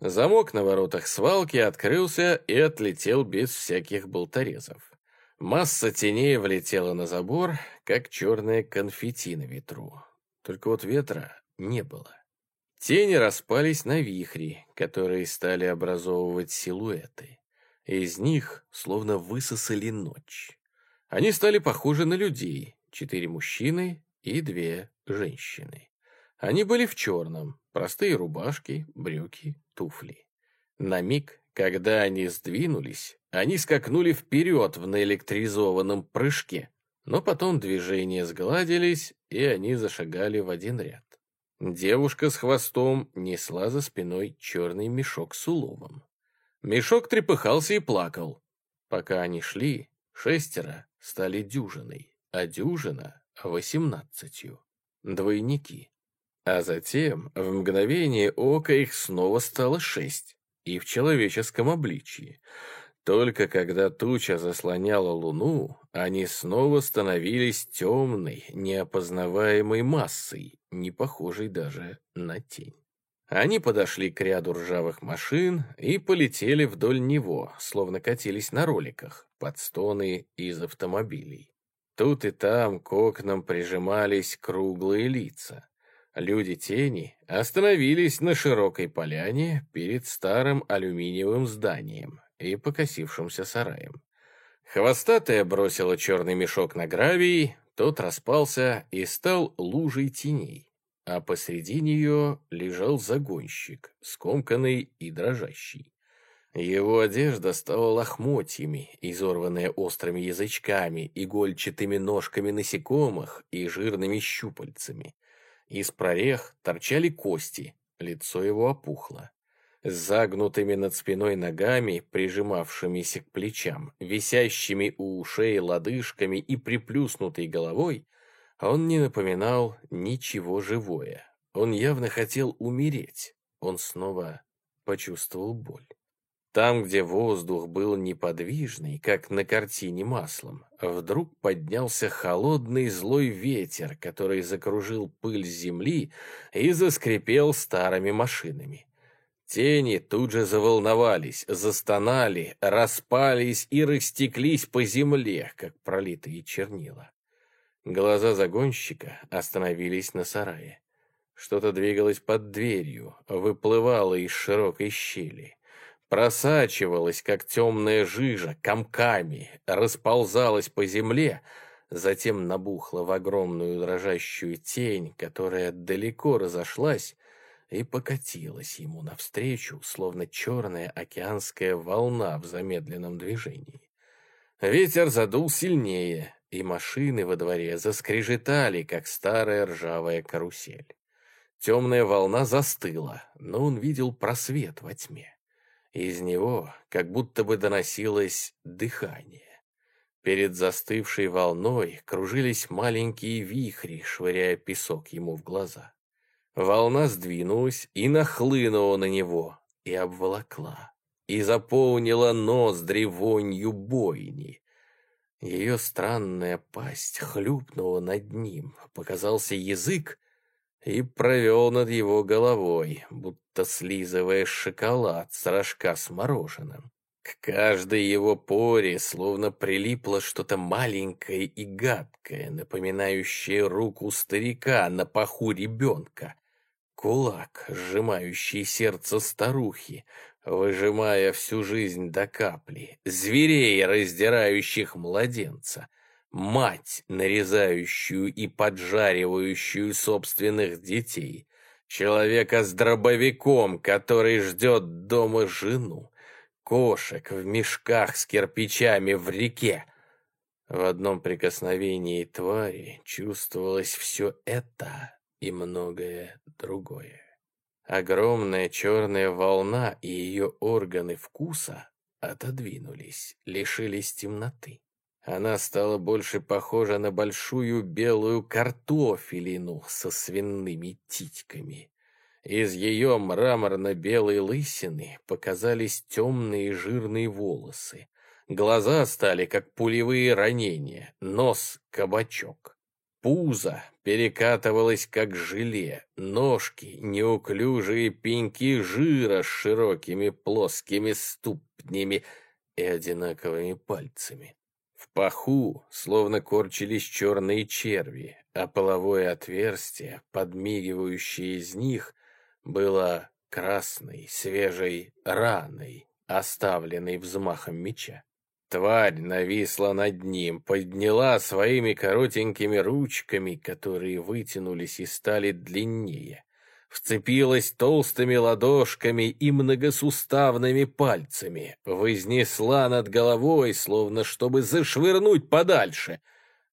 [SPEAKER 1] Замок на воротах свалки открылся и отлетел без всяких болторезов. Масса теней влетела на забор, как черные конфетти на ветру. Только вот ветра не было. Тени распались на вихри, которые стали образовывать силуэты. Из них словно высосали ночь. Они стали похожи на людей. Четыре мужчины и две женщины. Они были в черном, простые рубашки, брюки, туфли. На миг, когда они сдвинулись, они скакнули вперед в наэлектризованном прыжке, но потом движения сгладились, и они зашагали в один ряд. Девушка с хвостом несла за спиной черный мешок с уловом. Мешок трепыхался и плакал. Пока они шли, шестеро стали дюжиной, а дюжина — восемнадцатью двойники. А затем, в мгновение ока, их снова стало шесть, и в человеческом обличии. Только когда туча заслоняла луну, они снова становились темной, неопознаваемой массой, не похожей даже на тень. Они подошли к ряду ржавых машин и полетели вдоль него, словно катились на роликах, под стоны из автомобилей. Тут и там к окнам прижимались круглые лица. Люди-тени остановились на широкой поляне перед старым алюминиевым зданием и покосившимся сараем. Хвостатая бросила черный мешок на гравий, тот распался и стал лужей теней, а посреди нее лежал загонщик, скомканный и дрожащий. Его одежда стала лохмотьями, изорванная острыми язычками, игольчатыми ножками насекомых и жирными щупальцами. Из прорех торчали кости, лицо его опухло. С загнутыми над спиной ногами, прижимавшимися к плечам, висящими у ушей лодыжками и приплюснутой головой, он не напоминал ничего живое. Он явно хотел умереть. Он снова почувствовал боль.
[SPEAKER 2] Там, где воздух был неподвижный, как на картине маслом, вдруг поднялся холодный злой ветер, который закружил пыль земли и заскрипел старыми машинами. Тени тут же заволновались, застонали, распались и растеклись по земле, как пролитые чернила. Глаза загонщика остановились на сарае. Что-то двигалось под дверью, выплывало из широкой щели просачивалась, как темная жижа, комками, расползалась по земле, затем набухла в огромную дрожащую тень, которая далеко разошлась и покатилась ему навстречу, словно черная океанская волна в замедленном движении. Ветер задул сильнее, и машины во дворе заскрежетали, как старая ржавая карусель. Темная волна застыла, но он видел просвет во тьме. Из него как будто бы доносилось дыхание. Перед застывшей волной кружились маленькие вихри, швыряя песок ему в глаза. Волна сдвинулась и нахлынула на него, и обволокла, и заполнила ноздри вонью бойни. Ее странная пасть хлюпнула над ним, показался язык, и провел над его головой, будто слизывая шоколад с рожка с мороженым. К каждой его поре словно прилипло что-то маленькое и гадкое, напоминающее руку старика на паху ребенка. Кулак, сжимающий сердце старухи, выжимая всю жизнь до капли, зверей, раздирающих младенца, мать, нарезающую и поджаривающую собственных детей, человека с дробовиком, который ждет дома жену, кошек в мешках с кирпичами в реке. В одном прикосновении твари чувствовалось все это и многое другое. Огромная черная волна и ее органы вкуса отодвинулись, лишились темноты. Она стала больше похожа на большую белую картофелину со свиными титьками. Из ее мраморно-белой лысины показались темные жирные волосы. Глаза стали как пулевые ранения, нос — кабачок. Пузо перекатывалось как желе, ножки — неуклюжие пеньки жира с широкими плоскими ступнями и одинаковыми пальцами паху словно корчились черные черви, а половое отверстие, подмигивающее из них, было красной, свежей раной, оставленной взмахом меча. Тварь нависла над ним, подняла своими коротенькими ручками, которые вытянулись и стали длиннее вцепилась толстыми ладошками и многосуставными пальцами, вознесла над головой, словно чтобы зашвырнуть подальше.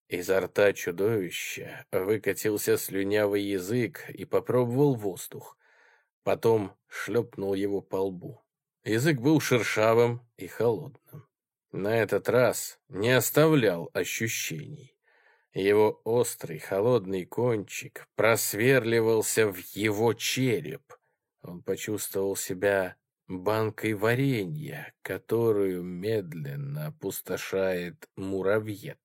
[SPEAKER 2] Изо рта чудовища выкатился слюнявый язык и попробовал воздух. Потом шлепнул его по лбу. Язык был шершавым и холодным. На этот раз не оставлял ощущений. Его острый, холодный кончик просверливался в его череп. Он почувствовал себя банкой варенья, которую медленно опустошает муравьед.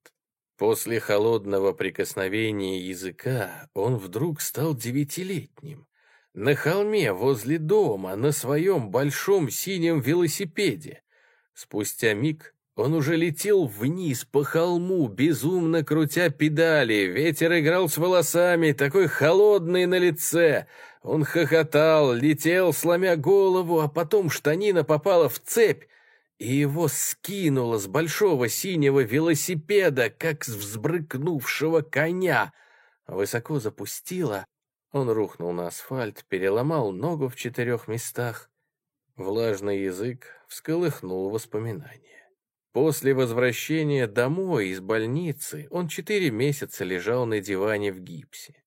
[SPEAKER 2] После холодного прикосновения языка он вдруг стал девятилетним. На холме возле дома, на своем большом синем велосипеде. Спустя миг он уже летел вниз по холму, безумно крутя педали. Ветер играл с волосами, такой холодный на лице. Он хохотал, летел, сломя голову, а потом штанина попала в цепь, и его скинуло с большого синего велосипеда, как с взбрыкнувшего коня. Высоко запустило. Он рухнул на асфальт, переломал ногу в четырех местах. Влажный язык всколыхнул воспоминания. После возвращения домой из больницы он четыре месяца лежал на диване в гипсе.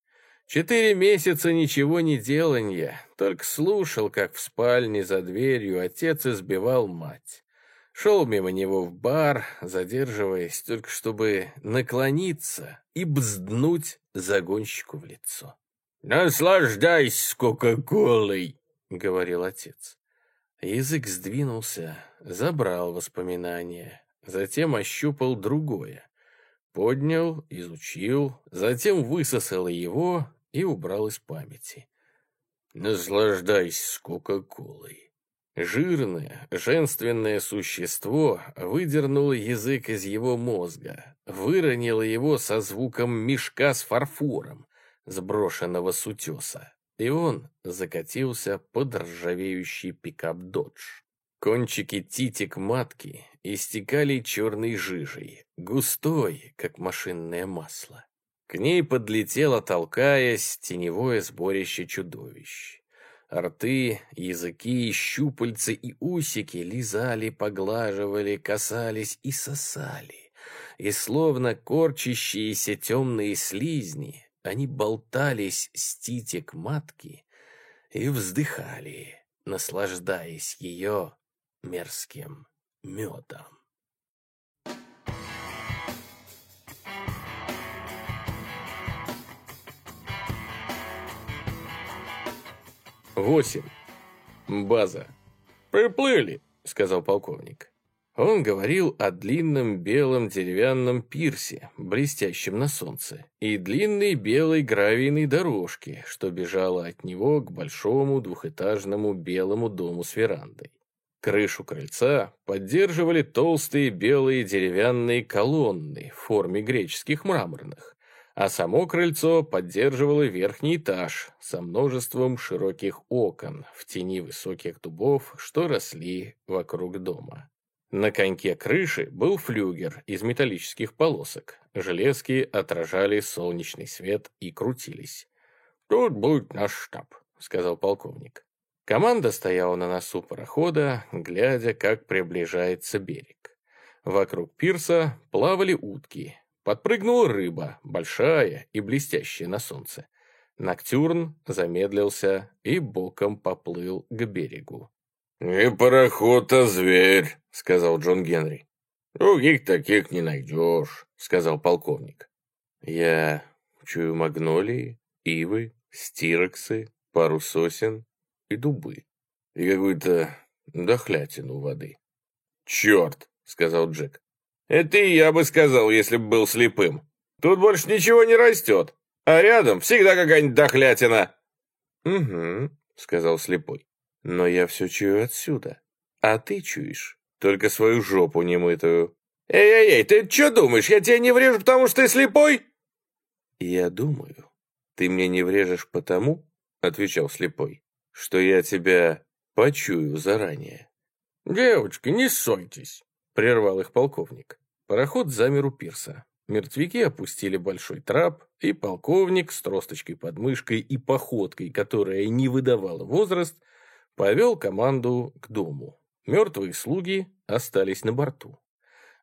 [SPEAKER 2] Четыре месяца ничего не деланья, только слушал, как в спальне за дверью отец избивал мать. Шел мимо него в бар, задерживаясь, только чтобы наклониться и бзднуть загонщику в лицо. «Наслаждайся Кока-Колой», — говорил отец. Язык сдвинулся, забрал воспоминания, затем ощупал другое. Поднял, изучил, затем высосал его и убрал из памяти. Наслаждайся Кока-Колой. Жирное, женственное существо выдернуло язык из его мозга, выронило его со звуком мешка с фарфором, сброшенного с утеса, и он закатился под ржавеющий пикап «Додж». Кончики титик матки истекали черной жижей, густой, как машинное масло. К ней подлетело, толкаясь, теневое сборище чудовищ. Рты, языки, щупальцы и усики лизали, поглаживали, касались и сосали. И словно корчащиеся темные слизни, они болтались с титик матки и вздыхали, наслаждаясь ее мерзким медом. Восемь. База. «Приплыли», — сказал полковник. Он говорил о длинном белом деревянном пирсе, блестящем на солнце, и длинной белой гравийной дорожке, что бежала от него к большому двухэтажному белому дому с верандой. Крышу крыльца поддерживали толстые белые деревянные колонны в форме греческих мраморных, а само крыльцо поддерживало верхний этаж со множеством широких окон в тени высоких дубов, что росли вокруг дома. На коньке крыши был флюгер из металлических полосок. Железки отражали солнечный свет и крутились. «Тут будет наш штаб», — сказал полковник. Команда стояла на носу парохода, глядя, как приближается берег. Вокруг пирса плавали утки. Подпрыгнула рыба, большая и блестящая на солнце. Ноктюрн замедлился и боком поплыл к берегу.
[SPEAKER 1] «Не пароход, а зверь», — сказал Джон Генри. «Других таких не найдешь», — сказал полковник.
[SPEAKER 2] «Я чую магнолии, ивы, стироксы, пару сосен и дубы, и какую-то дохлятину воды».
[SPEAKER 1] «Черт!» — сказал Джек. «Это и я бы сказал, если бы был слепым. Тут больше ничего не растет, а рядом всегда какая-нибудь дохлятина».
[SPEAKER 2] «Угу», — сказал слепой. Но я все чую отсюда. А ты чуешь только свою жопу немытую.
[SPEAKER 1] Эй-эй-эй, ты что думаешь, я тебе не врежу, потому что ты слепой?
[SPEAKER 2] Я думаю, ты мне не врежешь потому, отвечал слепой, что я тебя почую заранее.
[SPEAKER 1] Девочки, не ссорьтесь,
[SPEAKER 2] прервал их полковник. Пароход замер у пирса. Мертвяки опустили большой трап, и полковник с тросточкой под мышкой и походкой, которая не выдавала возраст, повел команду к дому. Мертвые слуги остались на борту.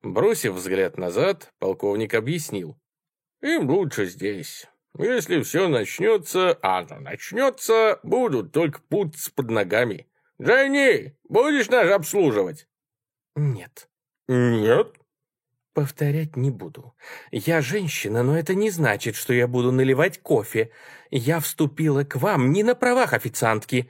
[SPEAKER 2] Бросив взгляд назад, полковник объяснил. «Им лучше здесь. Если все начнется, а оно начнется, будут только путаться под ногами. Дженни, будешь нас обслуживать?»
[SPEAKER 3] «Нет».
[SPEAKER 1] «Нет?»
[SPEAKER 3] Повторять не буду. Я женщина, но это не значит, что я буду наливать кофе. Я вступила к вам не на правах официантки.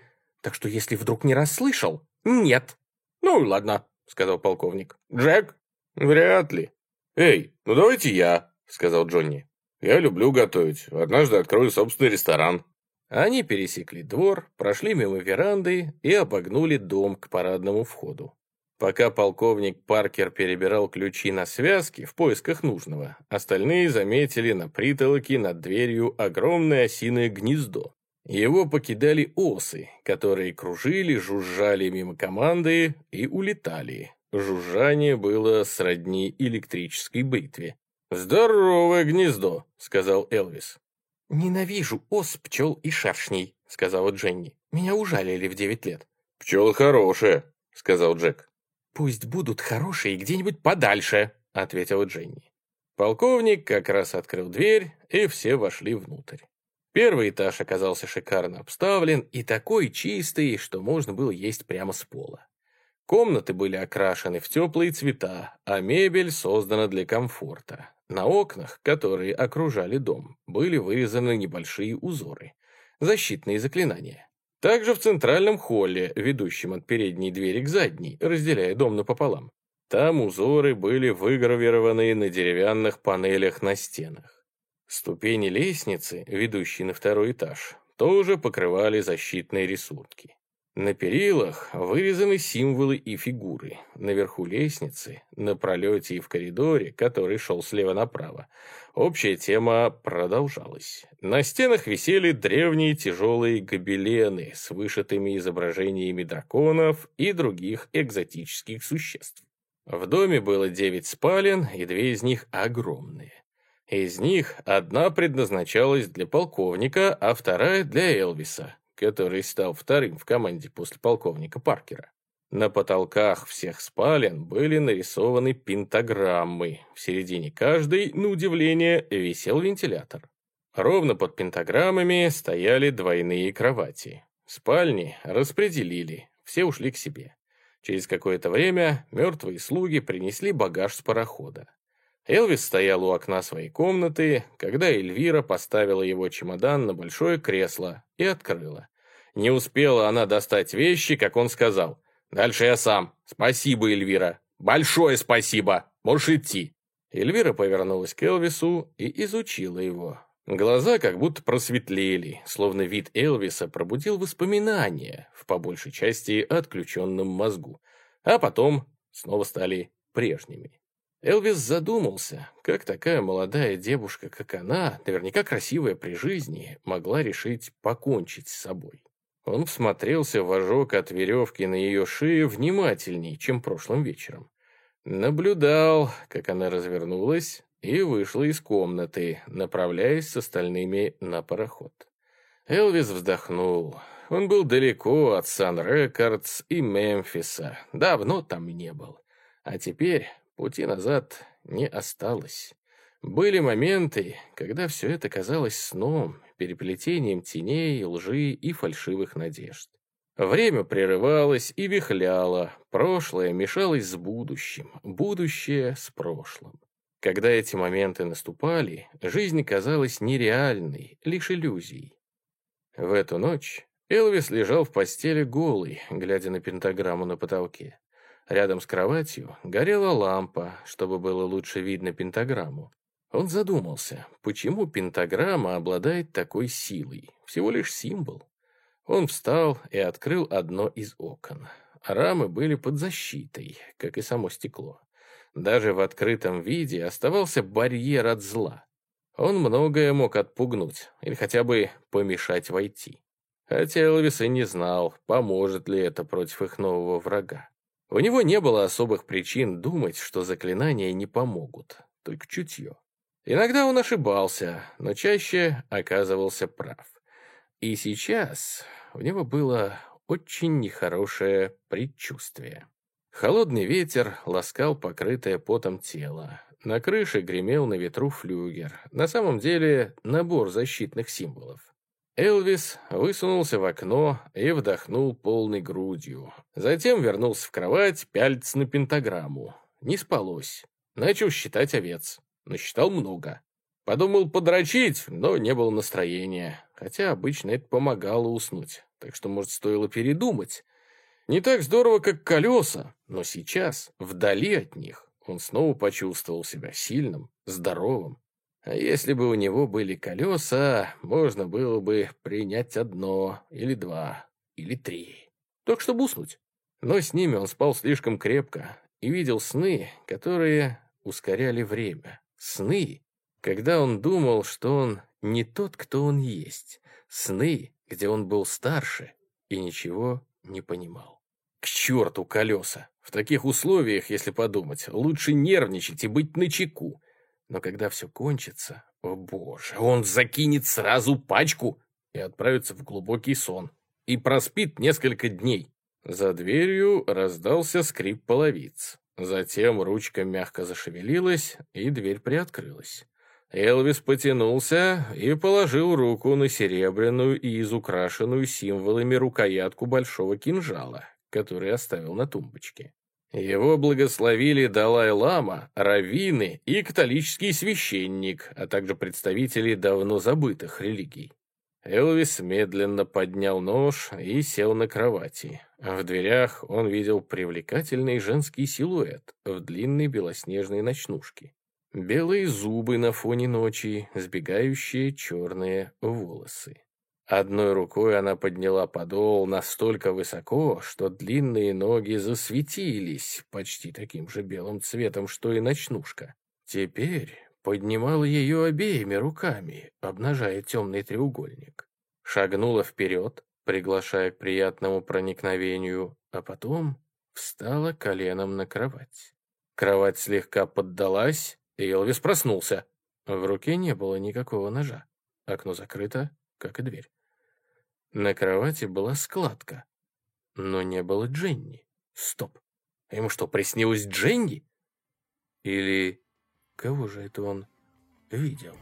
[SPEAKER 3] Так что если вдруг не расслышал, нет.
[SPEAKER 1] Ну ладно, сказал полковник. Джек? Вряд ли. Эй, ну давайте я, сказал Джонни. Я люблю готовить. Однажды открою собственный ресторан.
[SPEAKER 2] Они пересекли двор, прошли мимо веранды и обогнули дом к парадному входу. Пока полковник Паркер перебирал ключи на связке в поисках нужного, остальные заметили на притолоке над дверью огромное осиное гнездо. Его покидали осы, которые кружили, жужжали мимо команды и улетали. Жужжание было сродни электрической бритве. «Здоровое гнездо», — сказал Элвис.
[SPEAKER 3] «Ненавижу ос, пчел и шершней», — сказала Дженни. «Меня ужалили в девять лет».
[SPEAKER 1] «Пчелы хорошие», — сказал Джек.
[SPEAKER 3] «Пусть будут хорошие где-нибудь подальше», — ответила Дженни.
[SPEAKER 2] Полковник как раз открыл дверь, и все вошли внутрь. Первый этаж оказался шикарно обставлен и такой чистый, что можно было есть прямо с пола. Комнаты были окрашены в теплые цвета, а мебель создана для комфорта. На окнах, которые окружали дом, были вырезаны небольшие узоры. Защитные заклинания. Также в центральном холле, ведущем от передней двери к задней, разделяя дом напополам. Там узоры были выгравированы на деревянных панелях на стенах. Ступени лестницы, ведущие на второй этаж, тоже покрывали защитные рисунки. На перилах вырезаны символы и фигуры. Наверху лестницы, на пролете и в коридоре, который шел слева направо, общая тема продолжалась. На стенах висели древние тяжелые гобелены с вышитыми изображениями драконов и других экзотических существ. В доме было девять спален, и две из них огромные. Из них одна предназначалась для полковника, а вторая для Элвиса, который стал вторым в команде после полковника Паркера. На потолках всех спален были нарисованы пентаграммы. В середине каждой, на удивление, висел вентилятор. Ровно под пентаграммами стояли двойные кровати. Спальни распределили, все ушли к себе. Через какое-то время мертвые слуги принесли багаж с парохода. Элвис стоял у окна своей комнаты, когда Эльвира поставила его чемодан на большое кресло и открыла. Не успела она достать вещи, как он сказал. «Дальше я сам. Спасибо, Эльвира. Большое спасибо. Можешь идти». Эльвира повернулась к Элвису и изучила его. Глаза как будто просветлели, словно вид Элвиса пробудил воспоминания, в по большей части отключенном мозгу, а потом снова стали прежними. Элвис задумался, как такая молодая девушка, как она, наверняка красивая при жизни, могла решить покончить с собой. Он всмотрелся в ожог от веревки на ее шее внимательней, чем прошлым вечером. Наблюдал, как она развернулась и вышла из комнаты, направляясь с остальными на пароход. Элвис вздохнул. Он был далеко от Сан-Рекордс и Мемфиса, давно там не был. А теперь Пути назад не осталось. Были моменты, когда все это казалось сном, переплетением теней, лжи и фальшивых надежд. Время прерывалось и вихляло, прошлое мешалось с будущим, будущее с прошлым. Когда эти моменты наступали, жизнь казалась нереальной, лишь иллюзией. В эту ночь Элвис лежал в постели голый, глядя на пентаграмму на потолке. Рядом с кроватью горела лампа, чтобы было лучше видно пентаграмму. Он задумался, почему пентаграмма обладает такой силой, всего лишь символ. Он встал и открыл одно из окон. Рамы были под защитой, как и само стекло. Даже в открытом виде оставался барьер от зла. Он многое мог отпугнуть или хотя бы помешать войти. Хотя Элвис и не знал, поможет ли это против их нового врага. У него не было особых причин думать, что заклинания не помогут, только чутье. Иногда он ошибался, но чаще оказывался прав. И сейчас у него было очень нехорошее предчувствие. Холодный ветер ласкал покрытое потом тело. На крыше гремел на ветру флюгер. На самом деле набор защитных символов. Элвис высунулся в окно и вдохнул полной грудью. Затем вернулся в кровать, пяльц на пентаграмму. Не спалось. Начал считать овец. Насчитал много. Подумал подрочить, но не было настроения. Хотя обычно это помогало уснуть. Так что, может, стоило передумать. Не так здорово, как колеса, но сейчас, вдали от них, он снова почувствовал себя сильным, здоровым а если бы у него были колеса, можно было бы принять одно, или два, или три. Только чтобы уснуть. Но с ними он спал слишком крепко и видел сны, которые ускоряли время. Сны, когда он думал, что он не тот, кто он есть. Сны, где он был старше и ничего не понимал. К черту колеса! В таких условиях, если подумать, лучше нервничать и быть начеку. Но когда все кончится, о боже, он закинет сразу пачку и отправится в глубокий сон. И проспит несколько дней. За дверью раздался скрип половиц. Затем ручка мягко зашевелилась, и дверь приоткрылась. Элвис потянулся и положил руку на серебряную и изукрашенную символами рукоятку большого кинжала, который оставил на тумбочке. Его благословили Далай-лама, раввины и католический священник, а также представители давно забытых религий. Элвис медленно поднял нож и сел на кровати. В дверях он видел привлекательный женский силуэт в длинной белоснежной ночнушке. Белые зубы на фоне ночи, сбегающие черные волосы. Одной рукой она подняла подол настолько высоко, что длинные ноги засветились почти таким же белым цветом, что и ночнушка. Теперь поднимала ее обеими руками, обнажая темный треугольник. Шагнула вперед, приглашая к приятному проникновению, а потом встала коленом на кровать. Кровать слегка поддалась, и Элвис проснулся. В руке не было никакого ножа. Окно закрыто, как и дверь. На кровати была складка, но не было Дженни. Стоп. Ему что, приснилось Дженни? Или кого же это он видел?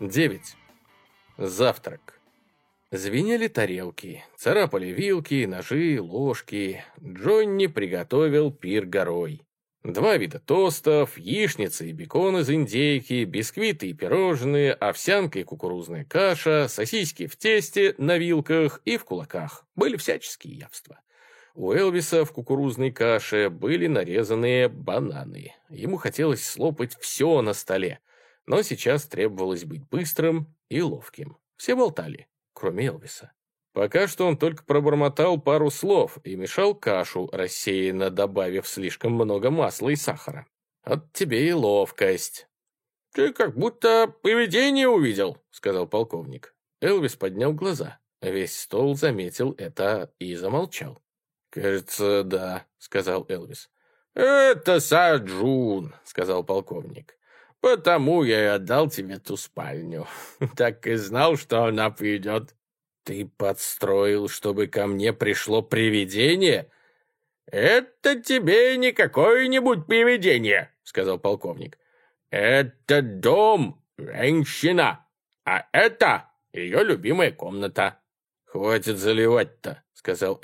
[SPEAKER 2] Девять. Завтрак. Звенели тарелки, царапали вилки, ножи, ложки. Джонни приготовил пир горой. Два вида тостов, яичница и бекон из индейки, бисквиты и пирожные, овсянка и кукурузная каша, сосиски в тесте, на вилках и в кулаках. Были всяческие явства. У Элвиса в кукурузной каше были нарезанные бананы. Ему хотелось слопать все на столе но сейчас требовалось быть быстрым и ловким. Все болтали, кроме Элвиса. Пока что он только пробормотал пару слов и мешал кашу, рассеянно добавив слишком много масла и сахара. «От тебе и ловкость». «Ты как будто привидение увидел», — сказал полковник. Элвис поднял глаза. Весь стол заметил это и замолчал. «Кажется, да», — сказал Элвис. «Это Саджун», — сказал полковник. Потому я и отдал тебе ту спальню. Так и знал, что она придет. Ты подстроил, чтобы ко мне пришло привидение? Это тебе не какое-нибудь привидение, сказал полковник. Это дом, женщина, а это ее любимая комната. Хватит заливать-то, сказал